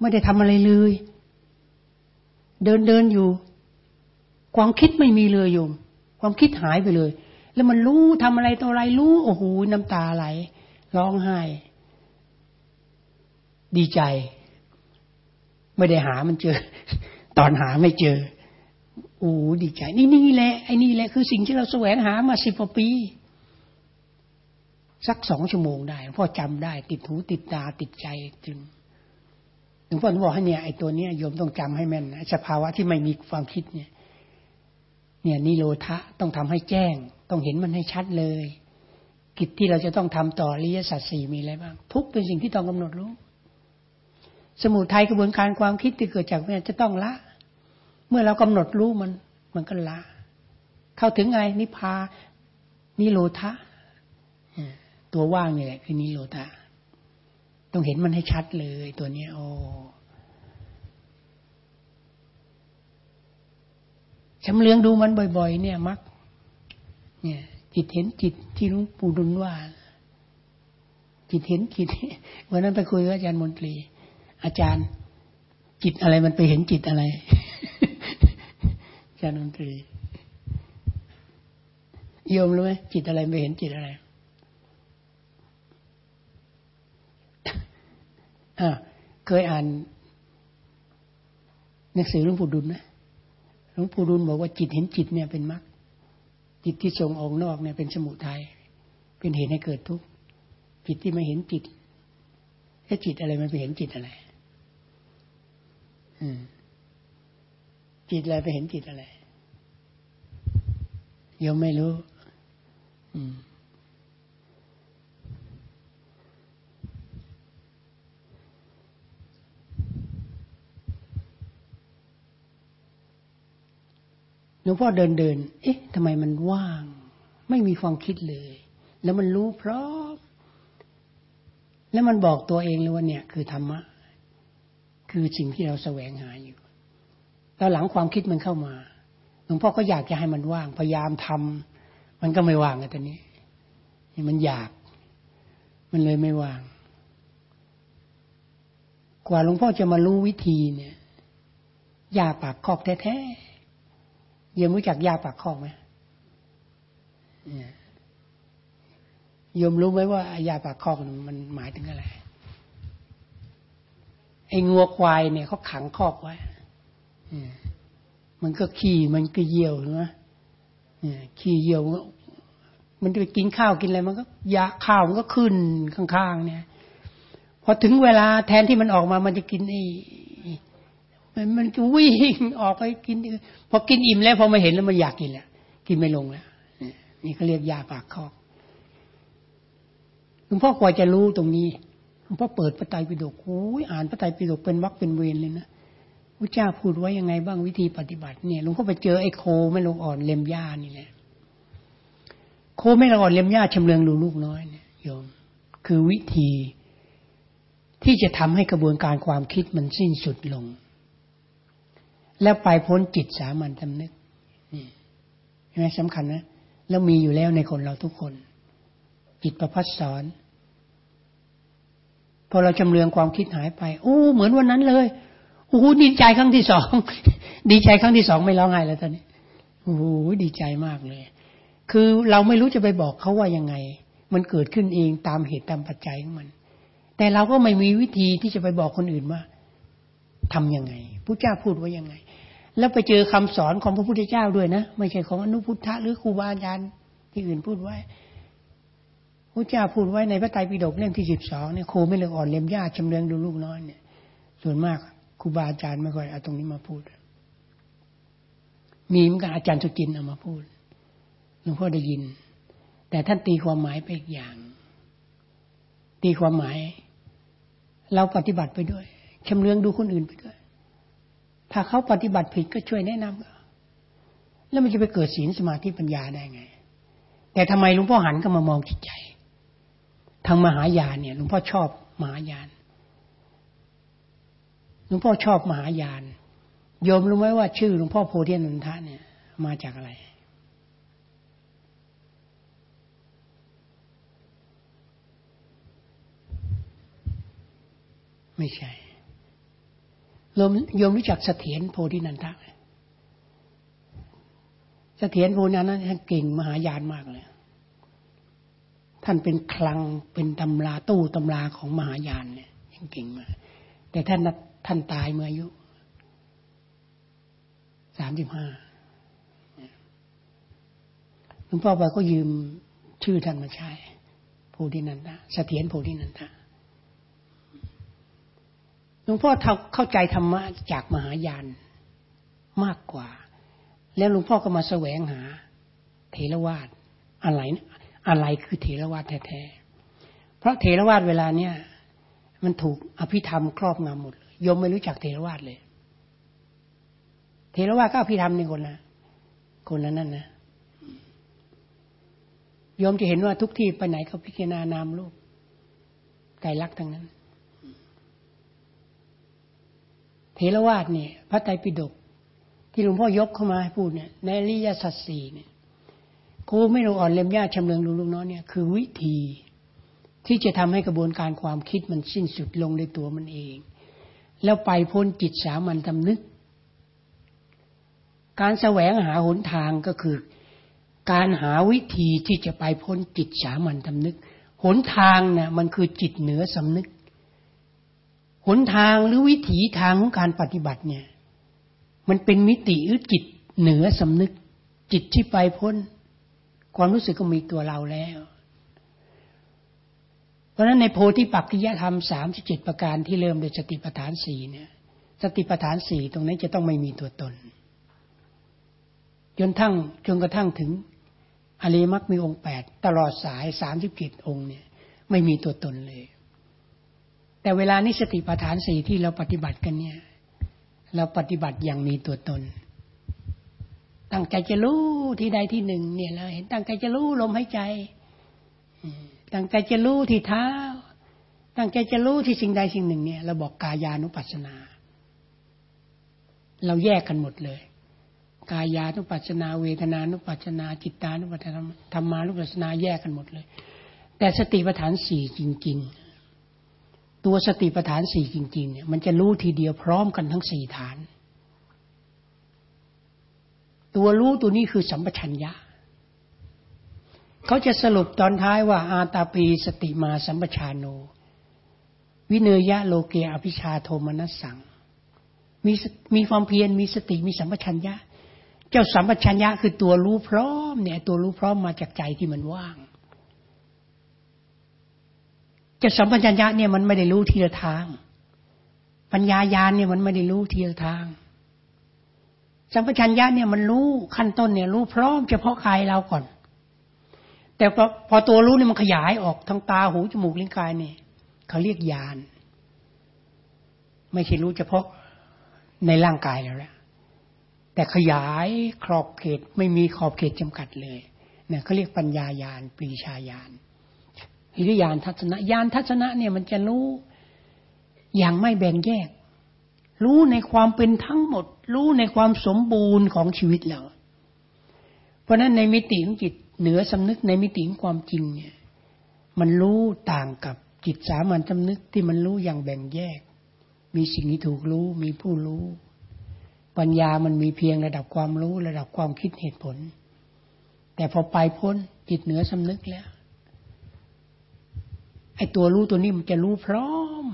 A: ไม่ได้ทำอะไรเลย เดินเดินอยู่ ความคิดไม่มีเลยโยม ความคิดหายไปเลย แล้วมันรู้ทำอะไรตัวอะไรรู้โอ้โหน้ำตาไหลร้องไห้ ดีใจ ไม่ได้หามันเจอ ตอนหาไม่เจอโอ้ดีใจ นี่นี่แหละไอ้นี่แหละคือสิ่งที่เราแสวงหามาสิบกว่าปี สักสองชั่วโมงได้พ่อจำได้ ติดหูติดตาติดใจจึงหลวงพ่อบอกให้เนี่ยไอ้ตัวเนี้ยโยมต้องจำให้แม่นสภาวะที่ไม่มีความคิดเนี่ย เนี่ยนิโรธะต้องทำให้แจ้ง ต้องเห็นมันให้ชัดเลย กิจที่เราจะต้องทำต่อริยสัจสี่มีอะไรบ้าง ทุกเป็นสิ่งที่ต้องกำหนดรู้ สมุทัยกระบวนการความคิดที่เกิดจากเนี่ยจะต้องละ เมื่อเรากำหนดรู้มันมันก็ละ เข้าถึงไงนิพานิโรธะตัวว่างนี่แหละคือนิโรธาต้องเห็นมันให้ชัดเลย ตัวนี้โอ้ชำเลืองดูมันบ่อย ๆ เนี่ยมัก เนี่ย จิตเห็นจิตที่ลุงปู่ดุลว่า จิตเห็นจิตวันนั้นไปคุยกับอาจารย์มนตรี อาจารย์ จิตอะไรมันไปเห็นจิตอะไรารย์มนตรีโยมรู้ไหมจิตอะไรไปเห็นจิตอะไรเคยอ่านหนังสือหลวงปู่ดุลนะหลวงปู่ดุลบอกว่าจิตเห็นจิตเนี่ยเป็นมรรคจิตที่ส่งออกนอกเนี่ยเป็นสมุทัยเป็นเหตุให้เกิดทุกข์จิตที่ไม่เห็นจิตแค่จิตอะไรมันไปเห็นจิตอะไรจิตอะไรไปเห็นจิตอะไร ยังไม่รู้หลวงพ่อเดินเดิน เอ๊ะทำไมมันว่าง ไม่มีความคิดเลย แล้วมันรู้พร้อม แล้วมันบอกตัวเองเลยว่าเนี่ย คือธรรมะ คือสิ่งที่เราแสวงหาอยู่ แล้วหลังความคิดมันเข้ามา หลวงพ่อก็อยากจะให้มันว่าง พยายามทำมันก็ไม่ว่างอะตอนนี้มันอยาก มันเลยไม่ว่าง กว่าหลวงพ่อจะมารู้วิธีเนี่ยยาปากคอกแท้ๆยมรู้จักยาปากคอกไหมยมรู้ไหมว่ายาปากคอกมันหมายถึงอะไร ไอ้งัวควายเนี่ยเขาขังคอกไว้มั มันก็ขี่มันก็เยี่ยวใช่ไหมขี่เยี่ยวมันจะไปกินข้าวกินอะไรมันก็ยาข้าวมันก็ขึ้นข้างๆเนี่ยพอถึงเวลาแทนที่มันออกมามันจะกินไอ้มันมันจะวิ่งออกไปกินพอกินอิ่มแล้วพอมาเห็นแล้วมันอยากกินแล้วกินไม่ลงแล้วนี่เขาเรียกยาปากคอกหลวงพ่อกว่าจะรู้ตรงนี้หลวงพ่อเปิดพระไตรปิฎกโอ้ยอ่านพระไตรปิฎกเป็นวรรคเป็นเวรเลยนะ พระเจ้าพูดไว้ยังไงบ้างวิธีปฏิบัติเนี่ยหลวงพ่อไปเจอไอ้โคไม่ลงอ่อนเล็มหญ้านี่แหละโคไม่ลงอ่อนเล็มหญ้าชำเลืองดูลูกน้อยเนี่ยโยม คือวิธีที่จะทำให้กระบวนการความคิดมันสิ้นสุดลง แล้วไปพ้นจิตสามัญทำนึกนี่ใช่ไหมสำคัญนะแล้วมีอยู่แล้วในคนเราทุกคน จิตประพัดสอนพอเราจำเรืองความคิดหายไป โอ้ เหมือนวันนั้นเลย โอ้โหดีใจครั้งที่สองดีใจครั้งที่สองไม่ร้องไห้แล้วตอนนี้โอ้โหดีใจมากเลย คือเราไม่รู้จะไปบอกเขาว่ายังไง มันเกิดขึ้นเองตามเหตุตามปัจจัยของมัน แต่เราก็ไม่มีวิธีที่จะไปบอกคนอื่นว่าทํำยังไงพระเจ้าพูดว่ายังไง แล้วไปเจอคำสอนของพระพุทธเจ้าด้วยนะไม่ใช่ของอนุพุทธะหรือครูบาอาจารย์ที่อื่นพูดไว้พระเจ้าพูดไว้ในพระไตรปิฎกเล่มที่สิบสองเนี่ยโคไม่เลือกอ่อนเล็มหญ้าชำเลืองดูลูกน้อยเนี่ย ส่วนมาก ครูบาอาจารย์ไม่ค่อยเอาตรงนี้มาพูด มีเหมือนกันอาจารย์สุจินเอามาพูดหลวงพ่อได้ยิน แต่ท่านตีความหมายไปอีกอย่าง ตีความหมาย เราปฏิบัติไปด้วยชำเลืองดูคนอื่นไปด้วย ถ้าเขาปฏิบัติผิดก็ช่วยแนะนำแล้วมันจะไปเกิดศีลสมาธิปัญญาได้ไง แต่ทำไมหลวงพ่อหันก็มามองจิตใจทางมหายานเนี่ยหลวงพ่อชอบมหายาน หลวงพ่อชอบมหายานโยมรู้ไหมว่าชื่อหลวงพ่อโพธิอนันทะเนี่ย มาจากอะไร ไม่ใช่โยมยมรู้จักเสถียรโพธินันทะเสถียรโพธินันทะท่านเก่งมหายานมากเลย ท่านเป็นคลังเป็นตำราตู้ตำราของมหายานเนี่ยยังเก่งมากแต่ท่าน ท่านตายเมื่ออายุสามสิบห้าหลวงพ่อไปก็ยืมชื่อท่านมาใช้โพธินันทะเสถียรโพธินันทะหลวงพ่อเข้าใจธรรมะจากมหายานมากกว่า แล้วหลวงพ่อก็มาแสวงหา เทรวาสอะไรอะไรคือเทรวาสแท้ๆเพราะเทรวาสเวลาเนี้ยมันถูกอภิธรรมครอบงำหมดเลย โยมไม่รู้จักเทรวาสเลย เทรวาสก็อภิธรรมนี่คนละคนละนั่นนะโยมจะเห็นว่าทุกที่ไปไหนเขาพิจารณานามรูปไกลลักษณ์ทั้งนั้น เทรวาสเนี่ย พระไตรปิฎกที่หลวงพ่อยกเข้ามาให้พูดเนี่ย ในริยสัตสีเนี่ยครูไม่รู้อ่อนเล็มญาชำเลืองดูลูกน้อยเนี่ยคือวิธีที่จะทำให้กระบวนการความคิดมันสิ้นสุดลงในตัวมันเอง แล้วไปพ้นจิตสามัญทำนึก การแสวงหาหนทางก็คือ การหาวิธีที่จะไปพ้นจิตสามัญทำนึก หนทางนะ่ะมันคือจิตเหนือสำนึก หนทางหรือวิถีทางของการปฏิบัติเนี่ย มันเป็นมิติหรือจิตเหนือสำนึก จิตที่ไปพ้น ความรู้สึกก็มีตัวเราแล้ว เพราะฉะนั้นในโพธิปักขิยธรรมสามสิบเจ็ดประการที่เริ่มโดยสติปัฏฐานสี่เนี่ยสติปัฏฐานสี่ตรงนี้จะต้องไม่มีตัวตน จนทั้งจนกระทั่งถึงอริมักมีองค์แปดตลอดสายสามสิบกิจองค์เนี่ย ไม่มีตัวตนเลย แต่เวลานี้สติปัฏฐานสี่ที่เราปฏิบัติกันเนี่ย เราปฏิบัติอย่างมีตัวตน ตั้งใจจะรู้ที่ใดที่หนึ่งเนี่ยเราเห็นตั้งใจจะรู้ลมหายใจ ตั้งใจจะรู้ที่เท้าตั้งใจจะรู้ที่สิ่งใดสิ่งหนึ่งเนี่ยเราบอกกายานุปัสสนา เราแยกกันหมดเลย กายานุปัสนา เวทนานุปัสนา จิตานุปัสนาธรรมานุปัสนาแยกกันหมดเลย แต่สติปัฏฐานสี่จริง ๆ ตัวสติปัฏฐานสี่จริง ๆ เนี่ยมันจะรู้ทีเดียวพร้อมกันทั้งสี่ฐาน ตัวรู้ตัวนี้คือสัมปชัญญะ เขาจะสรุปตอนท้ายว่าอาตาปีสติมาสัมปชานโน วิเนยะโลเกอภิชาโทมนัสสังมีมีความเพียรมีสติมีสัมปชัญญะ เจ้าสัมปชัญญะคือตัวรู้พร้อมเนี่ย ตัวรู้พร้อมมาจากใจที่มันว่างเจ้าสัมปชัญญะเนี่ยมันไม่ได้รู้ทีละทาง ปัญญายาณเนี่ยมันไม่ได้รู้ทีละทาง สัมปชัญญะเนี่ยมันรู้ขั้นต้นเนี่ยรู้พร้อมเฉพาะกายเราก่อน แต่พอตัวรู้เนี่ยมันขยายออกทั้งตาหูจมูกลิ้นกายเนี่ยเขาเรียกญาณไม่ใช่รู้เฉพาะในร่างกายแล้วแหละแต่ขยายขอบเขตไม่มีขอบเขตจำกัดเลยเนี่ยเขาเรียกปัญญายานปรีชายานหรือยานทัศนะยานทัศนะเนี่ยมันจะรู้อย่างไม่แบ่งแยก รู้ในความเป็นทั้งหมด รู้ในความสมบูรณ์ของชีวิตเราเพราะนั้นในมิติของจิต เหนือสำนึกในมิติของความจริงเนี่ย มันรู้ต่างกับจิตสามัญสำนึกที่มันรู้อย่างแบ่งแยก มีสิ่งที่ถูกรู้ มีผู้รู้ ปัญญามันมีเพียงระดับความรู้ระดับความคิดเหตุผล แต่พอไปพ้นจิตเหนือสำนึกแล้วไอ้ตัวรู้ตัวนี้มันจะรู้พร้อม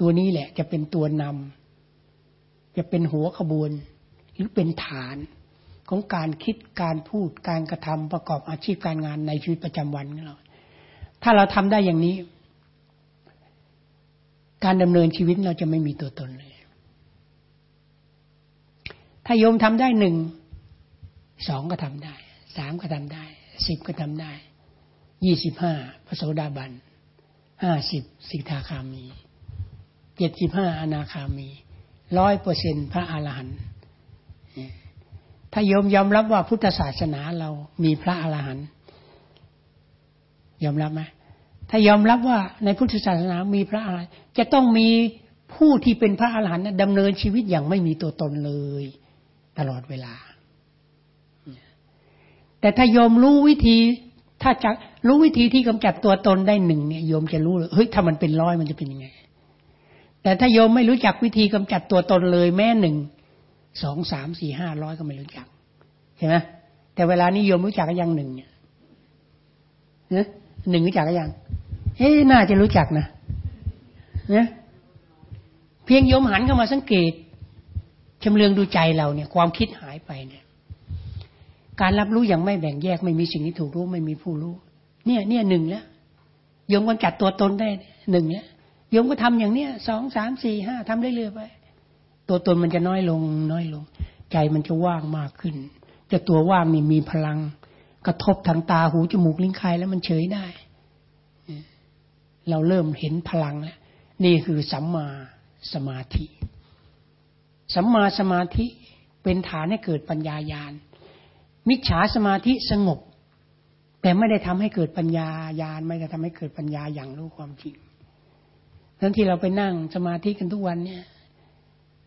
A: ตัวนี้แหละ จะเป็นตัวนำจะเป็นหัวขบวน หรือเป็นฐาน ของการคิดการพูดการกระทำประกอบอาชีพการงานในชีวิตประจำวันของเรา ถ้าเราทำได้อย่างนี้ การดำเนินชีวิตเราจะไม่มีตัวตนเลย ถ้าโยมทำได้หนึ่งสองก็ทำได้สามก็ทำได้สิบก็ทำได้ยี่สิบห้าพระโสดาบันห้าสิบสิกขาคามีเจ็ดสิบห้าอนาคามีร้อยเปอร์เซ็นพระอรหันต์ ถ้าโยมยอมรับว่าพุทธศาสนาเรามีพระอรหันต์ยอมรับไหมถ้ายอมรับว่าในพุทธศาสนามีพระอรหันต์จะต้องมีผู้ที่เป็นพระอรหันต์ดำเนินชีวิตอย่างไม่มีตัวตนเลย ตลอดเวลา แต่ถ้ายอมรู้วิธีถ้าจะรู้วิธีที่กำจัดตัวตนได้หนึ่งเนี่ยโยมจะรู้เลยเฮ้ยถ้ามันเป็นร้อยมันจะเป็นยังไง แต่ถ้าโยมไม่รู้จักวิธีกำจัดตัวตนเลยแม้หนึ่ง สองสามสี่ห้าร้อยก็ไม่รู้จักใช่ไหมแต่เวลานี้โยมรู้จักก็ยังหนึ่งเนี่ยหนึ่งรู้จักก็ยังเฮ้ยน่าจะรู้จักนะเนี่ยเพียงโยมหันเข้ามาสังเกตชำเลืองดูใจเราเนี่ย ความคิดหายไปเนี่ย การรับรู้อย่างไม่แบ่งแยกไม่มีสิ่งที่ถูกรู้ไม่มีผู้รู้ เนี่ย เนี่ยหนึ่งแล้วโยมก็จัดตัวตนได้หนึ่งแล้วโยมก็ทำอย่างเนี้ยสองสามสี่ห้าทำเรื่อยๆไป ตัวตนมันจะน้อยลง น้อยลง ใจมันจะว่างมากขึ้นจะตัวว่างนี่มีพลัง กระทบทางตาหูจมูกลิ้นกายแล้วมันเฉยได้ เราเริ่มเห็นพลังแล้วนี่คือสัมมาสมาธิ สัมมาสมาธิเป็นฐานให้เกิดปัญญายาณ มิจฉาสมาธิสงบ แต่ไม่ได้ทำให้เกิดปัญญายาณ ไม่ได้ทำให้เกิดปัญญาอย่างรู้ความจริงทั้งที่เราไปนั่งสมาธิกันทุกวันเนี่ย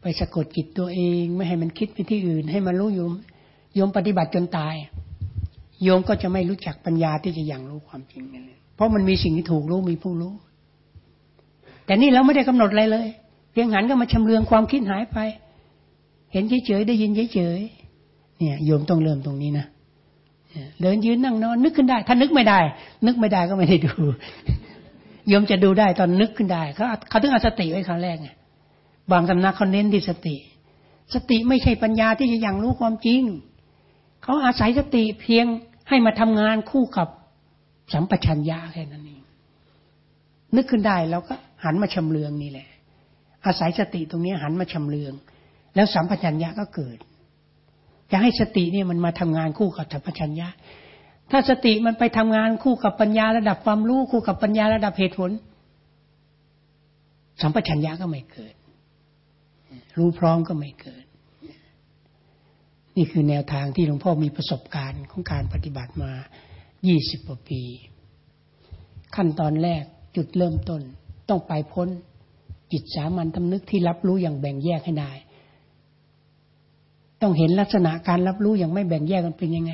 A: ไปสะกดจิตตัวเอง ไม่ให้มันคิดไปที่อื่น ให้มันรู้อยู่โยมปฏิบัติจนตาย โยมก็จะไม่รู้จักปัญญาที่จะอย่างรู้ความจริงนั่นเลยเพราะมันมีสิ่งที่ถูกรู้มีผู้รู้ แต่นี่เราไม่ได้กำหนดอะไรเลย เพียงหันก็มาชำเลืองความคิดหายไป เห็นเฉยๆได้ยินเฉยๆเนี่ย โยมต้องเริ่มตรงนี้นะเดินยืนนั่งนอนนึกขึ้นได้ ถ้านึกไม่ได้ นึกไม่ได้ก็ไม่ได้ดูโยมจะดูได้ตอนนึกขึ้นได้เขาเขาถึงเอาสติไว้ครั้งแรกไง บางสำนักเขาเน้นที่สติ สติไม่ใช่ปัญญาที่จะยังรู้ความจริง เขาอาศัยสติเพียงให้มาทำงานคู่กับสัมปชัญญะแค่นั้นเองนึกขึ้นได้เราก็หันมาชำเลืองนี่แหละ อาศัยสติตรงนี้หันมาชำเลือง แล้วสัมปชัญญะก็เกิด จะให้สติเนี่ยมันมาทำงานคู่กับสัมปชัญญะถ้าสติมันไปทำงานคู่กับปัญญาระดับความรู้คู่กับปัญญาระดับเหตุผล สัมปชัญญะก็ไม่เกิด รู้พร้อมก็ไม่เกิด นี่คือแนวทางที่หลวงพ่อมีประสบการณ์ของการปฏิบัติมา 20กว่าปี ขั้นตอนแรกจุดเริ่มต้น ต้องไปพ้นจิตสามัญทำนึกที่รับรู้อย่างแบ่งแยกให้ได้ ต้องเห็นลักษณะการรับรู้อย่างไม่แบ่งแยกมันเป็นยังไง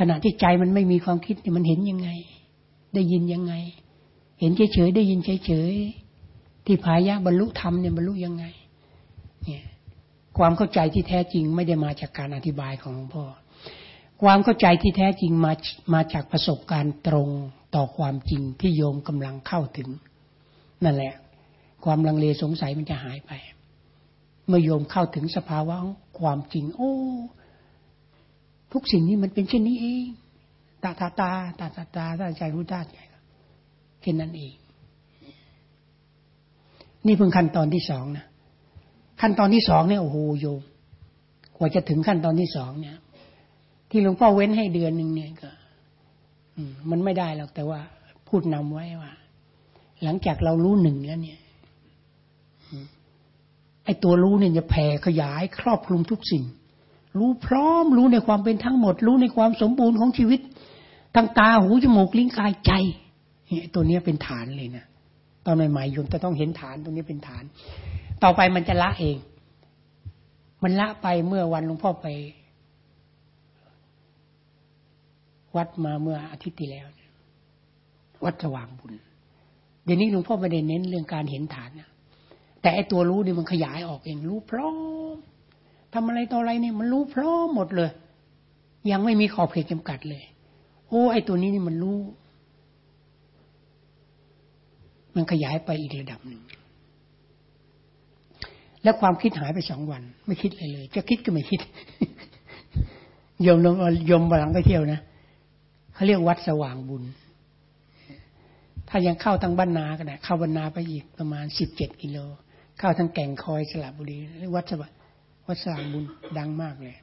A: ขณะที่ใจมันไม่มีความคิดมันเห็นยังไง ได้ยินยังไง เห็นเฉยๆได้ยินเฉยๆ ที่พายะบรรลุธรรมเนี่ยบรรลุยังไง เนี่ย ความเข้าใจที่แท้จริงไม่ได้มาจากการอธิบายของหลวงพ่อ ความเข้าใจที่แท้จริงมามาจากประสบการณ์ตรงต่อความจริงที่โยมกำลังเข้าถึง นั่นแหละ ความลังเลสงสัยมันจะหายไป เมื่อโยมเข้าถึงสภาวะความจริง โอ้ทุกสิ่งนี้มันเป็นเช่นนี้เองตาตาตาตาตาตาตาใจรู้ตาใจแค่นั้นเอง นี่เพิ่งขั้นตอนที่สองนะขั้นตอนที่สองเนี่ยโอ้โหโยมกว่าจะถึงขั้นตอนที่สองเนี่ย ที่หลวงพ่อเว้นให้เดือนหนึ่งเนี่ยก็มันไม่ได้หรอกแต่ว่าพูดนำไว้ว่า หลังจากเรารู้หนึ่งแล้วเนี่ยไอ้ตัวรู้เนี่ยจะแผ่ขยายครอบคลุมทุกสิ่ง รู้พร้อมรู้ในความเป็นทั้งหมด รู้ในความสมบูรณ์ของชีวิตทั้งตาหูจมูกลิ้นกายใจเนี่ยตัวนี้เป็นฐานเลยนะ ตอนใหม่ๆโยมจะต้องเห็นฐานตรงนี้เป็นฐาน ต่อไปมันจะละเอง มันละไปเมื่อวันหลวงพ่อไป วัดมาเมื่ออาทิตย์ที่แล้ว วัดสว่างบุญ เดี๋ยวนี้หลวงพ่อไม่ได้เน้นเรื่องการเห็นฐานนะแต่ไอตัวรู้นี่มันขยายออกเองรู้พร้อมทำอะไรต่ออะไรเนี่ยมันรู้พร้อมหมดเลย ยังไม่มีขอบเขตจำกัดเลย โอ้ไอตัวนี้นี่มันรู้ มันขยายไปอีกระดับหนึ่ง แล้วความคิดหายไปสองวัน ไม่คิดเลยเลย จะคิดก็ไม่คิดยมลงยมบาลังไปเที่ยวนะเขาเรียกวัดสว่างบุญ ถ้ายังเข้าทางบ้านนาก็ได้เข้าบ้านนาไปอีกประมาณสิบเจ็ดกิโล เข้าทางแก่งคอยสระบุรีวัดสว่างวัดสว่างบุญดังมากเลย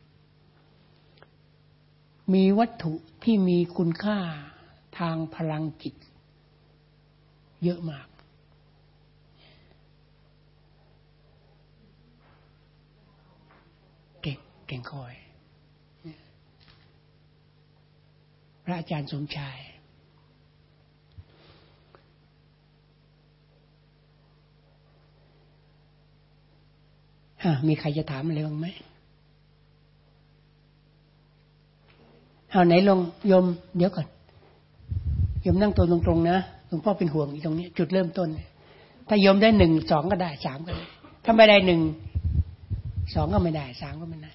A: มีวัตถุที่มีคุณค่าทางพลังจิต เยอะมาก เก่งเก่งคอย พระอาจารย์สมชาย มีใครจะถามอะไรบ้างไหมเอาไหนลงยม เดี๋ยวก่อนยมนั่งตัวตรงๆนะหลวงพ่อเป็นห่วงอยู่ตรงนี้ จุดเริ่มต้น ถ้ายมได้หนึ่งสองก็ได้สามก็ได้ถ้าไม่ได้หนึ่งสองก็ไม่ได้สามก็ไม่ได้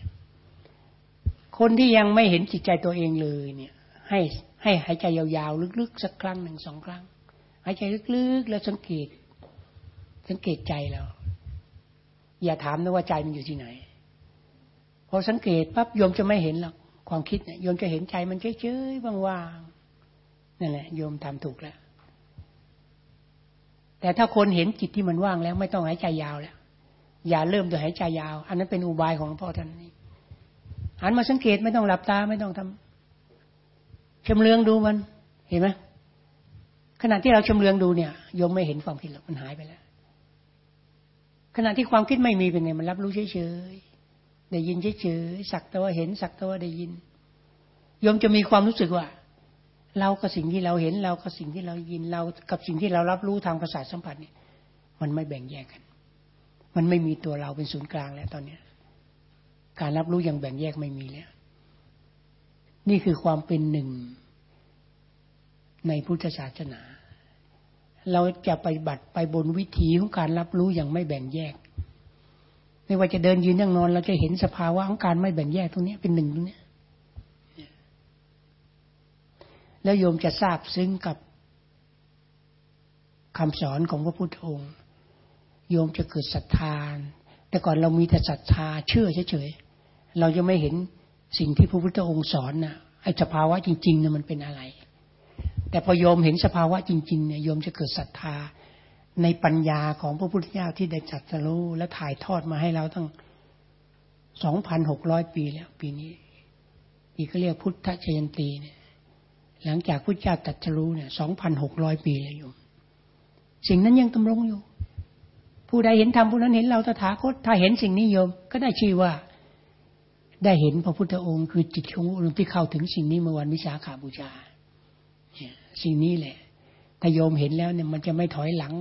A: คนที่ยังไม่เห็นจิตใจตัวเองเลยเนี่ย ให้ให้หายใจยาวๆลึกๆสักครั้งหนึ่งสองครั้ง หายใจลึกๆแล้วสังเกต สังเกตใจเราอย่าถามนะว่าใจมันอยู่ที่ไหนพอสังเกตปั๊บโยมจะไม่เห็นหรอกความคิดเนี่ยโยมจะเห็นใจมันเฉยๆว่างๆนั่นแหละโยมทำถูกแล้ว แต่ถ้าคนเห็นจิตที่มันว่างแล้ว ไม่ต้องหายใจยาวแล้ว อย่าเริ่มโดยหายใจยาว อันนั้นเป็นอุบายของพ่อท่านนี้หันมาสังเกตไม่ต้องหลับตาไม่ต้องทำชำเลืองดูมัน เห็นไหมขณะที่เราชำเลืองดูเนี่ยยมไม่เห็นความคิดหรอกมันหายไปแล้ว ขณะที่ความคิดไม่มีเป็นไงมันรับรู้เฉยๆได้ยินเฉยๆสักแต่ว่าเห็นสักแต่ว่าได้ยินยมจะมีความรู้สึกว่า เรากับสิ่งที่เราเห็นเรากับสิ่งที่เรายินเรากับสิ่งที่เรารับรู้ทางประสาทสัมผัสเนี่ย มันไม่แบ่งแยกกัน มันไม่มีตัวเราเป็นศูนย์กลางแล้วตอนนี้การรับรู้อย่างแบ่งแยกไม่มีแล้ว นี่คือความเป็นหนึ่งในพุทธศาสนา เราจะไปบัตรไปบนวิถีของการรับรู้อย่างไม่แบ่งแยก ไม่ว่าจะเดินยืนนั่งนอน เราจะเห็นสภาวะของการไม่แบ่งแยกตรงนี้เป็นหนึ่งตรงนี้ แล้วโยมจะทราบซึ้งกับคำสอนของพระพุทธองค์ โยมจะเกิดศรัทธาแต่ก่อนเรามีแต่ศรัทธาเชื่อเฉยๆเราจะไม่เห็นสิ่งที่พระพุทธองค์สอนนะไอ้สภาวะจริงๆนี่มันเป็นอะไร แต่พอโยมเห็นสภาวะจริงๆเนี่ยโยมจะเกิดศรัทธาในปัญญาของพระพุทธเจ้าที่ได้จัดสรู้และถ่ายทอดมาให้เราตั้งสองพันหกร้อยปีแล้ว ปีนี้อีกก็เรียกพุทธชยันตีเนี่ย หลังจากพุทธเจ้าตัดสรู้เนี่ยสองพันหกร้อยปีแล้วโยมสิ่งนั้นยังตำรงอยู่ ผู้ใดเห็นธรรมผู้นั้นเห็นเราตถาคต ถ้าเห็นสิ่งนี้โยม ก็ได้ชื่อว่า ได้เห็นพระพุทธองค์คือจิตขององค์ที่เข้าถึงสิ่งนี้เมื่อวันวิสาขาบูชาสิ่งนี้แหละ ถ้าโยมเห็นแล้วเนี่ยมันจะไม่ถอยหลัง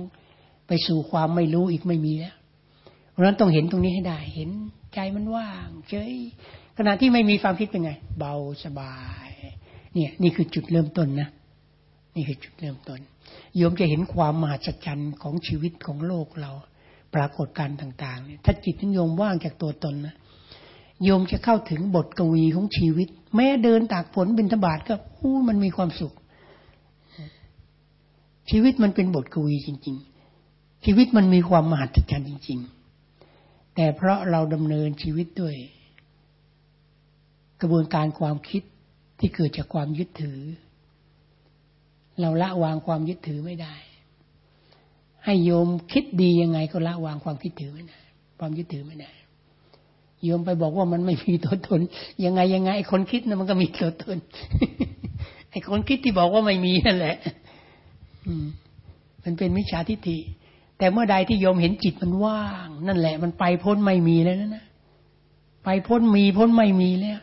A: ไปสู่ความไม่รู้อีกไม่มีแล้ว เพราะฉะนั้นต้องเห็นตรงนี้ให้ได้ เห็นใจมันว่างเฉยขณะที่ไม่มีความคิดเป็นไง เบาสบาย เนี่ยนี่คือจุดเริ่มต้นนะนี่คือจุดเริ่มต้นโยมจะเห็นความมหัศจรรย์ของชีวิตของโลกเรา ปรากฏการต่างๆเนี่ยถ้าจิตโยมว่างจากตัวตนนะโยมจะเข้าถึงบทกวีของชีวิต แม้เดินตากฝนบินทบาทก็อู้มันมีความสุข ชีวิตมันเป็นบทกวีจริง ๆ ชีวิตมันมีความมหัศจรรย์จริง ๆ แต่เพราะเราดำเนินชีวิตด้วย กระบวนการความคิด ที่เกิดจากความยึดถือ เราละวางความยึดถือไม่ได้ ให้โยมคิดดียังไงก็ละวางความคิดถือไม่ได้ ความยึดถือไม่ได้ โยมไปบอกว่ามันไม่มีตัวตน ยังไงยังไงไอ้คนคิดนะมันก็มีตัวตน ไอ้คนคิดที่บอกว่าไม่มีนั่นแหละ อืม มันเป็นมิจฉาทิฏฐิ แต่เมื่อใดที่โยมเห็นจิตมันว่าง นั่นแหละ มันไปพ้นไม่มีแล้วนะไปพ้นมีพ้นไม่มีแล้ว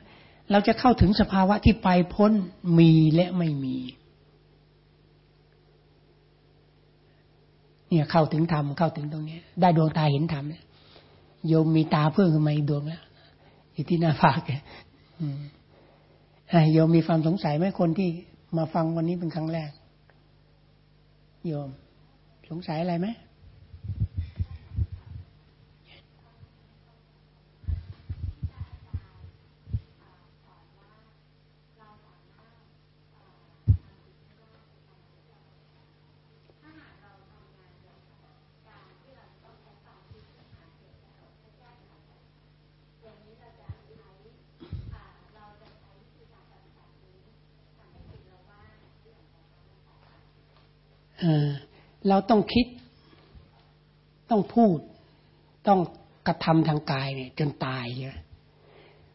A: เราจะเข้าถึงสภาวะที่ไปพ้นมีและไม่มี เนี่ยเข้าถึงธรรมเข้าถึงตรงนี้ได้ดวงตาเห็นธรรมเนี่ยโยมมีตาเพิ่มขึ้นมาอีกดวงแล้วอยู่ที่หน้าผากแกโยมมีความสงสัยไหมคนที่มาฟังวันนี้เป็นครั้งแรก โยม สงสัยอะไรไหม เราต้องคิด ต้องพูด ต้องกระทำทางกายเนี่ย จนตายเนี่ย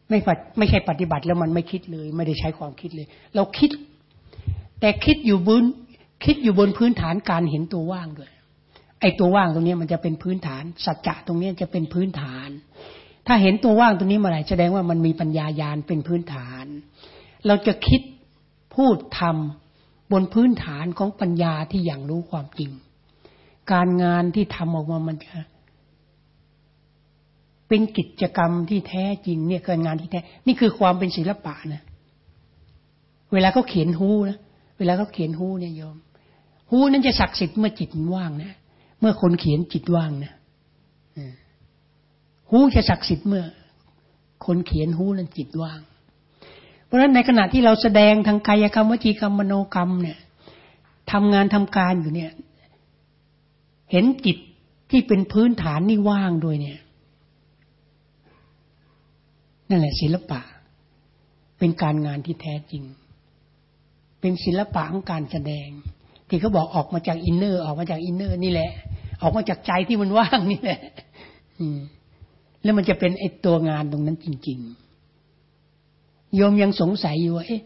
A: ไม่ไม่ใช่ปฏิบัติแล้วมันไม่คิดเลย ไม่ได้ใช้ความคิดเลย เราคิด แต่คิดอยู่บนคิดอยู่บนพื้นฐานการเห็นตัวว่างด้วย ไอ้ตัวว่างตรงนี้มันจะเป็นพื้นฐาน สัจจะตรงนี้จะเป็นพื้นฐาน ถ้าเห็นตัวว่างตรงนี้เมื่อไหร่แสดงว่ามันมีปัญญายาณเป็นพื้นฐาน เราจะคิดพูดทำ บนพื้นฐานของปัญญาที่อย่างรู้ความจริง การงานที่ทำออกมามันจะเป็นกิจกรรมที่แท้จริง เนี่ยการงานที่แท้ นี่คือความเป็นศิลปะนะเวลาเขาเขียนฮูนะเวลาเขาเขียนฮูเนี่ยโยมฮูนั้นจะศักดิ์สิทธิ์เมื่อจิตว่างนะเมื่อคนเขียนจิตว่างนะฮูจะศักดิ์สิทธิ์เมื่อ คนเขียนฮูนั้นจิตว่าง เพราะฉะนั้นในขณะที่เราแสดงทางกายกรรมวจีกรรมมโนกรรมเนี่ยทำงานทำการอยู่เนี่ย เห็นจิตที่เป็นพื้นฐานนี่ว่างด้วยเนี่ย นั่นแหละศิลปะ เป็นการงานที่แท้จริง เป็นศิลปะของการแสดง ที่เขาบอกออกมาจาก inner ออกมาจาก inner นี่แหละ ออกมาจากใจที่มันว่างนี่แหละแล้วมันจะเป็นไอตัวงานตรงนั้นจริง ๆ โยมยังสงสัยอยู่ว่าเอ๊ะ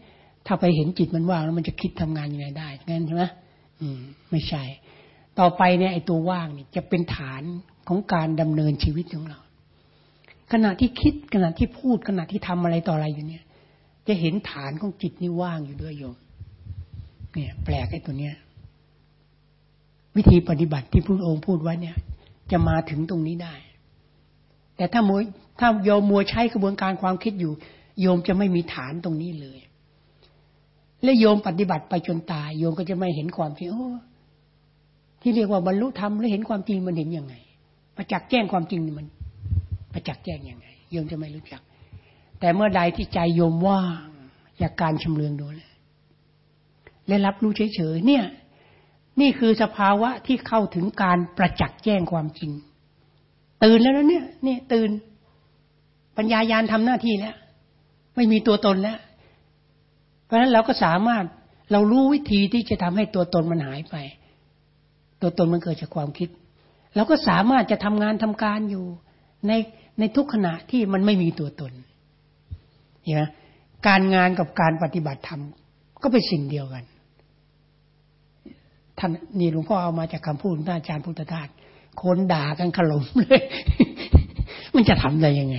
A: ถ้าไปเห็นจิตมันว่างแล้วมันจะคิดทำงานยังไงได้งั้นใช่ไหมอืม ไม่ใช่ ต่อไปเนี่ยไอ้ตัวว่างนี่จะเป็นฐานของการดำเนินชีวิตของเรา ขณะที่คิดขณะที่พูดขณะที่ทำอะไรต่ออะไรอยู่เนี่ย จะเห็นฐานของจิตนี่ว่างอยู่ด้วยโยม เนี่ย แปลกไอ้ตัวเนี้ย วิธีปฏิบัติที่พระองค์พูดไว้เนี่ย จะมาถึงตรงนี้ได้ แต่ถ้ามัวถ้าโยมมัวใช้กระบวนการความคิดอยู่ โยมจะไม่มีฐานตรงนี้เลย และโยมปฏิบัติไปจนตาย โยมก็จะไม่เห็นความจริงโอ้ที่เรียกว่าบรรลุธรรมแล้วเห็นความจริงมันเห็นยังไง ประจักษ์แจ้งความจริงมัน ประจักษ์แจ้งยังไง โยมจะไม่รู้จัก แต่เมื่อใดที่ใจโยมว่างจากการชำเลืองดูแลและรับรู้เฉยๆเนี่ย นี่คือสภาวะที่เข้าถึงการประจักษ์แจ้งความจริง ตื่นแล้วนะเนี่ย นี่ตื่น ปัญญายาณทำหน้าที่แล้ว ไม่มีตัวตนแล้ว เพราะฉะนั้นเราก็สามารถเรารู้วิธีที่จะทำให้ตัวตนมันหายไป ตัวตนมันเกิดจากความคิด เราก็สามารถจะทำงานทำการอยู่ ในในทุกขณะที่มันไม่มีตัวตนเนี่ยการงานกับการปฏิบัติธรรมก็เป็นสิ่งเดียวกันท่านนี่หลวงพ่อเอามาจากคำพูดของอาจารย์พุทธทาสคนด่ากันขลมเลย มันจะทำได้ยังไง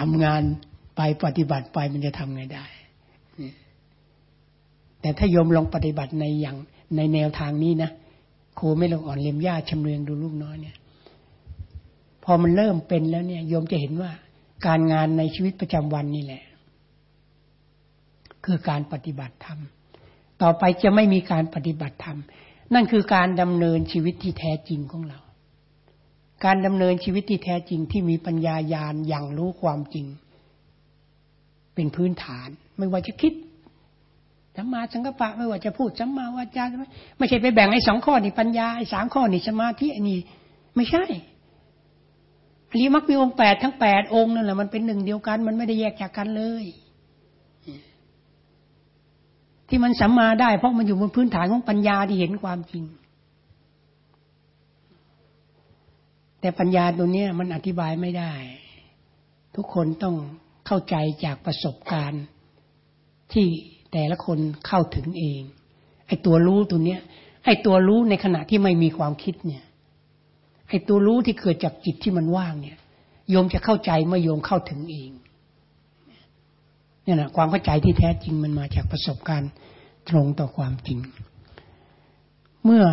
A: ทำงาน ไปปฏิบัติไปมันจะทำไงได้ แต่ถ้าโยมลองปฏิบัติในอย่างในแนวทางนี้นะโคไม่ลงอ่อนเลียมญาชำเลืองดูลูกน้อยเนี่ย พอมันเริ่มเป็นแล้วเนี่ยโยมจะเห็นว่า การงานในชีวิตประจำวันนี่แหละ คือการปฏิบัติธรรมต่อไปจะไม่มีการปฏิบัติธรรม นั่นคือการดำเนินชีวิตที่แท้จริงของเรา การดำเนินชีวิตที่แท้จริงที่มีปัญญายาณอย่างรู้ความจริง เป็นพื้นฐาน ไม่ว่าจะคิดสัมมาสังกัปปะไม่ว่าจะพูดสัมมาวาจาไม่ใช่ไปแบ่งไอ้สองข้อนี่ปัญญาไอ้สามข้อนี่สมาธิไอ้นี่ไม่ใช่อริมักมีองค์แปดทั้งแปดองค์นั่นแหละมันเป็นหนึ่งเดียวกัน มันไม่ได้แยกจากกันเลย ที่มันสัมมาได้ เพราะมันอยู่บนพื้นฐานของปัญญาที่เห็นความจริง แต่ปัญญาตัวนี้มันอธิบายไม่ได้ ทุกคนต้อง เข้าใจจากประสบการณ์ที่แต่ละคนเข้าถึงเอง ไอ้ตัวรู้ตัวเนี้ย ไอ้ตัวรู้ในขณะที่ไม่มีความคิดเนี่ย ไอ้ตัวรู้ที่เกิดจากจิตที่มันว่างเนี่ยโยมจะเข้าใจเมื่อโยมเข้าถึงเองเนี่ยนะความเข้าใจที่แท้จริงมันมาจากประสบการณ์ตรงต่อความจริง เมื่อ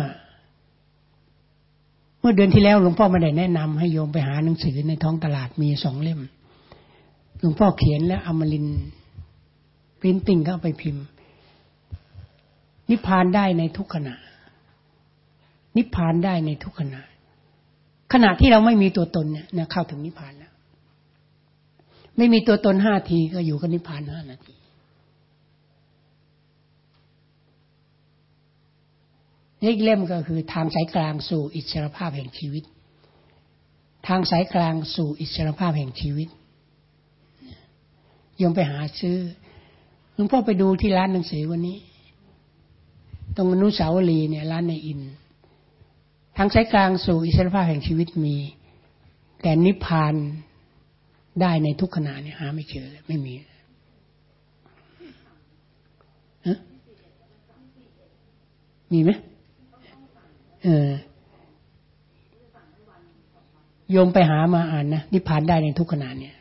A: เมื่อเดือนที่แล้วหลวงพ่อไม่ได้แนะนำให้โยมไปหาหนังสือในท้องตลาดมีสองเล่ม หลวงพ่อเขียนแล้วอมรินพิมพ์ติ่งเขาไปพิมพ์ นิพพานได้ในทุกขณะ นิพพานได้ในทุกขณะ ขณะที่เราไม่มีตัวตนเนี่ยนะเข้าถึงนิพพานแล้ว ไม่มีตัวตนห้าทีก็อยู่กับนิพพานห้านาทีอีกเล่มก็คือทางสายกลางสู่อิสรภาพแห่งชีวิต ทางสายกลางสู่อิสรภาพแห่งชีวิต ยมไปหาซื้อหลวงพ่อไปดูที่ร้านหนังสือวันนี้ ตรงอนุสาวรีย์เนี่ย ร้านในอิน ทางสายกลางสู่อิสรภาพแห่งชีวิตมี แต่นิพพานได้ในทุกขณะเนี่ยหาไม่เจอไม่มีมีไหมเออโยมไปหามาอ่านนะนิพพานได้ในทุกขณะเนี่ย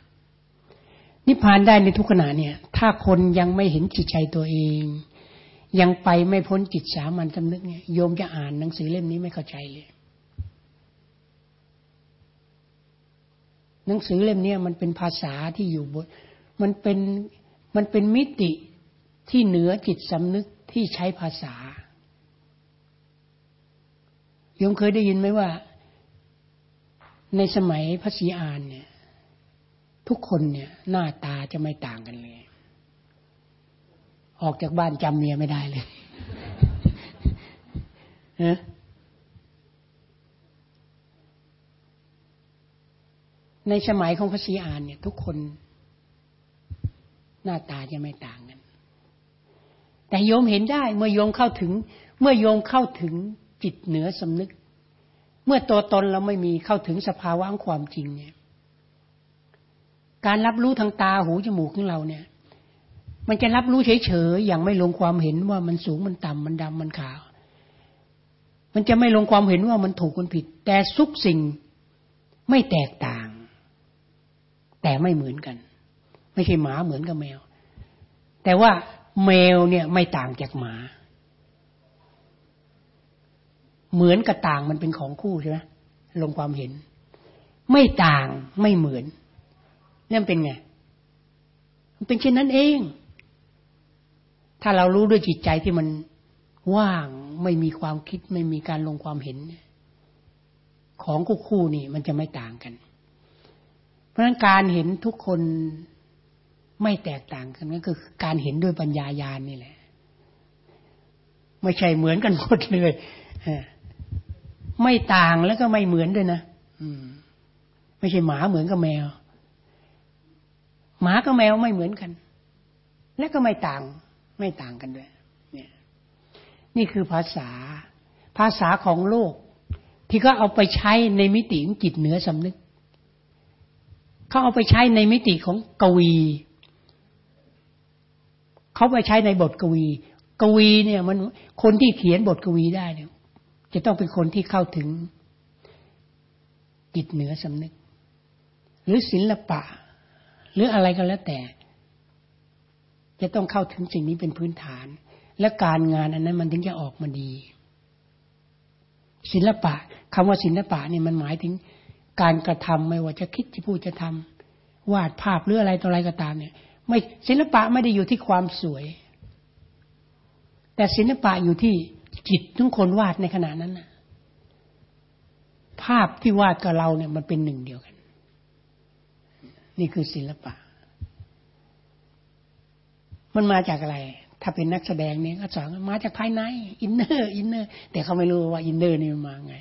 A: นิพพานได้ในทุกขณะเนี่ย ถ้าคนยังไม่เห็นจิตใจตัวเอง ยังไปไม่พ้นจิตสามัญสำนึกเนี่ยโยมจะอ่านหนังสือเล่มนี้ไม่เข้าใจเลยหนังสือเล่มนี้มันเป็นภาษาที่อยู่บนมันเป็นมันเป็นมิติที่เหนือจิตสำนึกที่ใช้ภาษาโยมเคยได้ยินไหมว่า ในสมัยพระศรีอานเนี่ย ทุกคนเนี่ย หน้าตาจะไม่ต่างกันเลย ออกจากบ้านจำเมียไม่ได้เลยนะในสมัยของพระศรีอานเนี่ย ทุกคนหน้าตาจะไม่ต่างกัน แต่โยมเห็นได้ เมื่อโยมเข้าถึง เมื่อโยมเข้าถึงจิตเหนือสำนึก เมื่อตัวตนเราไม่มีเข้าถึงสภาวะความจริงเนี่ย การรับรู้ทางตาหูจมูกของเราเนี่ย มันจะรับรู้เฉยๆอย่างไม่ลงความเห็นว่ามันสูงมันต่ำมันดำมันขาว มันจะไม่ลงความเห็นว่ามันถูกมันผิด แต่ทุกสิ่งไม่แตกต่าง แต่ไม่เหมือนกัน ไม่ใช่หมาเหมือนกับแมว แต่ว่าแมวเนี่ยไม่ต่างจากหมา เหมือนกับต่างมันเป็นของคู่ใช่ไหมลงความเห็น ไม่ต่างไม่เหมือน นี่เป็นไง มันเป็นเช่นนั้นเอง ถ้าเรารู้ด้วยจิตใจที่มันว่างไม่มีความคิดไม่มีการลงความเห็น ของคู่คู่นี่มันจะไม่ต่างกัน เพราะฉะนั้นการเห็นทุกคนไม่แตกต่างกันก็คือการเห็นด้วยปัญญายาณนี่แหละ ไม่ใช่เหมือนกันหมดเลยไม่ต่างแล้วก็ไม่เหมือนด้วยนะไม่ใช่หมาเหมือนกับแมว หมากับแมวไม่เหมือนกัน และก็ไม่ต่างไม่ต่างกันด้วยเนี่ยนี่คือภาษา ภาษาของโลก ที่ก็เอาไปใช้ในมิติของจิตเหนือสำนึกเขาเอาไปใช้ในมิติของกวีเขาไปใช้ในบทกวี กวีเนี่ยมันคนที่เขียนบทกวีได้เนี่ยจะต้องเป็นคนที่เข้าถึงจิตเหนือสำนึก หรือศิลปะ หรืออะไรก็แล้วแต่ จะต้องเข้าถึงสิ่งนี้เป็นพื้นฐาน และการงานอันนั้นมันถึงจะออกมาดี ศิลปะคำว่าศิลปะนี่มันหมายถึงการกระทำไม่ว่าจะคิดจะพูดจะทำวาดภาพหรืออะไรต่ออะไรก็ตามเนี่ย ไม่ศิลปะไม่ได้อยู่ที่ความสวย แต่ศิลปะอยู่ที่จิตทุกคนวาดในขณะนั้นนะภาพที่วาดกับเราเนี่ยมันเป็นหนึ่งเดียวกัน นี่คือศิลปะ มันมาจากอะไร ถ้าเป็นนักแสดงเนี่ยก็สอนมาจากภายใน inner inner แต่เขาไม่รู้ว่า inner นี่มันมาไง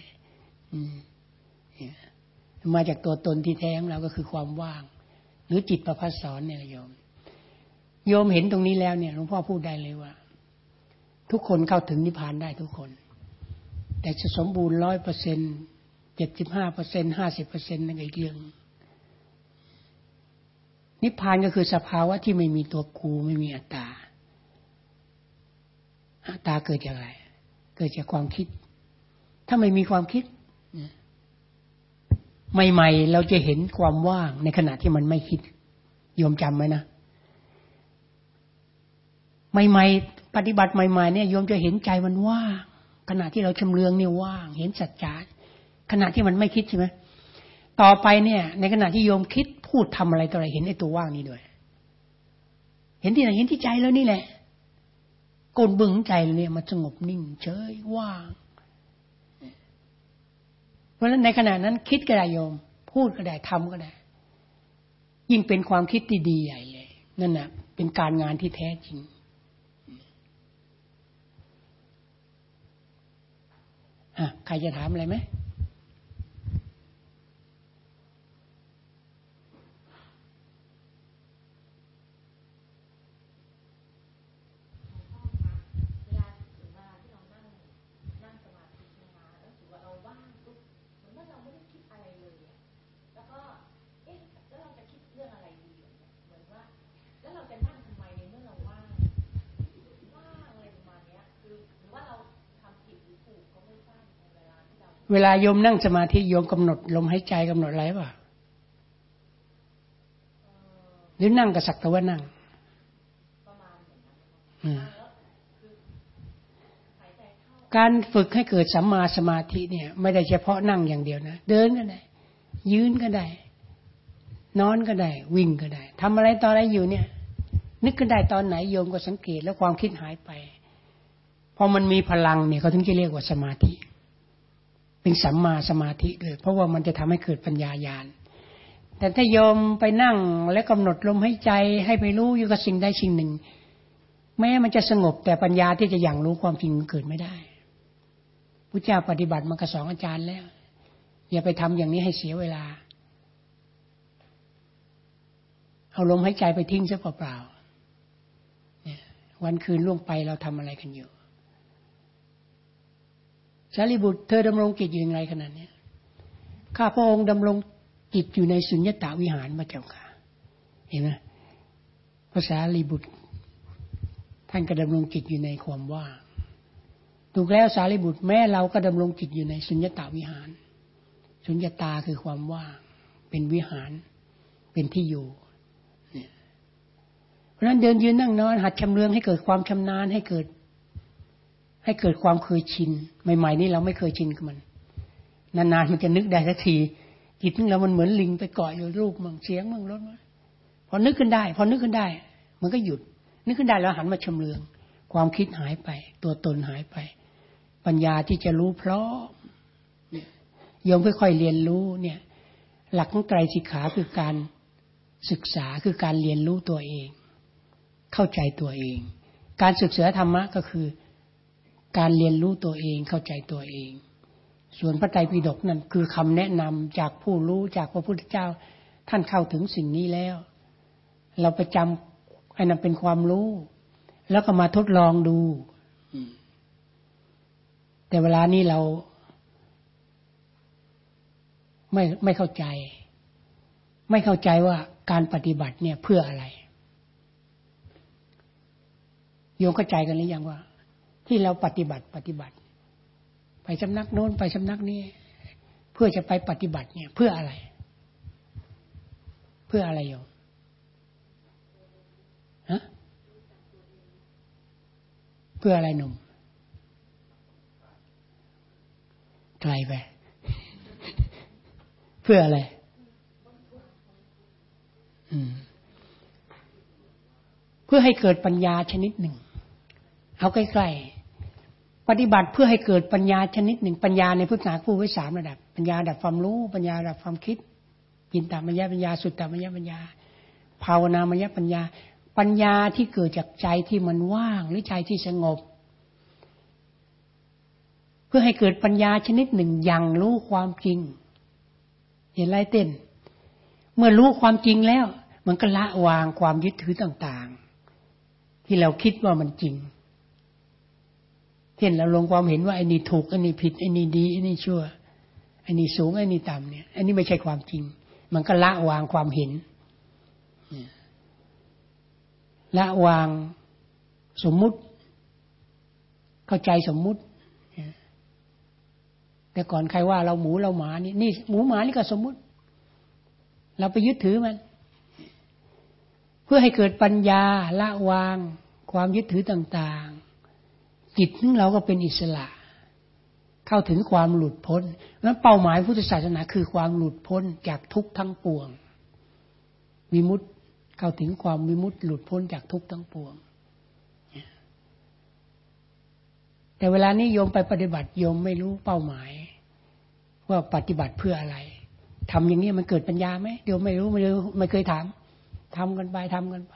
A: มาจากตัวตนที่แท้ของเราก็คือความว่าง หรือจิตประภัสสรเนี่ยโยม โยมเห็นตรงนี้แล้วเนี่ยหลวงพ่อพูดได้เลยว่า ทุกคนเข้าถึงนิพพานได้ทุกคน แต่จะสมบูรณ์ร้อยเปอร์เซ็นต์เจ็ดสิบห้าเปอร์เซ็นต์ห้าสิบเปอร์เซ็นต์นั่นอีกเรื่อง นิพพานก็คือสภาวะที่ไม่มีตัวกูไม่มีอัตตา อัตตาเกิดจากอะไร เกิดจากความคิด ถ้าไม่มีความคิดใหม่ๆเราจะเห็นความว่างในขณะที่มันไม่คิดโยมจำไหมนะใหม่ๆปฏิบัติใหม่ๆเนี่ยโยมจะเห็นใจมันว่างขณะที่เราชำเลืองเนี่ยว่าง เห็นสัจจะขณะที่มันไม่คิดใช่ไหม ต่อไปเนี่ย ในขณะที่โยมคิดพูดทำอะไรต่ออะไรเห็นไอ้ตัวว่างนี้ด้วย เห็นที่ไหนเห็นที่ใจแล้วนี่แหละกลบึงใจเนี่ยมันสงบนิ่ง เฉยว่าง เพราะฉะนั้นในขณะนั้น คิดก็ได้โยม พูดก็ได้ทำก็ได้ ยิ่งเป็นความคิดที่ดีใหญ่เลย นั่นแหะเป็นการงานที่แท้จริงอะใครจะถามอะไรไหม เวลาโยมนั่งสมาธิโยมกำหนดลมหายใจกำหนดอะไรป่ะหรือนั่งกับสักตะวันนั่งการฝึกให้เกิดสัมมาสมาธิเนี่ย ไม่ได้เฉพาะนั่งอย่างเดียวนะเดินก็ได้ ยืนก็ได้ นอนก็ได้ วิ่งก็ได้ทำอะไรต่ออะไรอยู่เนี่ย นึกขึ้นได้ตอนไหนโยมก็สังเกตแล้วความคิดหายไปพอมันมีพลังเนี่ยเขาถึงจะเรียกว่าสมาธิ เป็นสัมมาสมาธิเลยเพราะว่ามันจะทำให้เกิดปัญญาญาณ แต่ถ้าโยมไปนั่งและกำหนดลมให้ใจให้ไปรู้อยู่กับสิ่งใดสิ่งหนึ่ง แม้มันจะสงบแต่ปัญญาที่จะอย่างรู้ความจริงเกิดไม่ได้พุทธเจ้าปฏิบัติมากระสองอาจารย์แล้ว อย่าไปทำอย่างนี้ให้เสียเวลา เอาลมหายใจไปทิ้งซะเปล่าๆวันคืนล่วงไปเราทำอะไรกันอยู่ สารีบุตรเธอดำรงกิจอยู่อย่างไรขนาดนี้ข้าพระองค์ดำรงจิตอยู่ในสุญญตาวิหารมาเจ้าค่ะเห็นไหมภาษาลีบุตร ท่านก็ดำรงจิตอยู่ในความว่างถูกแล้วสารีบุตรแม้เราก็ดำรงจิตอยู่ในสุญญตาวิหาร สุญญตาคือความว่าง เป็นวิหาร เป็นที่อยู่เพราะนั้นเดินยืนนั่งนอน หัดชำเลืองให้เกิดความชำนาญให้เกิด ให้เกิดความเคยชิน ใหม่ ๆ นี่เราไม่เคยชินกับมัน นานๆมันจะนึกได้สักทีจิตนึงเรามันเหมือนลิงไปเกาะอยู่รูปมั่งเสียงมั่งรถมาพอนึกขึ้นได้ พอนึกขึ้นได้ มันก็หยุด นึกขึ้นได้แล้วหันมาชำเลือง ความคิดหายไป ตัวตนหายไป ปัญญาที่จะรู้เพราะยมค่อยๆเรียนรู้เนี่ย หลักของไตรสิกขาคือการศึกษาคือการเรียนรู้ตัวเอง เข้าใจตัวเอง การศึกษาธรรมะก็คือ การเรียนรู้ตัวเองเข้าใจตัวเอง ส่วนพระไตรปิฎกนั่นคือคำแนะนำจากผู้รู้จากพระพุทธเจ้า ท่านเข้าถึงสิ่งนี้แล้ว เราไปจำไอ้นั้นเป็นความรู้ แล้วก็มาทดลองดูแต่เวลานี้เราไม่ไม่เข้าใจ ไม่เข้าใจว่าการปฏิบัติเนี่ยเพื่ออะไรโยงเข้าใจกันหรือยังว่า ที่เราปฏิบัติปฏิบัติ ไปสำนักโน้นไปสำนักนี้ เพื่อจะไปปฏิบัติเนี่ย เพื่ออะไร เพื่ออะไรโยมฮะเพื่ออะไรหนุ่มไกลไปเพื่ออะไรเพื่อให้เกิดปัญญาชนิดหนึ่ง เอาใกล้ๆ ปฏิบัติเพื่อให้เกิดปัญญาชนิดหนึ่งปัญญาในพุทธศาสนาผู้ไว้สามระดับ ปัญญาระดับความรู้ ปัญญาระดับความคิดจินตามยปัญญาสุตตามยปัญญา ภาวนามยปัญญา ปัญญาที่เกิดจากใจที่มันว่างหรือใจที่สงบ เพื่อให้เกิดปัญญาชนิดหนึ่งอย่างรู้ความจริง เห็นไรเต้น เมื่อรู้ความจริงแล้ว มันก็ละวางความยึดถือต่าง ๆ ที่เราคิดว่ามันจริง เช่นเราลงความเห็นว่าไอ้นี่ถูกไอ้นี่ผิดไอ้นี่ดีไอ้นี่ชั่วไอ้นี่สูงไอ้นี่ต่ำเนี่ยอันนี้ไม่ใช่ความจริง มันก็ละวางความเห็นละวางสมมุติ เข้าใจสมมุติแต่ก่อนใครว่าเราหมูเราหมานี่นี่หมูหมานี่ก็สมมุติ เราไปยึดถือมัน เพื่อให้เกิดปัญญาละวาง ความยึดถือต่าง จิตของเราก็เป็นอิสระ เข้าถึงความหลุดพ้นนั้นเป้าหมายพุทธศาสนาคือความหลุดพ้นจากทุกข์ทั้งปวง วิมุตติเข้าถึงความวิมุตติหลุดพ้นจากทุกข์ทั้งปวง แต่เวลานี้โยมไปปฏิบัติโยมไม่รู้เป้าหมาย ว่าปฏิบัติเพื่ออะไรทำอย่างนี้มันเกิดปัญญาไหมเดี๋ยวไม่รู้ไม่รู้ไม่เคยถามทำกันไปทำกันไป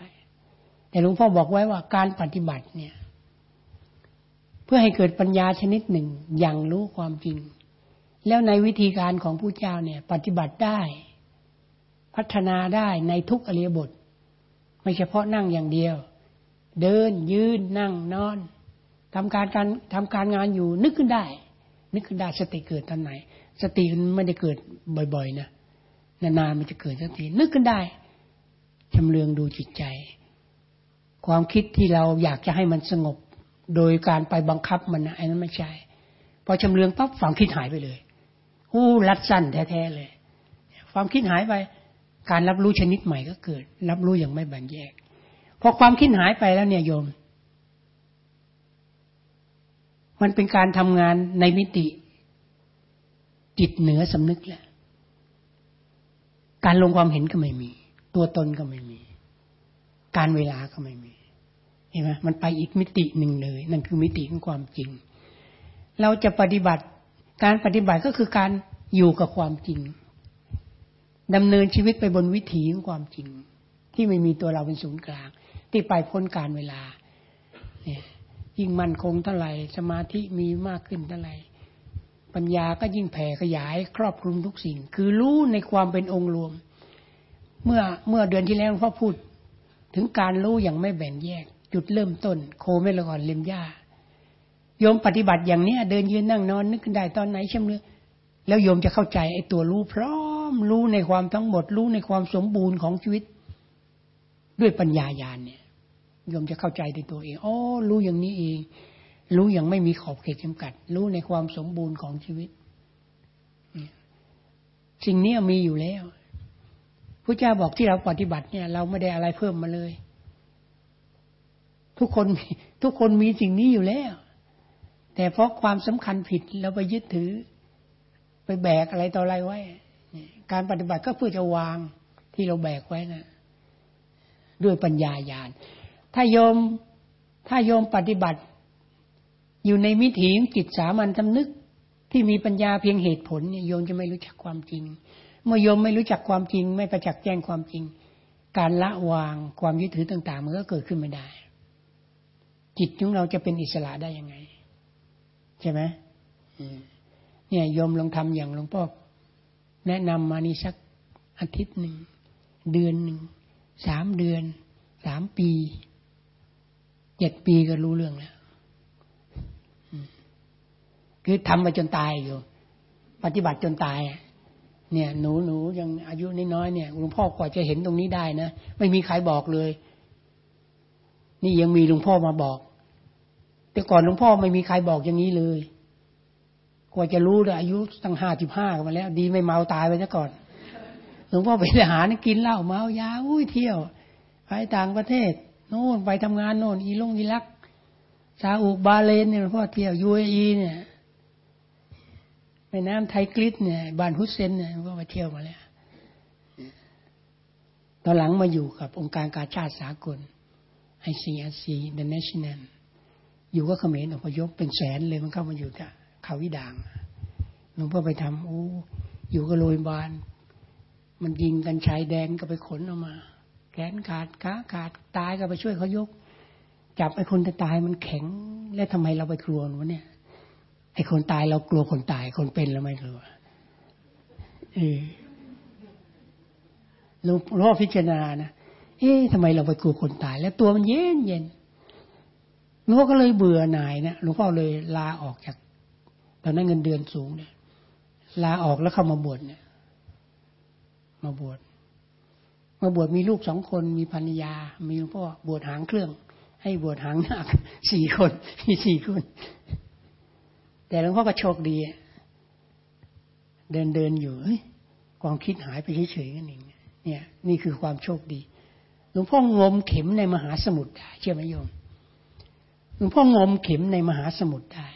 A: แต่หลวงพ่อบอกไว้ว่าการปฏิบัติเนี่ย พื่อให้เกิดปัญญาชนิดหนึ่งอย่างรู้ความจริง แล้วในวิธีการของผู้เจ้าเนี่ย ปฏิบัติได้ พัฒนาได้ในทุกอริยบท ไม่เฉพาะนั่งอย่างเดียว เดินยืนนั่งนอนทำการการทำการงานอยู่ นึกขึ้นได้ นึกขึ้นได้สติเกิดตอนไหน สติมันไม่ได้เกิดบ่อย ๆ นะนานๆมันจะเกิดสักทีนึกขึ้นได้ชำเลืองดูจิตใจ ความคิดที่เราอยากจะให้มันสงบ โดยการไปบังคับมันนะอันนั้นไม่ใช่พอชำเลืองปั๊บความคิดหายไปเลยหู้รัดสั้นแท้ๆเลย ความคิดหายไป การรับรู้ชนิดใหม่ก็เกิด รับรู้อย่างไม่แบ่งแยกพอความคิดหายไปแล้วเนี่ยโยม มันเป็นการทำงานในมิติจิตเหนือสำนึกแล้วการลงความเห็นก็ไม่มี ตัวตนก็ไม่มี การเวลาก็ไม่มี เห็นไหมมันไปอีกมิติหนึ่งเลย นั่นคือมิติของความจริง เราจะปฏิบัติการปฏิบัติก็คือการอยู่กับความจริงดำเนินชีวิตไปบนวิถีของความจริง ที่ไม่มีตัวเราเป็นศูนย์กลาง ที่ไปพ้นการเวลาเนี่ยยิ่งมั่นคงเท่าไหร่สมาธิมีมากขึ้นเท่าไหร่ปัญญาก็ยิ่งแผ่ขยายครอบคลุมทุกสิ่ง คือรู้ในความเป็นองค์รวม เมื่อเมื่อเดือนที่แล้วพ่อพูด ถึงการรู้อย่างไม่แบ่งแยก จุดเริ่มต้น โคเมลก่อนเลมย่าโยมปฏิบัติอย่างนี้เดินยืนนั่งนอนนึกขึ้นได้ตอนไหนช่ำเลือแล้วโยมจะเข้าใจไอ้ตัวรู้พร้อมรู้ในความทั้งหมด รู้ในความสมบูรณ์ของชีวิต ด้วยปัญญาญาณเนี่ยโยมจะเข้าใจในตัวเองอ๋อรู้อย่างนี้เอง รู้อย่างไม่มีขอบเขตจำกัด รู้ในความสมบูรณ์ของชีวิต สิ่งนี้มีอยู่แล้วพระเจ้าบอกที่เราปฏิบัติเนี่ย เราไม่ได้อะไรเพิ่มมาเลย ทุกคนทุกคนมีสิ่งนี้อยู่แล้ว แต่เพราะความสำคัญผิดเราไปยึดถือ ไปแบกอะไรต่ออะไรไว้การปฏิบัติก็เพื่อจะวางที่เราแบกไว้นะด้วยปัญญาญาณถ้าโยมถ้าโยมปฏิบัติ อยู่ในมิถีจิตสามัญสำนึกที่มีปัญญาเพียงเหตุผลเนี่ยโยมจะไม่รู้จักความจริง เมื่อโยมไม่รู้จักความจริง ไม่ประจักษ์แจ้งความจริง การละวางความยึดถือต่างๆมันก็เกิดขึ้นไม่ได้ จิตของเราจะเป็นอิสระได้ยังไง ใช่ไหมเนี่ยโยมลองทำอย่างหลวงพ่อแนะนำมานี่สักอาทิตย์หนึ่ง เดือนหนึ่ง สามเดือน สามปี เจ็ดปีก็รู้เรื่องแล้วคือทำมาจนตายอยู่ ปฏิบัติจนตายเนี่ย หนูหนูยังอายุน้อยเนี่ยหลวงพ่อกว่าจะเห็นตรงนี้ได้นะ ไม่มีใครบอกเลย นี่ยังมีหลวงพ่อมาบอก แต่ก่อนหลวงพ่อไม่มีใครบอกอย่างนี้เลยกว่าจะรู้เลยอายุตั้งห้าสิบห้ากันมาแล้ว ดีไม่เมาตายไปซะก่อนหลวงพ่อไปทหารกินเหล้าเมายาอุ้ยเที่ยว ไปต่างประเทศ โน่นไปทำงานโน่นอีลงอีลักซาอุบาเลนเนี่ยหลวงพ่อเที่ยวยูเอีเนี่ยแม่น้ำไทยกริสเนี่ยบานฮุสเซนเนี่ยพ่อไปเที่ยวมาแล้วตอนหลังมาอยู่กับองค์การกาชาติสากล ICRC International อยู่ก็เขมรอพยพเป็นแสนเลยมันเข้ามาอยู่กับเขาวิดางหลวงพ่อไปทำโอ้อยู่กับโรยบานมันยิงกันชายแดนก็ไปขนออกมา แขนขาดขาขาดตายก็ไปช่วยเขายก จับไอ้คนจะตายมันแข็ง แล้วทำไมเราไปกลัววะเนี่ย ไอ้คนตายเรากลัวคนตายคนเป็นเราไม่กลัวเออหลวงพ่อพิจารณานะเอ๊ะทำไมเราไปกลัวคนตาย แล้วตัวมันเย็นเย็น ลวงพ่อก็เลยเบื่อหน่ายเนะหลวงพ่อเลยลาออกจาก ตอนนั้นเงินเดือนสูงเนี่ยลาออกแล้วเข้ามาบวชเนี่ย มาบวชมาบวชมีลูกสองคนมีภรรยา มีหลวงพ่อบวชหางเครื่อง ให้บวชหางหนักสี่คนมีสี่คน แต่หลวงพ่อก็โชคดี เดินเดินอยู่ความคิดหายไปเฉยๆกันเองเนี่ย นี่คือความโชคดี หลวงพ่องมเข็มในมหาสมุทรได้เชื่อไหมโยม หลวงพ่องมเข็มในมหาสมุทรได้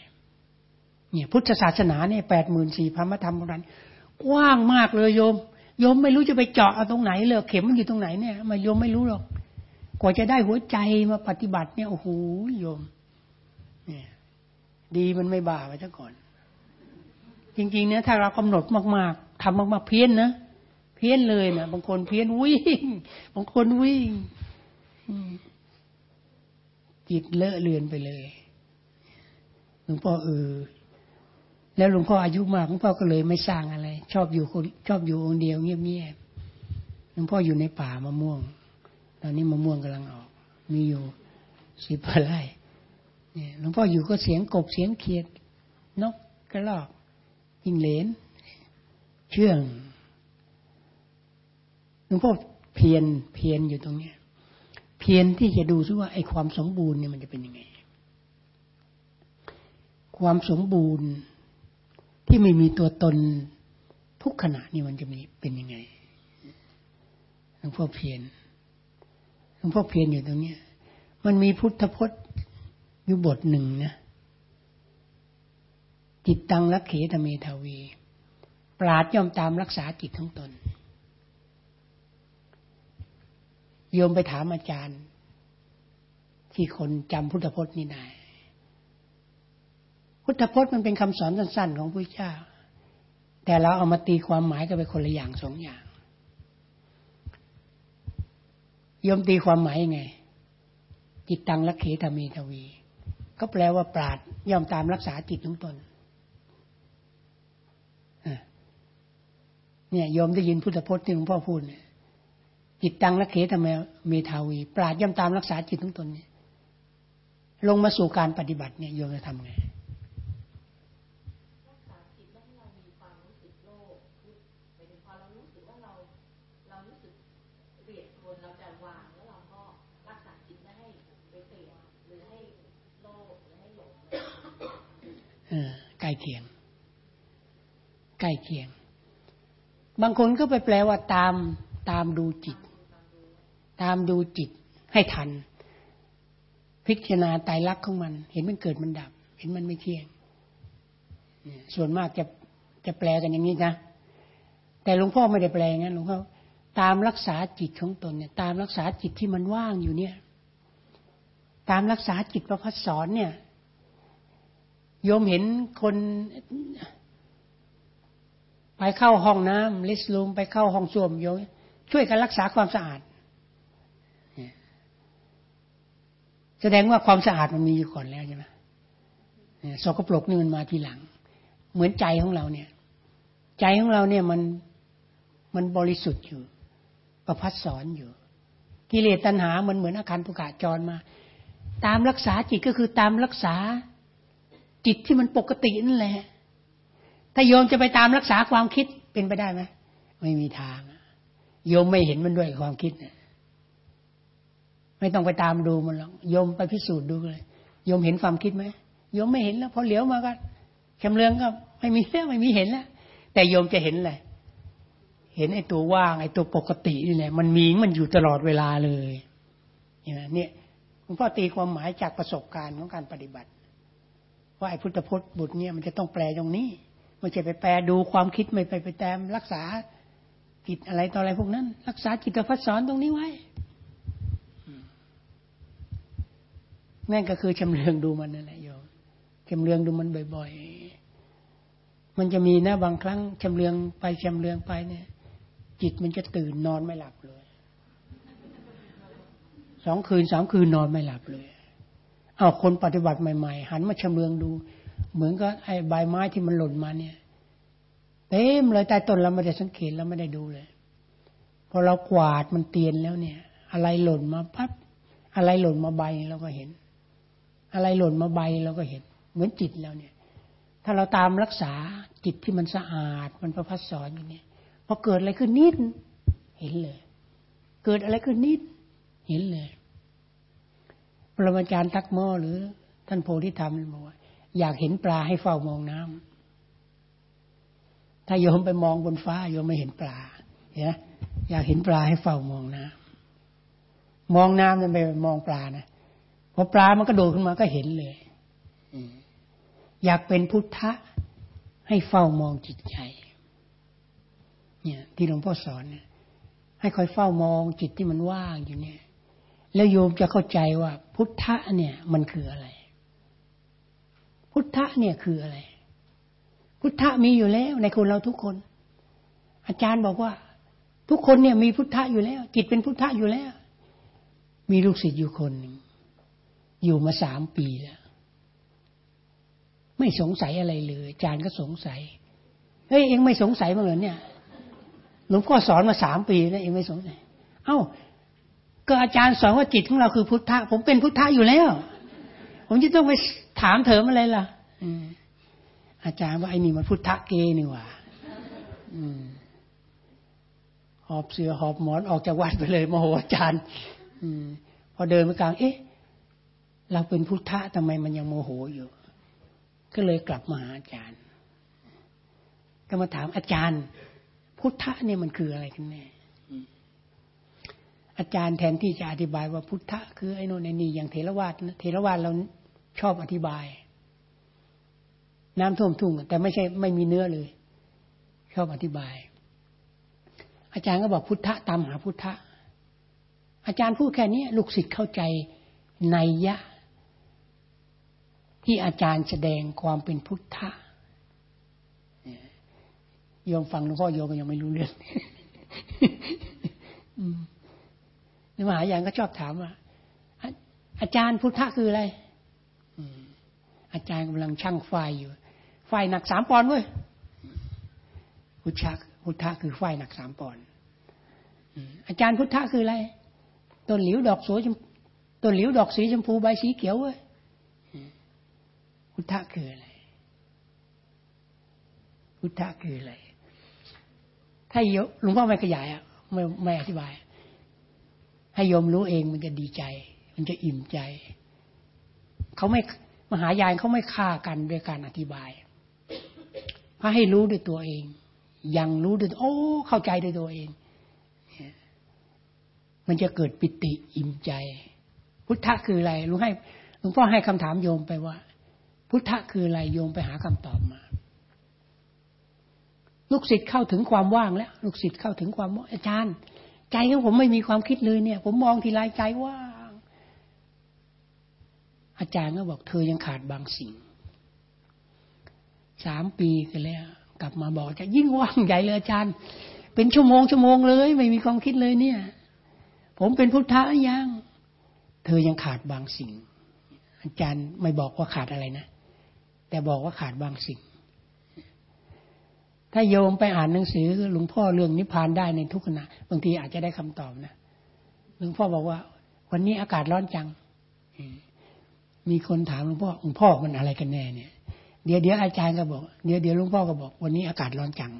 A: เนี่ย พุทธศาสนาเนี่ยแปดหมื่นสี่พันธรรมรันกว้างมากเลยโยม โยมไม่รู้จะไปเจาะเอาตรงไหนเลยเข็มมันอยู่ตรงไหนเนี่ยมาโยมไม่รู้หรอกกว่าจะได้หัวใจมาปฏิบัติเนี่ยโอ้โหโยม เนี่ย ดีมันไม่บ้าไปซะก่อน จริง ๆ เนี่ยถ้าเรากำหนดมากๆทำมากๆเพี้ยนนะเพี้ยนเลยนะบางคนเพี้ยนวิ่ง บางคนวิ่ง จิตเลอะเลือนไปเลยหลวงพ่อเออแล้วหลวงพ่ออายุมากหลวงพ่อก็เลยไม่สร้างอะไร ชอบอยู่คนชอบอยู่องค์เดียวเงียบๆหลวงพ่ออยู่ในป่ามะม่วง ตอนนี้มะม่วงกำลังออก มีอยู่สิบไร่เนี่ยหลวงพ่ออยู่ก็เสียงกบเสียงเขียด นกกระรอกยิงเหลน เชื่องหลวงพ่อเพียนเพียนอยู่ตรงเนี้ย เพียนที่จะดูซิว่าไอ้ความสมบูรณ์เนี่ยมันจะเป็นยังไง ความสมบูรณ์ที่ไม่มีตัวตนทุกขณะนี่มันจะมีเป็นยังไงหลวงพ่อเพียนหลวงพ่อเพียนอยู่ตรงเนี้ย มันมีพุทธพจน์อยู่บทหนึ่งนะจิตตังรักเขตเมทาวี ปราดย่อมตามรักษาจิตทั้งตน โยมไปถามอาจารย์ ที่คนจำพุทธพจน์นี่ได้พุทธพจน์มันเป็นคำสอนสั้นๆ ของพระเจ้า แต่เราเอามาตีความหมายกันไปคนละอย่างสองอย่างโยมตีความหมายยังไง จิตตังรักเขธมีทวี ก็แปลว่าปราดย่อมตามรักษาจิตของตนเนี่ยโยมได้ยินพุทธพจน์ที่หลวงพ่อพูดเนี่ย จิตตังรักเขธมีทวี ปราดย่อมตามรักษาจิตของตนเนี่ยลงมาสู่การปฏิบัติเนี่ยโยมจะทำไงใกล้เคียง ใกล้เคียง บางคนก็ไปแปลว่าตามตามดูจิต ตามดูจิตให้ทัน พิจารณาตายรักของมัน เห็นมันเกิดมันดับ เห็นมันไม่เที่ยงส่วนมากจะจะแปลกันอย่างนี้นะ แต่หลวงพ่อไม่ได้แปลงั้นหลวงพ่อตามรักษาจิตของตนเนี่ย ตามรักษาจิตที่มันว่างอยู่เนี่ย ตามรักษาจิตประพัสสอนเนี่ยโยมเห็นคนไปเข้าห้องน้ำลิสลูมไปเข้าห้องส้วมโยมช่วยกันรักษาความสะอาด แสดงว่าความสะอาดมันมีอยู่ก่อนแล้วใช่ไหมสกปรกนี่มันมาทีหลัง เหมือนใจของเราเนี่ย ใจของเราเนี่ยมันมันบริสุทธิ์อยู่ ประพัดสอนอยู่ กิเลสตัณหา มันเหมือนอาคารตุกะจรมา ตามรักษาจิตก็คือตามรักษาจิตที่มันปกตินั่นแหละ ถ้าโยมจะไปตามรักษาความคิดเป็นไปได้ไหมไม่มีทาง โยมไม่เห็นมันด้วยความคิดเนี่ย ไม่ต้องไปตามดูมันหรอกโยมไปพิสูจน์ดูเลยโยมเห็นความคิดไหมโยมไม่เห็นแล้วพอเหลียวมาก็ชำเลืองก็ไม่มีแล้วไม่มีเห็นแล้วแต่โยมจะเห็นเลยเห็นไอ้ตัวว่างไอ้ตัวปกตินี่แหละมันมีมันอยู่ตลอดเวลาเลยเนี่ยหลวงพ่อตีความหมายจากประสบการณ์ของการปฏิบัติ ว่าไอ้พุทธพจน์บุตรเนี่ยมันจะต้องแปลตรงนี้ไม่ใช่ไปแปลดูความคิดไม่ไปไปแตมรักษาจิตอะไรต่ออะไรพวกนั้น รักษาจิตพัฒสอนตรงนี้ไว้ นั่นก็คือชำเลืองดูมันนั่นแหละโยมชำเลืองดูมันบ่อย ๆ มันจะมีนะบางครั้งชำเลืองไปชำเลืองไปเนี่ย จิตมันจะตื่นนอนไม่หลับเลยสองคืนสามคืนนอนไม่หลับเลย เอาคนปฏิบัติใหม่ๆ หันมาชำเลืองดู เหมือนกับไอ้ใบไม้ที่มันหล่นมาเนี่ยเต็มเลยใต้ต้นเราไม่ได้สังเกตเราไม่ได้ดูเลยพอเรากวาดมันเตียนแล้วเนี่ย อะไรหล่นมาปั๊บอะไรหล่นมาใบเราก็เห็น อะไรหล่นมาใบเราก็เห็น เหมือนจิตเราเนี่ย ถ้าเราตามรักษาจิตที่มันสะอาด มันประพัสสอนอยู่เนี่ยพอเกิดอะไรขึ้นนิดเห็นเลย เกิดอะไรขึ้นนิดเห็นเลยปรมาจารย์ทักโมหรือ ท่านโพธิธรรมบอกว่าอยากเห็นปลาให้เฝ้ามองน้ำถ้าโยมไปมองบนฟ้าโยมไม่เห็นปลาเห็นไหมอยากเห็นปลาให้เฝ้ามองน้ำมองน้ำนั่นไปมองปลานะ พอปลามันก็โดดขึ้นมาก็เห็นเลยอยากเป็นพุทธะ ให้เฝ้ามองจิตใจ เนี่ย ที่หลวงพ่อสอนเนี่ยให้คอยเฝ้ามองจิตที่มันว่างอยู่เนี่ย แล้วโยมจะเข้าใจว่า พุทธะเนี่ย มันคืออะไร พุทธะเนี่ยคืออะไร พุทธะมีอยู่แล้วในคนเราทุกคน อาจารย์บอกว่า ทุกคนเนี่ยมีพุทธะอยู่แล้ว จิตเป็นพุทธะอยู่แล้ว มีลูกศิษย์อยู่คนหนึ่ง อยู่มาสามปีแล้วไม่สงสัยอะไรเลยอาจารย์ก็สงสัยเฮ้ยเองไม่สงสัยมั้งเหรอเนี่ยหลวงพ่อสอนมาสามปีแล้วเองไม่สงสัยเอ้า ก็อาจารย์สอนว่าจิตของเราคือพุทธะผมเป็นพุทธะอยู่แล้ว ผมจะต้องไปถามเถอมอะไรล่ะอาจารย์ว่าไอ้นี่มันพุทธะเกนี่ว่าหอบเสือหอบหมอนออกจากวัดไปเลยมโหอาจารย์พอเดินไปกลาง เอ๊ะ เราเป็นพุทธะทำไมมันยังโมโหอยู่ ก็เลยกลับมาหาอาจารย์ ก็มาถามอาจารย์ พุทธะเนี่ยมันคืออะไรกันแน่อาจารย์แทนที่จะอธิบายว่าพุทธะคือไอ้นู่นไอ้นี่อย่างเทรวาสเทรวาสเราชอบอธิบาย น้ำท่วมทุ่งแต่ไม่ใช่ไม่มีเนื้อเลย ชอบอธิบาย อาจารย์ก็บอกพุทธะตามหาพุทธะอาจารย์พูดแค่นี้ลูกศิษย์เข้าใจในยะ ที่อาจารย์แสดงความเป็นพุทธะโยมฟังหลวงพ่อโยมก็ยังไม่รู้เรื่องในมหายานก็ชอบถามว่าอาจารย์พุทธะคืออะไรอาจารย์กำลังช่างไฟอยู่ ไฟหนักสามปอนด์เว้ยพุทธะพุทธะคือไฟหนักสามปอนด์อาจารย์พุทธะคืออะไรต้นหลิวดอกสวยต้นหลิวดอกสีชมพูใบสีเขียวเว้ย พุทธะคืออะไร พุทธะคืออะไร ถ้าโยหลวงพ่อไม่ขยายอะไม่ไม่อธิบาย ให้โยมรู้เองมันจะดีใจ มันจะอิ่มใจ เขาไม่มหายานเขาไม่ฆ่ากันด้วยการอธิบายพระให้รู้ด้วยตัวเอง ยังรู้ด้วยโอ้ เข้าใจด้วยตัวเอง มันจะเกิดปิติอิ่มใจ พุทธะคืออะไรลุงให้หลวงพ่อให้คำถามโยมไปว่า พุทธะคืออะไรโยมไปหาคำตอบมา ลูกศิษย์เข้าถึงความว่างแล้ว ลูกศิษย์เข้าถึงความว่างอาจารย์ ใจของผมไม่มีความคิดเลยเนี่ย ผมมองทีไรใจว่าง อาจารย์ก็บอกเธอยังขาดบางสิ่งสามปีกันแล้ว กลับมาบอกจะยิ่งว่างใหญ่เลยอาจารย์ เป็นชั่วโมงชั่วโมงเลย ไม่มีความคิดเลยเนี่ย ผมเป็นพุทธะยัง เธอยังขาดบางสิ่ง อาจารย์ไม่บอกว่าขาดอะไรนะ แต่บอกว่าขาดบางสิ่ง ถ้าโยมไปอ่านหนังสือหลวงพ่อเรื่องนิพพานได้ในทุกขณะ บางทีอาจจะได้คำตอบนะหลวงพ่อบอกว่า วันนี้อากาศร้อนจัง มีคนถามหลวงพ่อหลวงพ่อมันอะไรกันแน่เนี่ย เดี๋ยวเดี๋ยวอาจารย์ก็บอก เดี๋ยวเดี๋ยวหลวงพ่อก็บอก วันนี้อากาศร้อนจัง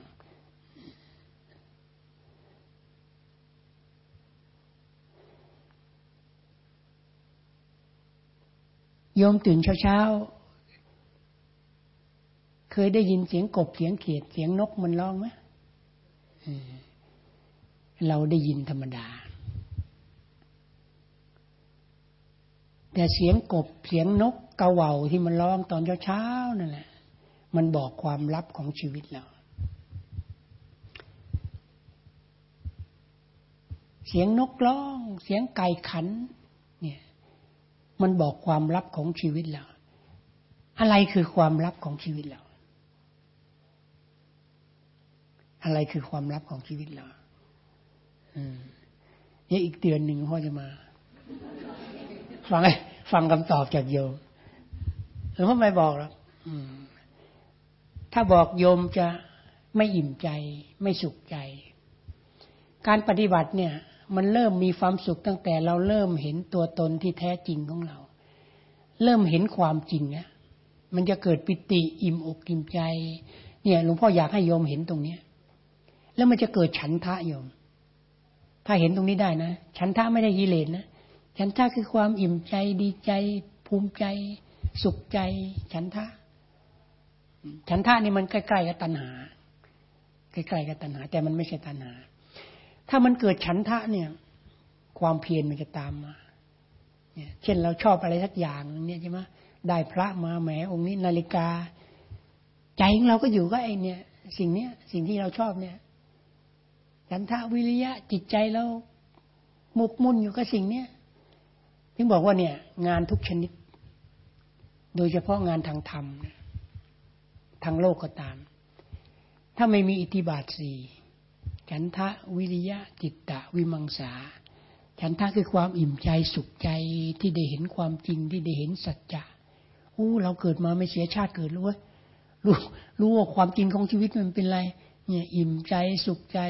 A: โยมตื่นเช้า เคยได้ยินเสียงกบเสียงเขียดเสียงนกมันร้องไหมเราได้ยินธรรมดา แต่เสียงกบเสียงนกกระว่าที่มันร้องตอนเช้าๆนั่นแหละมันบอกความลับของชีวิตเรา เสียงนกร้อง เสียงไก่ขัน เนี่ย มันบอกความลับของชีวิตเรา อะไรคือความลับของชีวิตเรา อะไรคือความลับของชีวิตเราเนี่ยอีกเดือนหนึ่งพ่อจะมา ฟังฟังคำตอบจากโยมหรือว่าไม่บอกหรอกถ้าบอกโยมจะไม่อิ่มใจ ไม่สุขใจ การปฏิบัติเนี่ย มันเริ่มมีความสุขตั้งแต่เราเริ่มเห็นตัวตนที่แท้จริงของเรา เริ่มเห็นความจริงเนี่ยมันจะเกิดปิติอิ่มอกอิ่มใจ เนี่ยหลวงพ่ออยากให้โยมเห็นตรงเนี้ย แล้วมันจะเกิดฉันทะโยม ถ้าเห็นตรงนี้ได้นะ ฉันทะไม่ได้ยิเลนนะ ฉันทะคือความอิ่มใจดีใจ ภูมิใจ สุขใจ ฉันทะ ฉันทะนี่มันใกล้ๆกับตัณหา ใกล้ๆกับตัณหา แต่มันไม่ใช่ตัณหา ถ้ามันเกิดฉันทะเนี่ย ความเพียรมันจะตามมาเนี่ยเช่นเราชอบอะไรสักอย่างเนี่ยใช่ไหมได้พระมาแหมองค์นี้นาฬิกา ใจของเราก็อยู่ก็ไอเนี่ย สิ่งเนี้ยสิ่งที่เราชอบเนี่ย ฉันทะวิริยะจิตใจเราหมกมุ่นอยู่กับสิ่งเนี้ยถึงบอกว่าเนี่ย งานทุกชนิด โดยเฉพาะงานทางธรรม ทางโลกก็ตาม ถ้าไม่มีอิทธิบาทสี่ฉันทะวิริยะจิตตะวิมังสา ฉันทะคือความอิ่มใจสุขใจที่ได้เห็นความจริงที่ได้เห็นสัจจะอู้เราเกิดมาไม่เสียชาติเกิดรู้ว่ารู้รู้ว่าความจริงของชีวิตมันเป็นไร เนี่ย อิ่มใจสุขใจ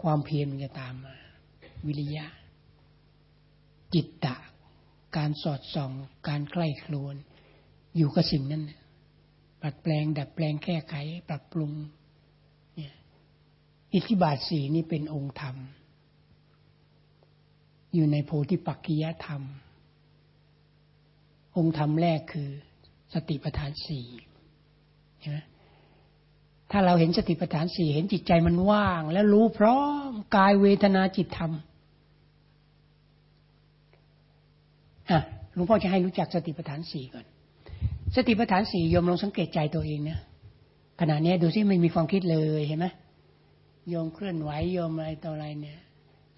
A: ความเพียรมันจะตามมา วิริยะ จิตตะ การสอดส่อง การใกล้ครวน อยู่กับสิ่งนั้นปรับแปลง ดัดแปลงแก้ไข ปรับปรุงอิทธิบาทสีนี้เป็นองค์ธรรม อยู่ในโพธิปักกิยธรรม องค์ธรรมแรกคือสติปัฏฐานสี่ใช่ไหม ถ้าเราเห็นสติปัฏฐานสี่เห็นจิตใจมันว่าง แล้วรู้พร้อมกายเวทนาจิตธรรมอะหลวงพ่อจะให้รู้จักสติปัฏฐานสี่ก่อน สติปัฏฐานสี่ยมลองสังเกตใจตัวเองนะขณะนี้ดูซิไม่มีความคิดเลยเห็นไหมโยมเคลื่อนไหวโยมอะไรต่ออะไรเนี่ย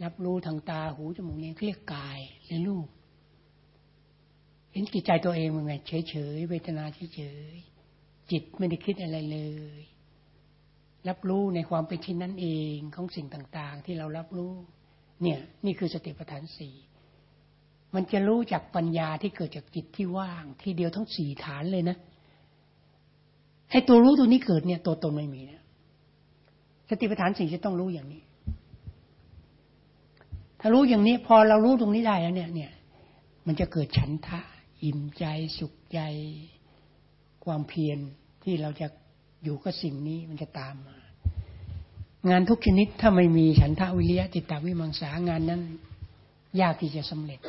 A: รับรู้ทางตาหูจมูกเลี้ยเรียกกายเรียนรูปเห็นจิตใจตัวเองมันไงเฉยเฉยเวทนาเฉยเฉยจิตไม่ได้คิดอะไรเลย รับรู้ในความเป็นชิ้นนั้นเองของสิ่งต่างๆ ที่เรารับรู้ เนี่ย นี่คือสติปัฏฐานสี่มันจะรู้จากปัญญาที่เกิดจากจิตที่ว่าง ที่เดียวทั้งสี่ฐานเลยนะไอ้ตัวรู้ตัวนี้เกิดเนี่ยตัวตนไม่มีนะสติปัฏฐานสี่จะต้องรู้อย่างนี้ ถ้ารู้อย่างนี้ พอเรารู้ตรงนี้ได้แล้วเนี่ย เนี่ย มันจะเกิดฉันทะ อิ่มใจสุขใจ ความเพียรที่เราจะ อยู่กับสิ่งนี้มันจะตามมา งานทุกชนิดถ้าไม่มีฉันทะวิริยะจิตตวิมังสางานนั้น ยากที่จะสำเร็จ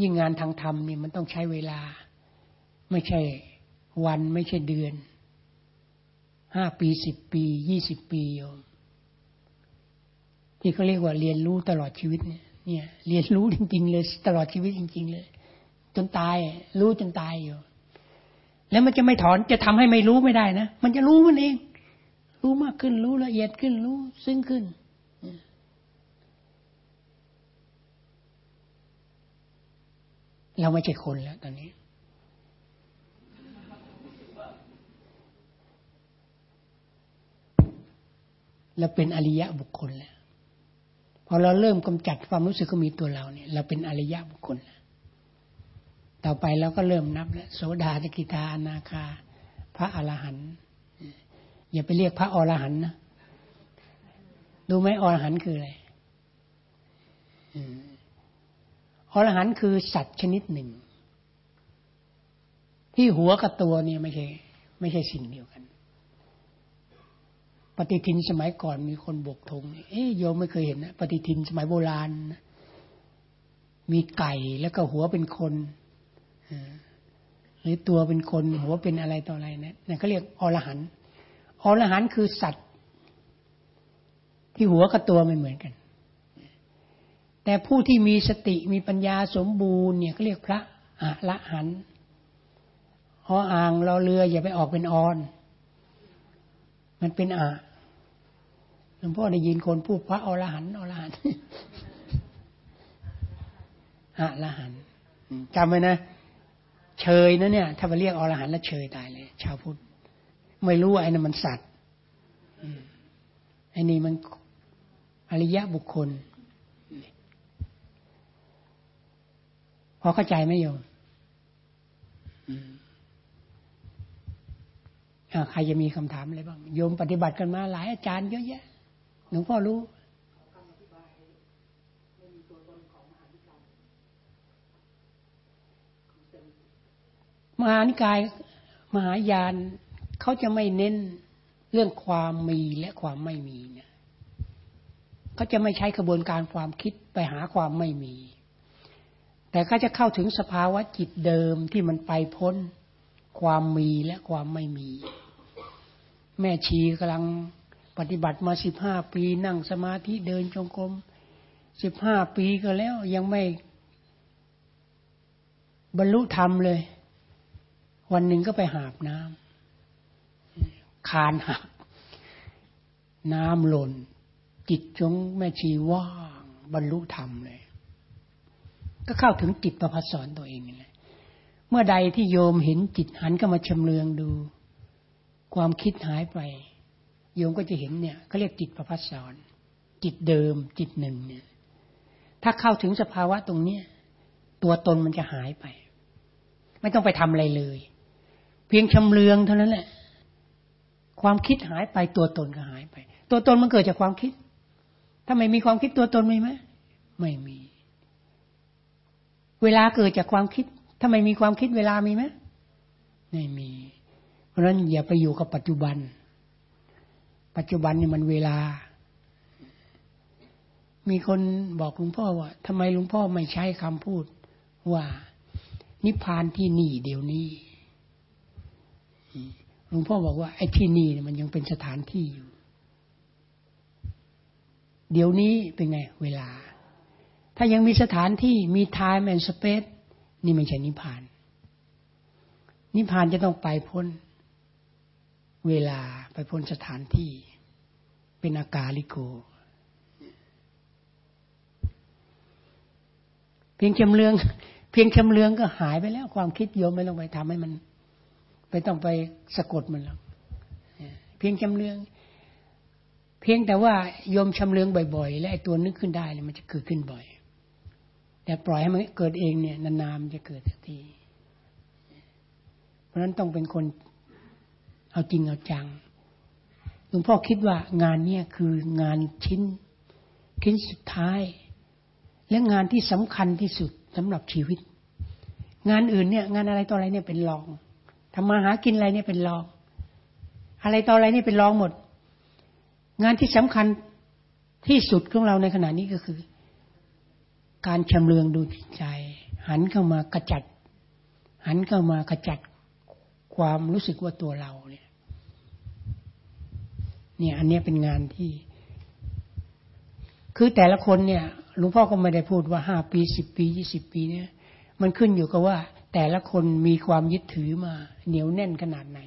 A: ยิ่งงานทางธรรมนี่มันต้องใช้เวลา ไม่ใช่วันไม่ใช่เดือนห้าปีสิบปียี่สิบปีโยมที่เขาเรียกว่าเรียนรู้ตลอดชีวิตเนี่ยเนี่ย เรียนรู้จริง ๆ เลย ตลอดชีวิตจริง ๆ เลย จนตาย รู้จนตายอยู่ แล้วมันจะไม่ถอนจะทำให้ไม่รู้ไม่ได้นะมันจะรู้มันเอง รู้มากขึ้น รู้ละเอียดขึ้น รู้ซึ้งขึ้นเราไม่ใช่คนแล้วตอนนี้ เราเป็นอริยะบุคคลแล้วพอเราเริ่มกำจัดความรู้สึกก็มีตัวเราเนี่ย เราเป็นอริยะบุคคลแล้ว ต่อไปเราก็เริ่มนับแล้วโสดาสกิทาอนาคา พระอรหันต์อย่าไปเรียกพระอรหันต์นะดูไหมอรหันต์คืออะไรอรหันต์คือสัตว์ชนิดหนึ่ง ที่หัวกับตัวเนี่ยไม่ใช่ ไม่ใช่สิ่งเดียวกัน ปฏิทินสมัยก่อนมีคนบกธงเอ๊ยโยมไม่เคยเห็นนะปฏิทินสมัยโบราณ มีไก่แล้วก็หัวเป็นคน หรือตัวเป็นคนหัวเป็นอะไรต่ออะไรนะนั่นเขาเรียกอรหันอรหันคือสัตว์ ที่หัวกับตัวไม่เหมือนกัน แต่ผู้ที่มีสติมีปัญญาสมบูรณ์เนี่ยเขาเรียกพระอรหันออ่างเราเรืออย่าไปออกเป็นออน มันเป็นอ่าหลวงพ่อได้ยินคนพูดพระอรหันต์อรหันต์อรหันต์จำไว้นะ เชยนะเนี่ย ถ้าไปเรียกอรหันต์แล้วเชยตายเลย ชาวพุทธไม่รู้ไอ้นั่นมันสัตว์ไอ้นี่มันอริยะบุคคล พอเข้าใจไหมโยมใครจะมีคำถามอะไรบ้าง โยมปฏิบัติกันมาหลายอาจารย์เยอะแยะหลวงพ่อรู้ มหานิกายมหายานเขาจะไม่เน้นเรื่องความมีและความไม่มีเนี่ยเขาจะไม่ใช้กระบวนการความคิดไปหาความไม่มี แต่เขาจะเข้าถึงสภาวะจิตเดิมที่มันไปพ้นความมีและความไม่มี แม่ชีกำลังปฏิบัติมาสิบห้าปีนั่งสมาธิเดินจงกรมสิบห้าปีก็แล้วยังไม่บรรลุธรรมเลย วันหนึ่งก็ไปหาบน้ำคานหักน้ำหล่น จิตจงแม่ชีว่างบรรลุธรรมเลย ก็เข้าถึงจิตประพัสสอนตัวเองนี่แหละเมื่อใดที่โยมเห็นจิตหันก็มาชำเลืองดู ความคิดหายไป โยมก็จะเห็นเนี่ยเขาเรียกจิตประพัสสอนจิตเดิมจิตหนึ่งเนี่ย ถ้าเข้าถึงสภาวะตรงเนี้ยตัวตนมันจะหายไป ไม่ต้องไปทำอะไรเลย เพียงชำเลืองเท่านั้นแหละ ความคิดหายไปตัวตนก็หายไป ตัวตนมันเกิดจากความคิด ถ้าไม่มีความคิดตัวตนมีไหมไม่มี เวลาเกิดจากความคิด ถ้าไม่มีความคิดเวลามีไหมไม่มี เพราะฉะนั้นอย่าไปอยู่กับปัจจุบัน ปัจจุบันนี่มันเวลา มีคนบอกหลวงพ่อว่าทำไมหลวงพ่อไม่ใช้คำพูดว่านิพพานที่นี่เดี๋ยวนี้ หลวงพ่อบอกว่าไอ้ที่นี่มันยังเป็นสถานที่อยู่ เดี๋ยวนี้เป็นไง เวลา ถ้ายังมีสถานที่มี time and space นี่ไม่ใช่นิพพาน นิพพานจะต้องไปพ้น เวลาไปพ้นสถานที่ เป็นอากาลิโก เพียงจำเรือง เพียงจำเรืองก็หายไปแล้ว ความคิดโยมไม่ลงไปทำให้มัน ไม่ต้องไปสะกดมันหรอกเพียงชำเลือง เพียงแต่ว่ายมชำเลืองบ่อยๆ และไอ้ตัวนึกขึ้นได้เนี่ยมันจะเกิดขึ้นบ่อย แต่ปล่อยให้มันเกิดเองเนี่ยนานๆมันจะเกิดสักที เพราะฉะนั้นต้องเป็นคนเอาจริงเอาจังหลวงพ่อคิดว่างานเนี่ยคืองานชิ้นชิ้นสุดท้าย และงานที่สำคัญที่สุดสำหรับชีวิต งานอื่นเนี่ย งานอะไรต่ออะไรเนี่ยเป็นรอง ทำมาหากินอะไรเนี่ยเป็นรอง อะไรต่ออะไรเนี่ยเป็นรองหมด งานที่สำคัญที่สุดของเราในขณะนี้ก็คือ การชำเลืองดูจิตใจ หันเข้ามากระจัด หันเข้ามากระจัดความรู้สึกว่าตัวเราเนี่ย เนี่ย อันนี้เป็นงานที่ คือแต่ละคนเนี่ยหลวงพ่อก็ไม่ได้พูดว่าห้าปีสิบปียี่สิบปีเนี่ย มันขึ้นอยู่กับว่า แต่ละคนมีความยึดถือมา เหนียวแน่นขนาดไหน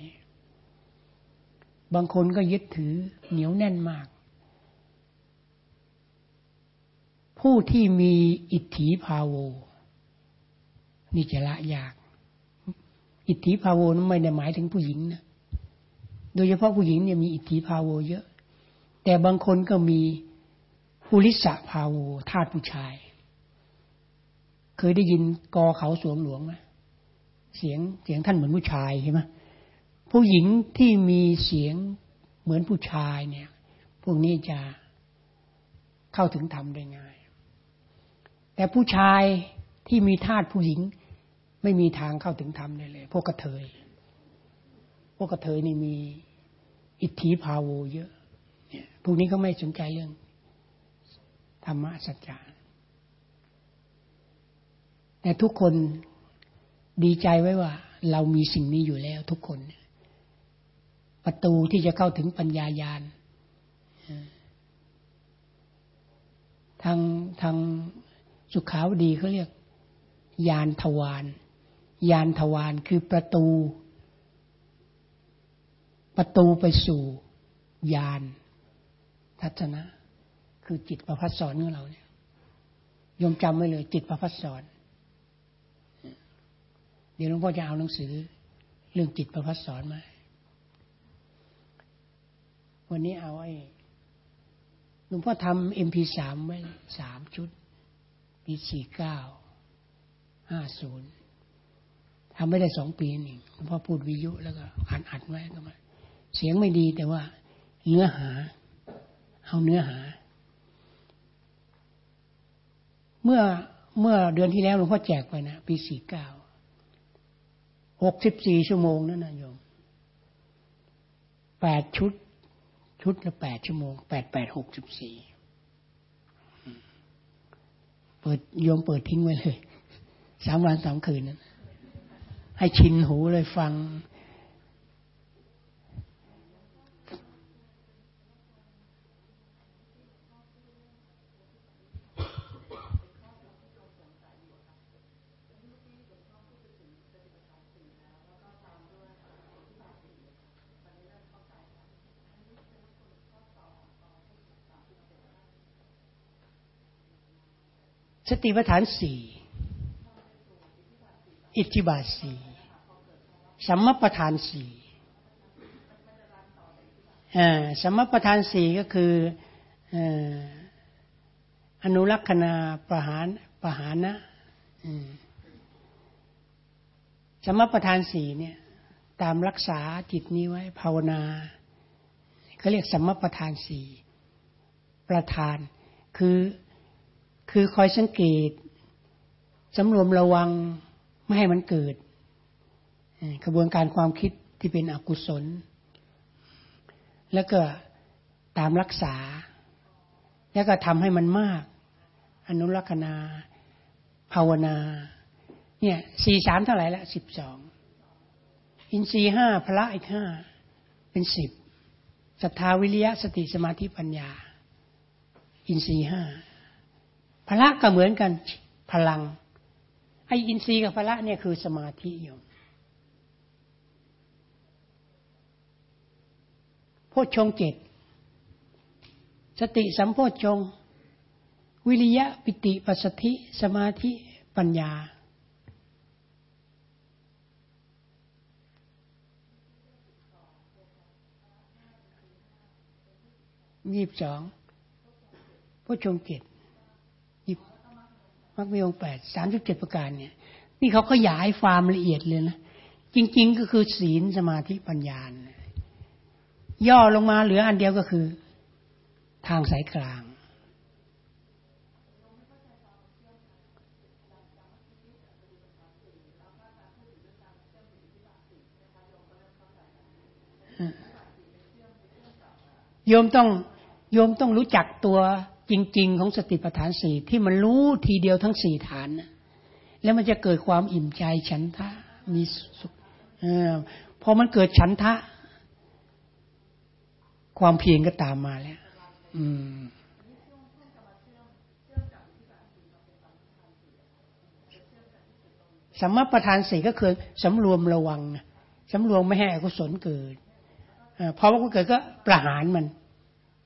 A: บางคนก็ยึดถือเหนียวแน่นมาก ผู้ที่มีอิทธิภาโว นี่จะละยาก อิทธิภาโวนั้นไม่ได้หมายถึงผู้หญิงนะโดยเฉพาะผู้หญิงเนี่ยมีอิทธิพาโวเยอะ แต่บางคนก็มีภูริสะพาโวธาตุผู้ชาย เคยได้ยินกอเขาสวงหลวงไหม เสียงเสียงท่านเหมือนผู้ชายใช่ไหมผู้หญิงที่มีเสียงเหมือนผู้ชายเนี่ย พวกนี้จะเข้าถึงธรรมได้ง่าย แต่ผู้ชายที่มีธาตุผู้หญิงไม่มีทางเข้าถึงธรรมได้เลย พวกกระเทย พวกกระเทยนี่มีอิทธิพาโวเยอะเนี่ยพวกนี้ก็ไม่สนใจเรื่องธรรมะสัจจะแต่ทุกคน ดีใจไว้ว่า เรามีสิ่งนี้อยู่แล้วทุกคน ประตูที่จะเข้าถึงปัญญายาณทางทางสุขาวดีเขาเรียก ยานทวารยานทวารคือประตู ประตูไปสู่ญาณทัศนะ คือจิตประพัสสอนของเราเนี่ยยมจำไว้เลย จิตประพัสสอน ดี๋ยวหลวงพ่อจะเอาหนังสือ เรื่องจิตประพัสสอนมา วันนี้เอาไอ้หลวงพ่อทำเอ็มพีสามไว้สามชุด ปีสี่เก้าห้าศูนย์ทำไม่ได้สองปีนี่หลวงพ่อพูดวิยุแล้วก็อ่านอัดไว้ก็มา เสียงไม่ดีแต่ว่าเนื้อหา เอาเนื้อหา เมื่อเมื่อเดือนที่แล้วหลวงพ่อแจกไปนะ ปีสี่เก้า หกสิบสี่ชั่วโมงนั่นนะโยมแปดชุด ชุดละแปดชั่วโมงแปดแปดหกสิบสี่เปิดโยมเปิดทิ้งไว้เลยสามวันสามคืนนั้นให้ชินหูเลยฟัง สติปัฏฐานสี่อิทธิบาทสี่สัมมปทานสี่สัมมปทานสี่ก็คืออนุรักษณาประหารประหานะสมประทานสี่เนี่ย ตามรักษาจิตนี้ไว้ ภาวนาเขาเรียกสมประทานสี่ประทาน คือ คือคอยสังเกตสำรวมระวังไม่ให้มันเกิดกระบวนการความคิดที่เป็นอกุศล แล้วก็ตามรักษา แล้วก็ทำให้มันมาก อนุรักษณา ภาวนา เนี่ยสี่สามเท่าไหร่ละสิบสองอินทรีห้าพระอีกห้าเป็นสิบศรัทธาวิริยะสติสมาธิปัญญา อินทรีห้า พละก็เหมือนกันพลังไออินทรีย์กับพละเนี่ยคือสมาธิอยู่โพชงเจ็ดสติสัมโพชงวิริยะปิติปัสสธิ สมาธิปัญญา ยี่สิบสองพุทชงเกต มักมีองแปดสามสิบเจ็ดประการเนี่ย นี่เขาขยายความละเอียดเลยนะ จริง ๆ ก็คือศีลสมาธิปัญญาย่อลงมาเหลืออันเดียวก็คือ ทางสายกลาง โยมต้องโยมต้องรู้จักตัว จริง ๆ ของสติปัฏฐานสี่ที่มันรู้ทีเดียวทั้งสี่ฐานนะแล้วมันจะเกิดความอิ่มใจฉันทะมีสุขอพอมันเกิดฉันทะ ความเพียรก็ตามมาแล้ว อืมสัมมาประธานสี่ก็คือสำรวมระวังสำรวมไม่ให้อกุศลเกิดพอว่าเกิดก็ประหารมัน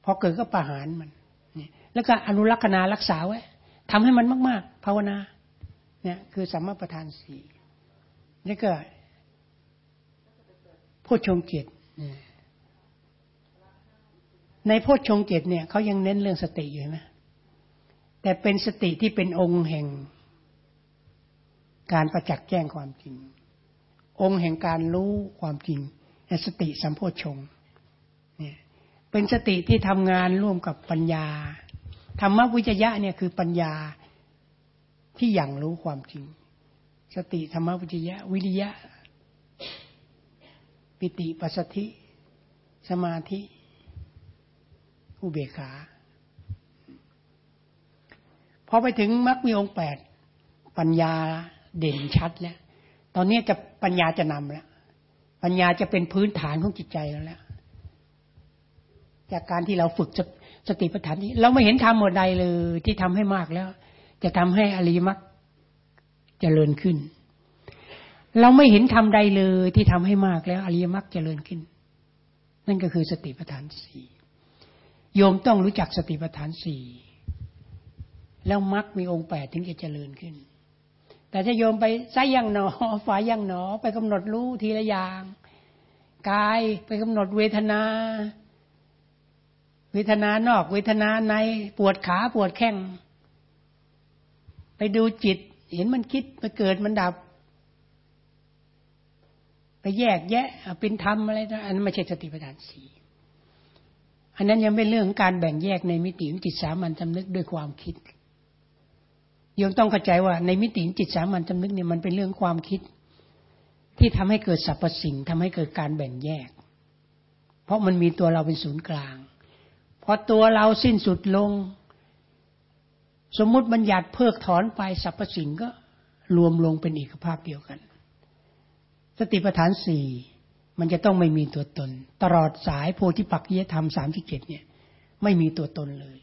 A: พอเกิดก็ประหารมัน แล้วก็อนุรักษณารักษาไว้ทำให้มันมาก ๆ ภาวนา เนี่ยคือสัมมาประธานสี่แล้วก็โพชงเกตในโพชงเกตเนี่ยเขายังเน้นเรื่องสติอยู่ไหมแต่เป็นสติที่เป็นองค์แห่ง การประจักษ์แจ้งความจริง องค์แห่งการรู้ความจริงสติสัมโพชงเนี่ยเป็นสติที่ทำงานร่วมกับปัญญา ธรรมวิจยะเนี่ยคือปัญญาที่อย่างรู้ความจริง สติธรรมวิจยะ วิริยะ ปิติปัสสธิ สมาธิ อุเบกขาพอไปถึงมรรคมีองค์แปดปัญญาเด่นชัดแล้ว ตอนนี้จะปัญญาจะนำแล้ว ปัญญาจะเป็นพื้นฐานของจิตใจแล้วแหละจากการที่เราฝึกส สติปัฏฐานนี้เราไม่เห็นทำหมดใดเลย ที่ทำให้มากแล้ว จะทำให้อริมักเจริญขึ้น เราไม่เห็นทำใดเลยที่ทำให้มากแล้ว อริยมรรคเจริญขึ้น นั่นก็คือสติปัฏฐานสี่โยมต้องรู้จักสติปัฏฐานสี่แล้วมรรคมีองค์แปดถึงจะเจริญขึ้น แต่ถ้าโยมไปซ้ายยังหนอฝายังหนอ ไปกำหนดรู้ทีละอย่าง กายไปกำหนดเวทนา เวทนานอก เวทนาในปวดขาปวดแข้ง ไปดูจิต เห็นมันคิดมันเกิดมันดับ ไปแยกแยะเป็นธรรมอะไรนะอันนั้นไม่ใช่สติปัฏฐานสีอันนั้นยังเป็นเรื่องการแบ่งแยกในมิติของจิตสามัญจำนึกด้วยความคิดโยมต้องเข้าใจว่าในมิติจิตสามัญจำนึกเนี่ยมันเป็นเรื่องความคิด ที่ทำให้เกิดสรรพสิ่งทำให้เกิดการแบ่งแยก เพราะมันมีตัวเราเป็นศูนย์กลาง พอตัวเราสิ้นสุดลง สมมุติบัญญัติเพิกถอนไปสรรพสิ่งก็รวมลงเป็นเอกภาพเดียวกัน สติปัฏฐานสี่มันจะต้องไม่มีตัวตน ตลอดสายโพธิปักจียธรรมสามที่เจ็ดเนี่ย ไม่มีตัวตนเลย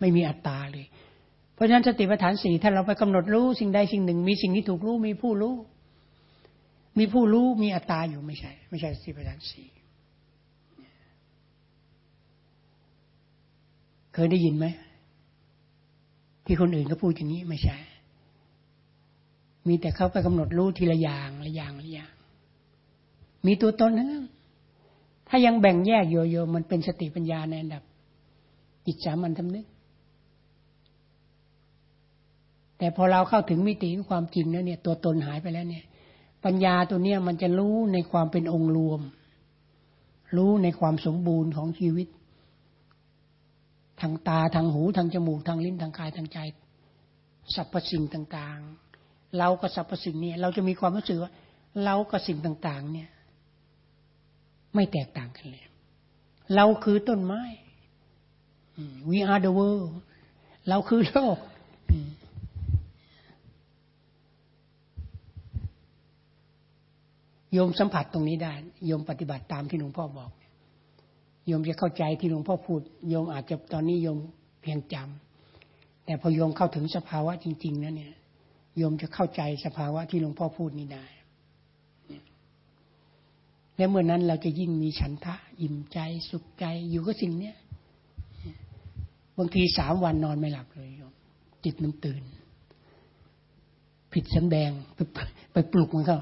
A: ไม่มีอัตตาเลย เพราะฉะนั้นสติปัฏฐานสี่ถ้าเราไปกำหนดรู้สิ่งใดสิ่งหนึ่ง มีสิ่งที่ถูกรู้มีผู้รู้ มีผู้รู้มีอัตตาอยู่ไม่ใช่ ไม่ใช่สติปัฏฐานสี่ เคยได้ยินไหม ที่คนอื่นก็พูดอย่างนี้ไม่ใช่ มีแต่เขาไปกำหนดรู้ทีละอย่างละอย่างละอย่าง มีตัวตนนะถ้ายังแบ่งแยกโยโย่มันเป็นสติปัญญาในอันดับจิตสามัญทำนึก แต่พอเราเข้าถึงมิติของความจริงแล้วเนี่ย ตัวตนหายไปแล้วเนี่ย ปัญญาตัวเนี้ยมันจะรู้ในความเป็นองค์รวม รู้ในความสมบูรณ์ของชีวิต ทางตาทางหูทางจมูกทางลิ้นทางกายทางใจสรรพสิ่งต่างๆ เรากับสรรพสิ่งเนี่ยเราจะมีความรู้สึกว่าเรากับสิ่งต่าง ๆ เนี่ย ไม่แตกต่างกันเลย เราคือต้นไม้ we are the world เราคือโลกโยมสัมผัสตรงนี้ได้โยมปฏิบัติตามที่หลวงพ่อบอก โยมจะเข้าใจที่หลวงพ่อพูดโยมอาจจะตอนนี้โยมเพียงจำแต่พอโยมเข้าถึงสภาวะจริงๆนั้นเนี่ยโยมจะเข้าใจสภาวะที่หลวงพ่อพูดนี้ได้ และเมื่อนั้นเราจะยิ่งมีฉันทะอิ่มใจสุขใจอยู่กับสิ่งเนี้ยบางทีสามวันนอนไม่หลับเลยโยมจิตมันตื่น ผิดสำแดงไปไปปลุกมันเข้า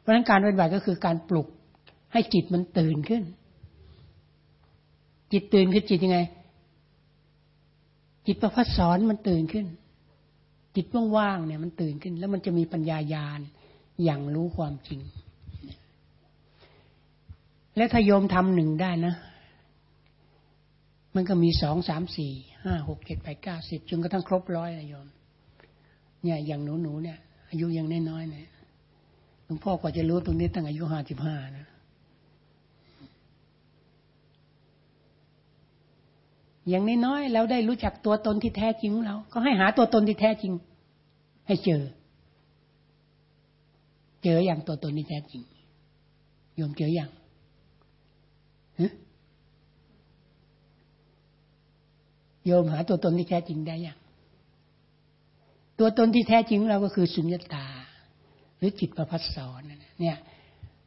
A: เพราะฉะนั้นการปฏิบัติก็คือการปลุกให้จิตมันตื่นขึ้น จิตตื่นขึ้นจิตยังไง จิตประพัสสอนมันตื่นขึ้น จิตว่างๆเนี่ย มันตื่นขึ้น แล้วมันจะมีปัญญายาณอย่างรู้ความจริง และถ้าโยมทำหนึ่งได้นะ มันก็มีสองสามสี่ห้าหกเจ็ดแปดเก้าสิบจนกระทั่งครบร้อยนะโยม เนี่ยอย่างหนูหนูเนี่ย อายุยังน้อยๆเนี่ยหลวงพ่อกว่าจะรู้ตรงนี้ตั้งอายุห้าสิบห้านะ อย่างน้อยๆเราได้รู้จักตัวตนที่แท้จริงของเรา ก็ให้หาตัวตนที่แท้จริง ให้เจอ เจออย่างตัวตนที่แท้จริงโยมเจออย่างโยมหาตัวตนที่แท้จริงได้ยังตัวตนที่แท้จริงเราก็คือสุญญตา หรือจิตประพัสสอนเนี่ย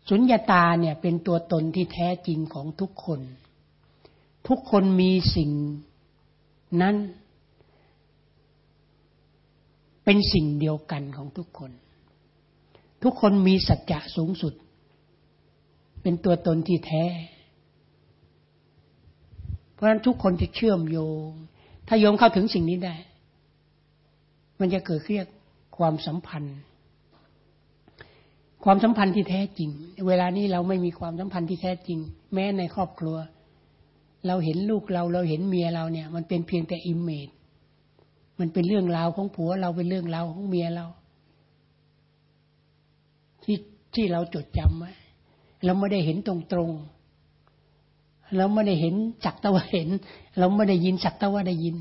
A: สุญญตาเนี่ยเป็นตัวตนที่แท้จริงของทุกคน ทุกคนมีสิ่งนั้น เป็นสิ่งเดียวกันของทุกคน ทุกคนมีสัจจะสูงสุด เป็นตัวตนที่แท้ เพราะฉะนั้นทุกคนจะเชื่อมโยง ถ้าโยมเข้าถึงสิ่งนี้ได้ มันจะเกิดเรียกความสัมพันธ์ความสัมพันธ์ที่แท้จริง เวลานี้เราไม่มีความสัมพันธ์ที่แท้จริง แม้ในครอบครัว เราเห็นลูกเราเราเห็นเมียเราเนี่ย มันเป็นเพียงแต่อิมเมจมันเป็นเรื่องราวของผัวเราเป็นเรื่องราวของเมียเรา ที่ที่เราจดจำไว้เราไม่ได้เห็นตรงตรงเราไม่ได้เห็นจักตะวเห็น เราไม่ได้ยินจักตะวได้ยิน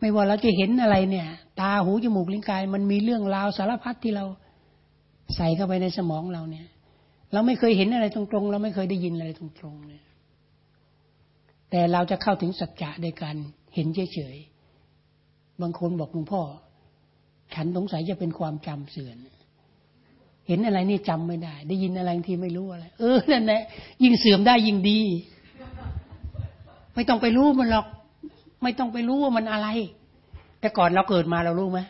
A: ไม่ว่าเราจะเห็นอะไรเนี่ย ตาหูจมูกลิ้นกาย มันมีเรื่องราวสารพัดที่เราใส่เข้าไปในสมองเราเนี่ย เราไม่เคยเห็นอะไรตรงๆ เราไม่เคยได้ยินอะไรตรงๆเนี่ย แต่เราจะเข้าถึงสัจจะในการเห็นเฉยๆ บางคนบอกหลวงพ่อ ฉันสงสัยจะเป็นความจำเสื่อมเห็นอะไรนี่จำไม่ได้ ได้ยินอะไรที่ไม่รู้อะไร เออนั่นแหละยิ่งเสื่อมได้ยิ่งดี ไม่ต้องไปรู้มันหรอก ไม่ต้องไปรู้ว่ามันอะไร แต่ก่อนเราเกิดมาเรารู้ไหม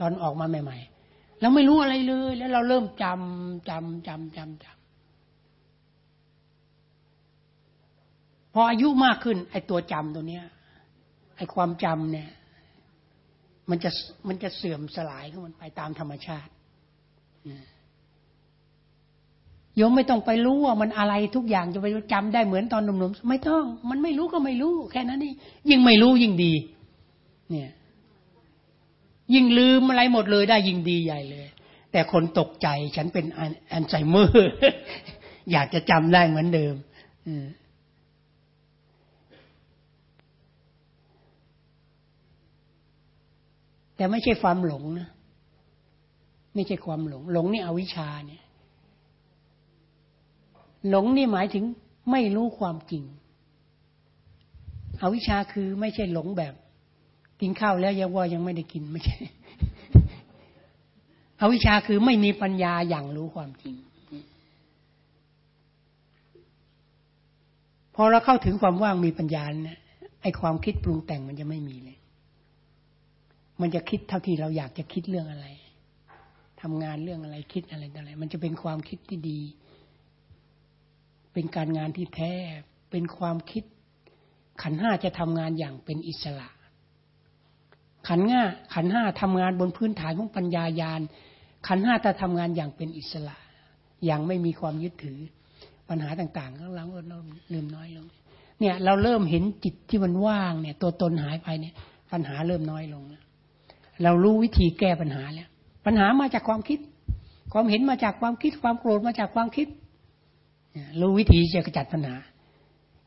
A: ตอนออกมาใหม่ ๆ เราไม่รู้อะไรเลย แล้วเราเริ่มจำจำจำจำจำ ออายุมากขึ้น ไอ้ตัวจำตัวเนี้ย ไอ้ความจำเนี่ย มันจะมันจะเสื่อมสลายของมันไปตามธรรมชาติโยมไม่ต้องไปรู้ว่ามันอะไรทุกอย่างจะไปจำได้เหมือนตอนหนุ่มๆไม่ต้อง มันไม่รู้ก็ไม่รู้ แค่นั้นนี่ยิ่งไม่รู้ยิ่งดี เนี่ย ยิ่งลืมอะไรหมดเลยได้ยิ่งดีใหญ่เลย แต่คนตกใจฉันเป็นอันไซเมอร์อยากจะจำได้เหมือนเดิม อืม แต่ไม่ใช่ความหลงนะไม่ใช่ความหลง หลงนี่อวิชชาเนี่ย หลงนี่หมายถึงไม่รู้ความจริง อวิชชาคือไม่ใช่หลงแบบ กินข้าวแล้วยังว่ายังไม่ได้กินไม่ใช่ อวิชชาคือไม่มีปัญญาอย่างรู้ความจริง พอเราเข้าถึงความว่างมีปัญญาเนี่ยไอความคิดปรุงแต่งมันจะไม่มีเลย มันจะคิดเท่าที่เราอยากจะคิดเรื่องอะไรทำงานเรื่องอะไรคิดอะไรอะไร มันจะเป็นความคิดที่ดี เป็นการงานที่แท้ เป็นความคิด ขันห้าจะทำงานอย่างเป็นอิสระ ขันห้าขันห้าทำงานบนพื้นฐานของปัญญายาณขันห้าจะทำงานอย่างเป็นอิสระ อย่างไม่มีความยึดถือ ปัญหาต่างๆก็เราเริ่มน้อยลงเนี่ย เราเริ่มเห็นจิตที่มันว่างเนี่ย ตัวตนหายไปเนี่ย ปัญหาเริ่มน้อยลงแล้ว เรารู้วิธีแก้ปัญหาแล้ว ปัญหามาจากความคิด ความเห็นมาจากความคิด ความโกรธมาจากความคิด รู้วิธีจะกระจัดปัญหา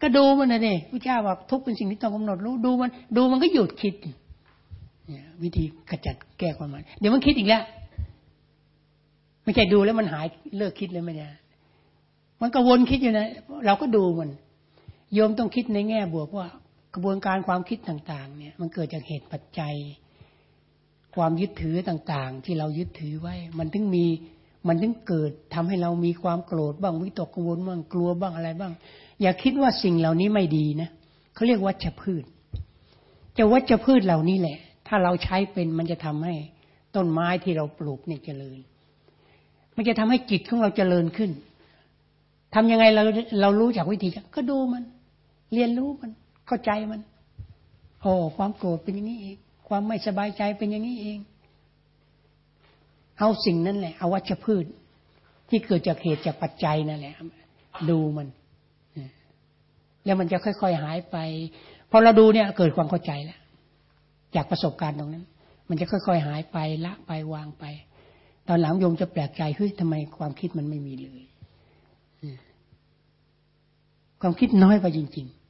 A: ก็ดูมันนะเนี่ยพระเจ้าบอกทุกเป็นสิ่งที่ต้องกำหนดรู้ ดูมัน ดูมันก็หยุดคิด วิธีกระจัดแก้ความหมายเดี๋ยวมันคิดอีกแล้ว ไม่ใช่ดูแล้วมันหายเลิกคิดเลยไม่ใช่มันก็วนคิดอยู่นะ เราก็ดูมัน โยมต้องคิดในแง่บวกว่ากระบวนการความคิดต่าง ๆ เนี่ย มันเกิดจากเหตุปัจจัย ความยึดถือต่างๆ ที่เรายึดถือไว้ มันถึงมีมันถึงเกิดทำให้เรามีความโกรธบ้างวิตกกังวลบ้างกลัวบ้างอะไรบ้าง อย่าคิดว่าสิ่งเหล่านี้ไม่ดีนะเขาเรียกวัชพืชจะวัชพืชเหล่านี้แหละ ถ้าเราใช้เป็นมันจะทำให้ต้นไม้ที่เราปลูกเนี่ยเจริญ มันจะทำให้จิตของเราเจริญขึ้นทำยังไงเราเรารู้จากวิธีก็ดูมัน เรียนรู้มันเข้าใจมันโอ้ความโกรธเป็นอย่างนี้เอง ความไม่สบายใจเป็นอย่างนี้เอง เอาสิ่งนั้นแหละ เอาวัชพืช ที่เกิดจากเหตุจากปัจจัยนั่นแหละ ดูมัน แล้วมันจะค่อยๆหายไป พอเราดูเนี่ย เกิดความเข้าใจแล้ว จากประสบการณ์ตรงนั้น มันจะค่อยๆหายไปละไปวางไป ตอนหลังโยมจะแปลกใจเฮ้ยทำไมความคิดมันไม่มีเลย ความคิดน้อยไปจริง ๆ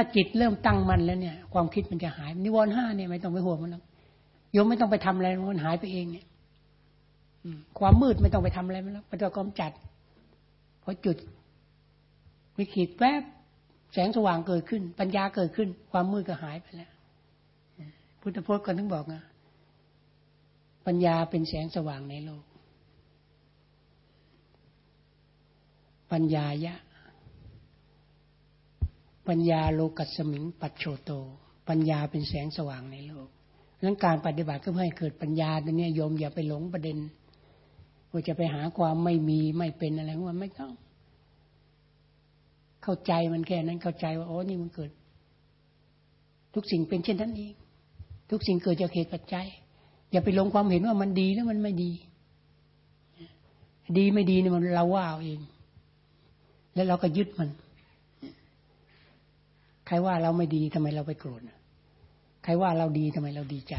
A: ถ้าจิตเริ่มตั้งมันแล้วเนี่ย ความคิดมันจะหายนิวรณ์ห้าเนี่ยไม่ต้องไปห่วงมันหรอกโยมไม่ต้องไปทำอะไรมันหายไปเองเนี่ยความมืดไม่ต้องไปทำอะไรมันแล้วมันจะกำจัดพอจุดมีขีดแวบแสงสว่างเกิดขึ้น ปัญญาเกิดขึ้น ความมืดก็หายไปแล้วพุทธพจน์ก็ถึงบอกนะปัญญาเป็นแสงสว่างในโลก ปัญญายะ ปัญญาโลกัสมิงปัจโชโต ปัญญาเป็นแสงสว่างในโลกนั้นการปฏิบัติก็เพื่อให้เกิดปัญญาตัวนี้โยมอย่าไปหลงประเด็นว่าจะไปหาความไม่มีไม่เป็นอะไรว่าไม่ต้อง เข้าใจมันแค่นั้นเข้าใจว่าโอ้นี่มันเกิด ทุกสิ่งเป็นเช่นนั้นเองทุกสิ่งเกิดจากเหตุปัจจัย อย่าไปลงความเห็นว่ามันดีหรือมันไม่ดี ดีไม่ดีเนี่ยมันเราว่าเอาเอง แล้วเราก็ยึดมัน ใครว่าเราไม่ดีทำไมเราไปโกรธใครว่าเราดีทำไมเราดีใจ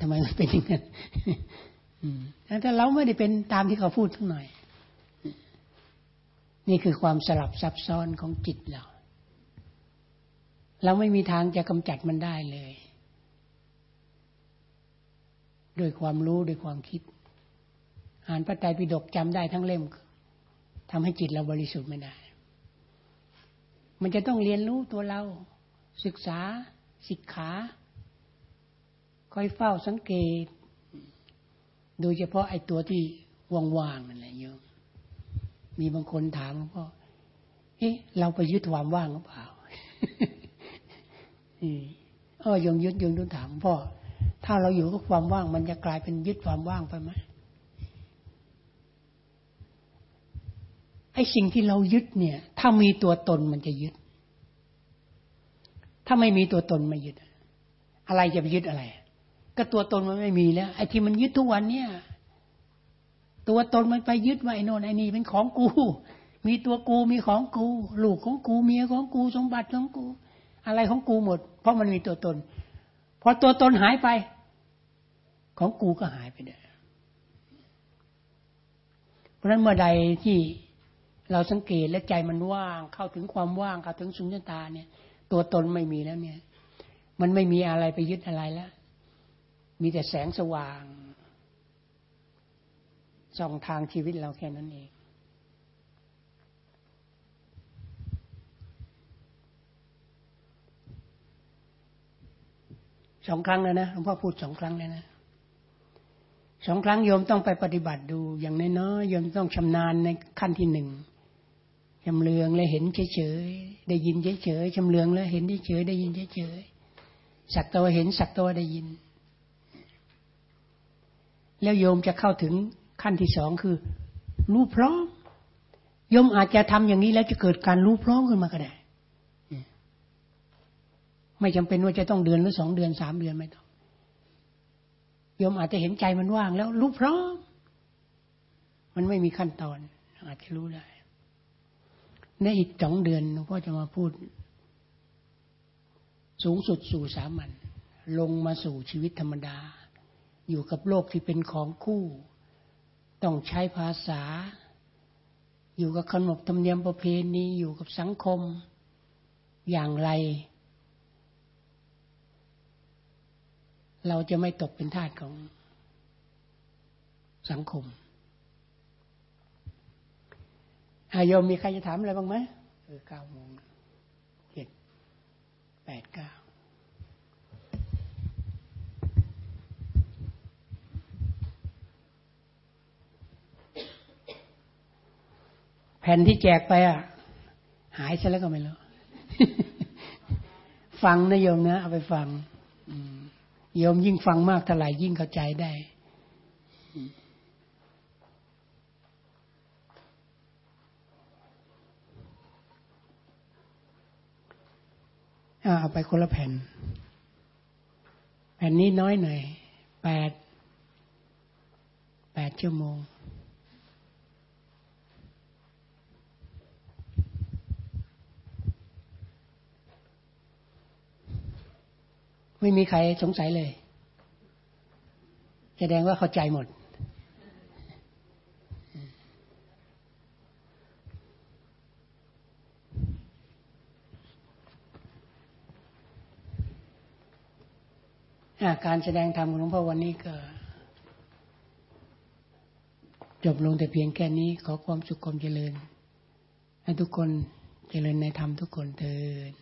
A: ทำไมมันเป็นอย่างนั้นถ้าเราไม่ได้เป็นตามที่เขาพูดทั้งหน่อย นี่คือความสลับซับซ้อนของจิตเรา เราไม่มีทางจะกำจัดมันได้เลยด้วยความรู้ด้วยความคิด อ่านพระไตรปิฎกจำได้ทั้งเล่มทำให้จิตเราบริสุทธิ์ไม่ได้ มันจะต้องเรียนรู้ตัวเรา ศึกษาศิกขาคอยเฝ้าสังเกต โดยเฉพาะไอ้ตัวที่ว่างๆนั่นแหละโยมมีบางคนถามหลวงพ่อเอ๊ะเราไปยึดความว่างหรือเปล่าเออยงยึดยงดูถามพ่อถ้าเราอยู่กับความว่าง มันจะกลายเป็นยึดความว่างไปไหม ไอ้สิ่งที่เรายึดเนี่ย ถ้ามีตัวตนมันจะยึด ถ้าไม่มีตัวตนไม่ยึด อะไรจะไปยึดอะไร ก็ตัวตนมันไม่มีแล้วไอ้ที่มันยึดทุกวันเนี่ย ตัวตนมันไปยึดว่าไอ้นนไอ้นี่เป็นของกู มีตัวกูมีของกู ลูกของกูเมียของกูสมบัติของกู อะไรของกูหมด เพราะมันมีตัวตนพอตัวตนหายไป ของกูก็หายไปเด้เพราะฉะนั้นเมื่อใดที่ เราสังเกตและใจมันว่างเข้าถึงความว่างเข้าถึงสุญญตาเนี่ย ตัวตนไม่มีแล้วเนี่ย มันไม่มีอะไรไปยึดอะไรแล้ว มีแต่แสงสว่างส่องทางชีวิตเราแค่นั้นเองสองครั้งแล้วนะหลวงพ่อพูดสองครั้งแล้วนะสองครั้งโยมต้องไปปฏิบัติดูอย่างน้อยๆโยมต้องชำนาญในขั้นที่หนึ่ง ชำเลืองแล้วเห็นเฉยๆได้ยินเฉยๆชำเลืองแล้วเห็นเฉยๆได้ยินเฉยๆสักตัวเห็นสักตัวได้ยิน แล้วโยมจะเข้าถึงขั้นที่สองคือ รู้พร้อมโยมอาจจะทำอย่างนี้แล้วจะเกิดการรู้พร้อมขึ้นมาก็ได้ไม่จำเป็นว่าจะต้องเดือนหรือสองเดือนสามเดือนไม่ต้องโยมอาจจะเห็นใจมันว่างแล้วรู้พร้อมมันไม่มีขั้นตอน อาจจะรู้ได้ ในอีกสองเดือนหลวงพ่อจะมาพูด สูงสุดสู่สามัญลงมาสู่ชีวิตธรรมดา อยู่กับโลกที่เป็นของคู่ ต้องใช้ภาษา อยู่กับขนบธรรมเนียมประเพณีอยู่กับสังคมอย่างไร เราจะไม่ตกเป็นทาสของสังคม อายมมีใครจะถามอะไรบ้างไหมเออเก้าโมงเจ็ดแปดเก้าแผ่นที่แจกไปอะ หายซะแล้วก็ไม่รู้ฟังนะโยมนะ เอาไปฟังโยมยิ่งฟังมากเท่าไหร่ยิ่งเข้าใจได้ เอาไปคนละแผ่น แผ่นนี้น้อยหน่อยแปดแปดชั่วโมง ไม่มีใครสงสัยเลย แสดงว่าเข้าใจหมด การแสดงธรรมของหลวงพ่อวันนี้ก็ จบลงแต่เพียงแค่นี้ขอความสุขความเจริญ ให้ทุกคนเจริญในธรรมทุกคนเถิด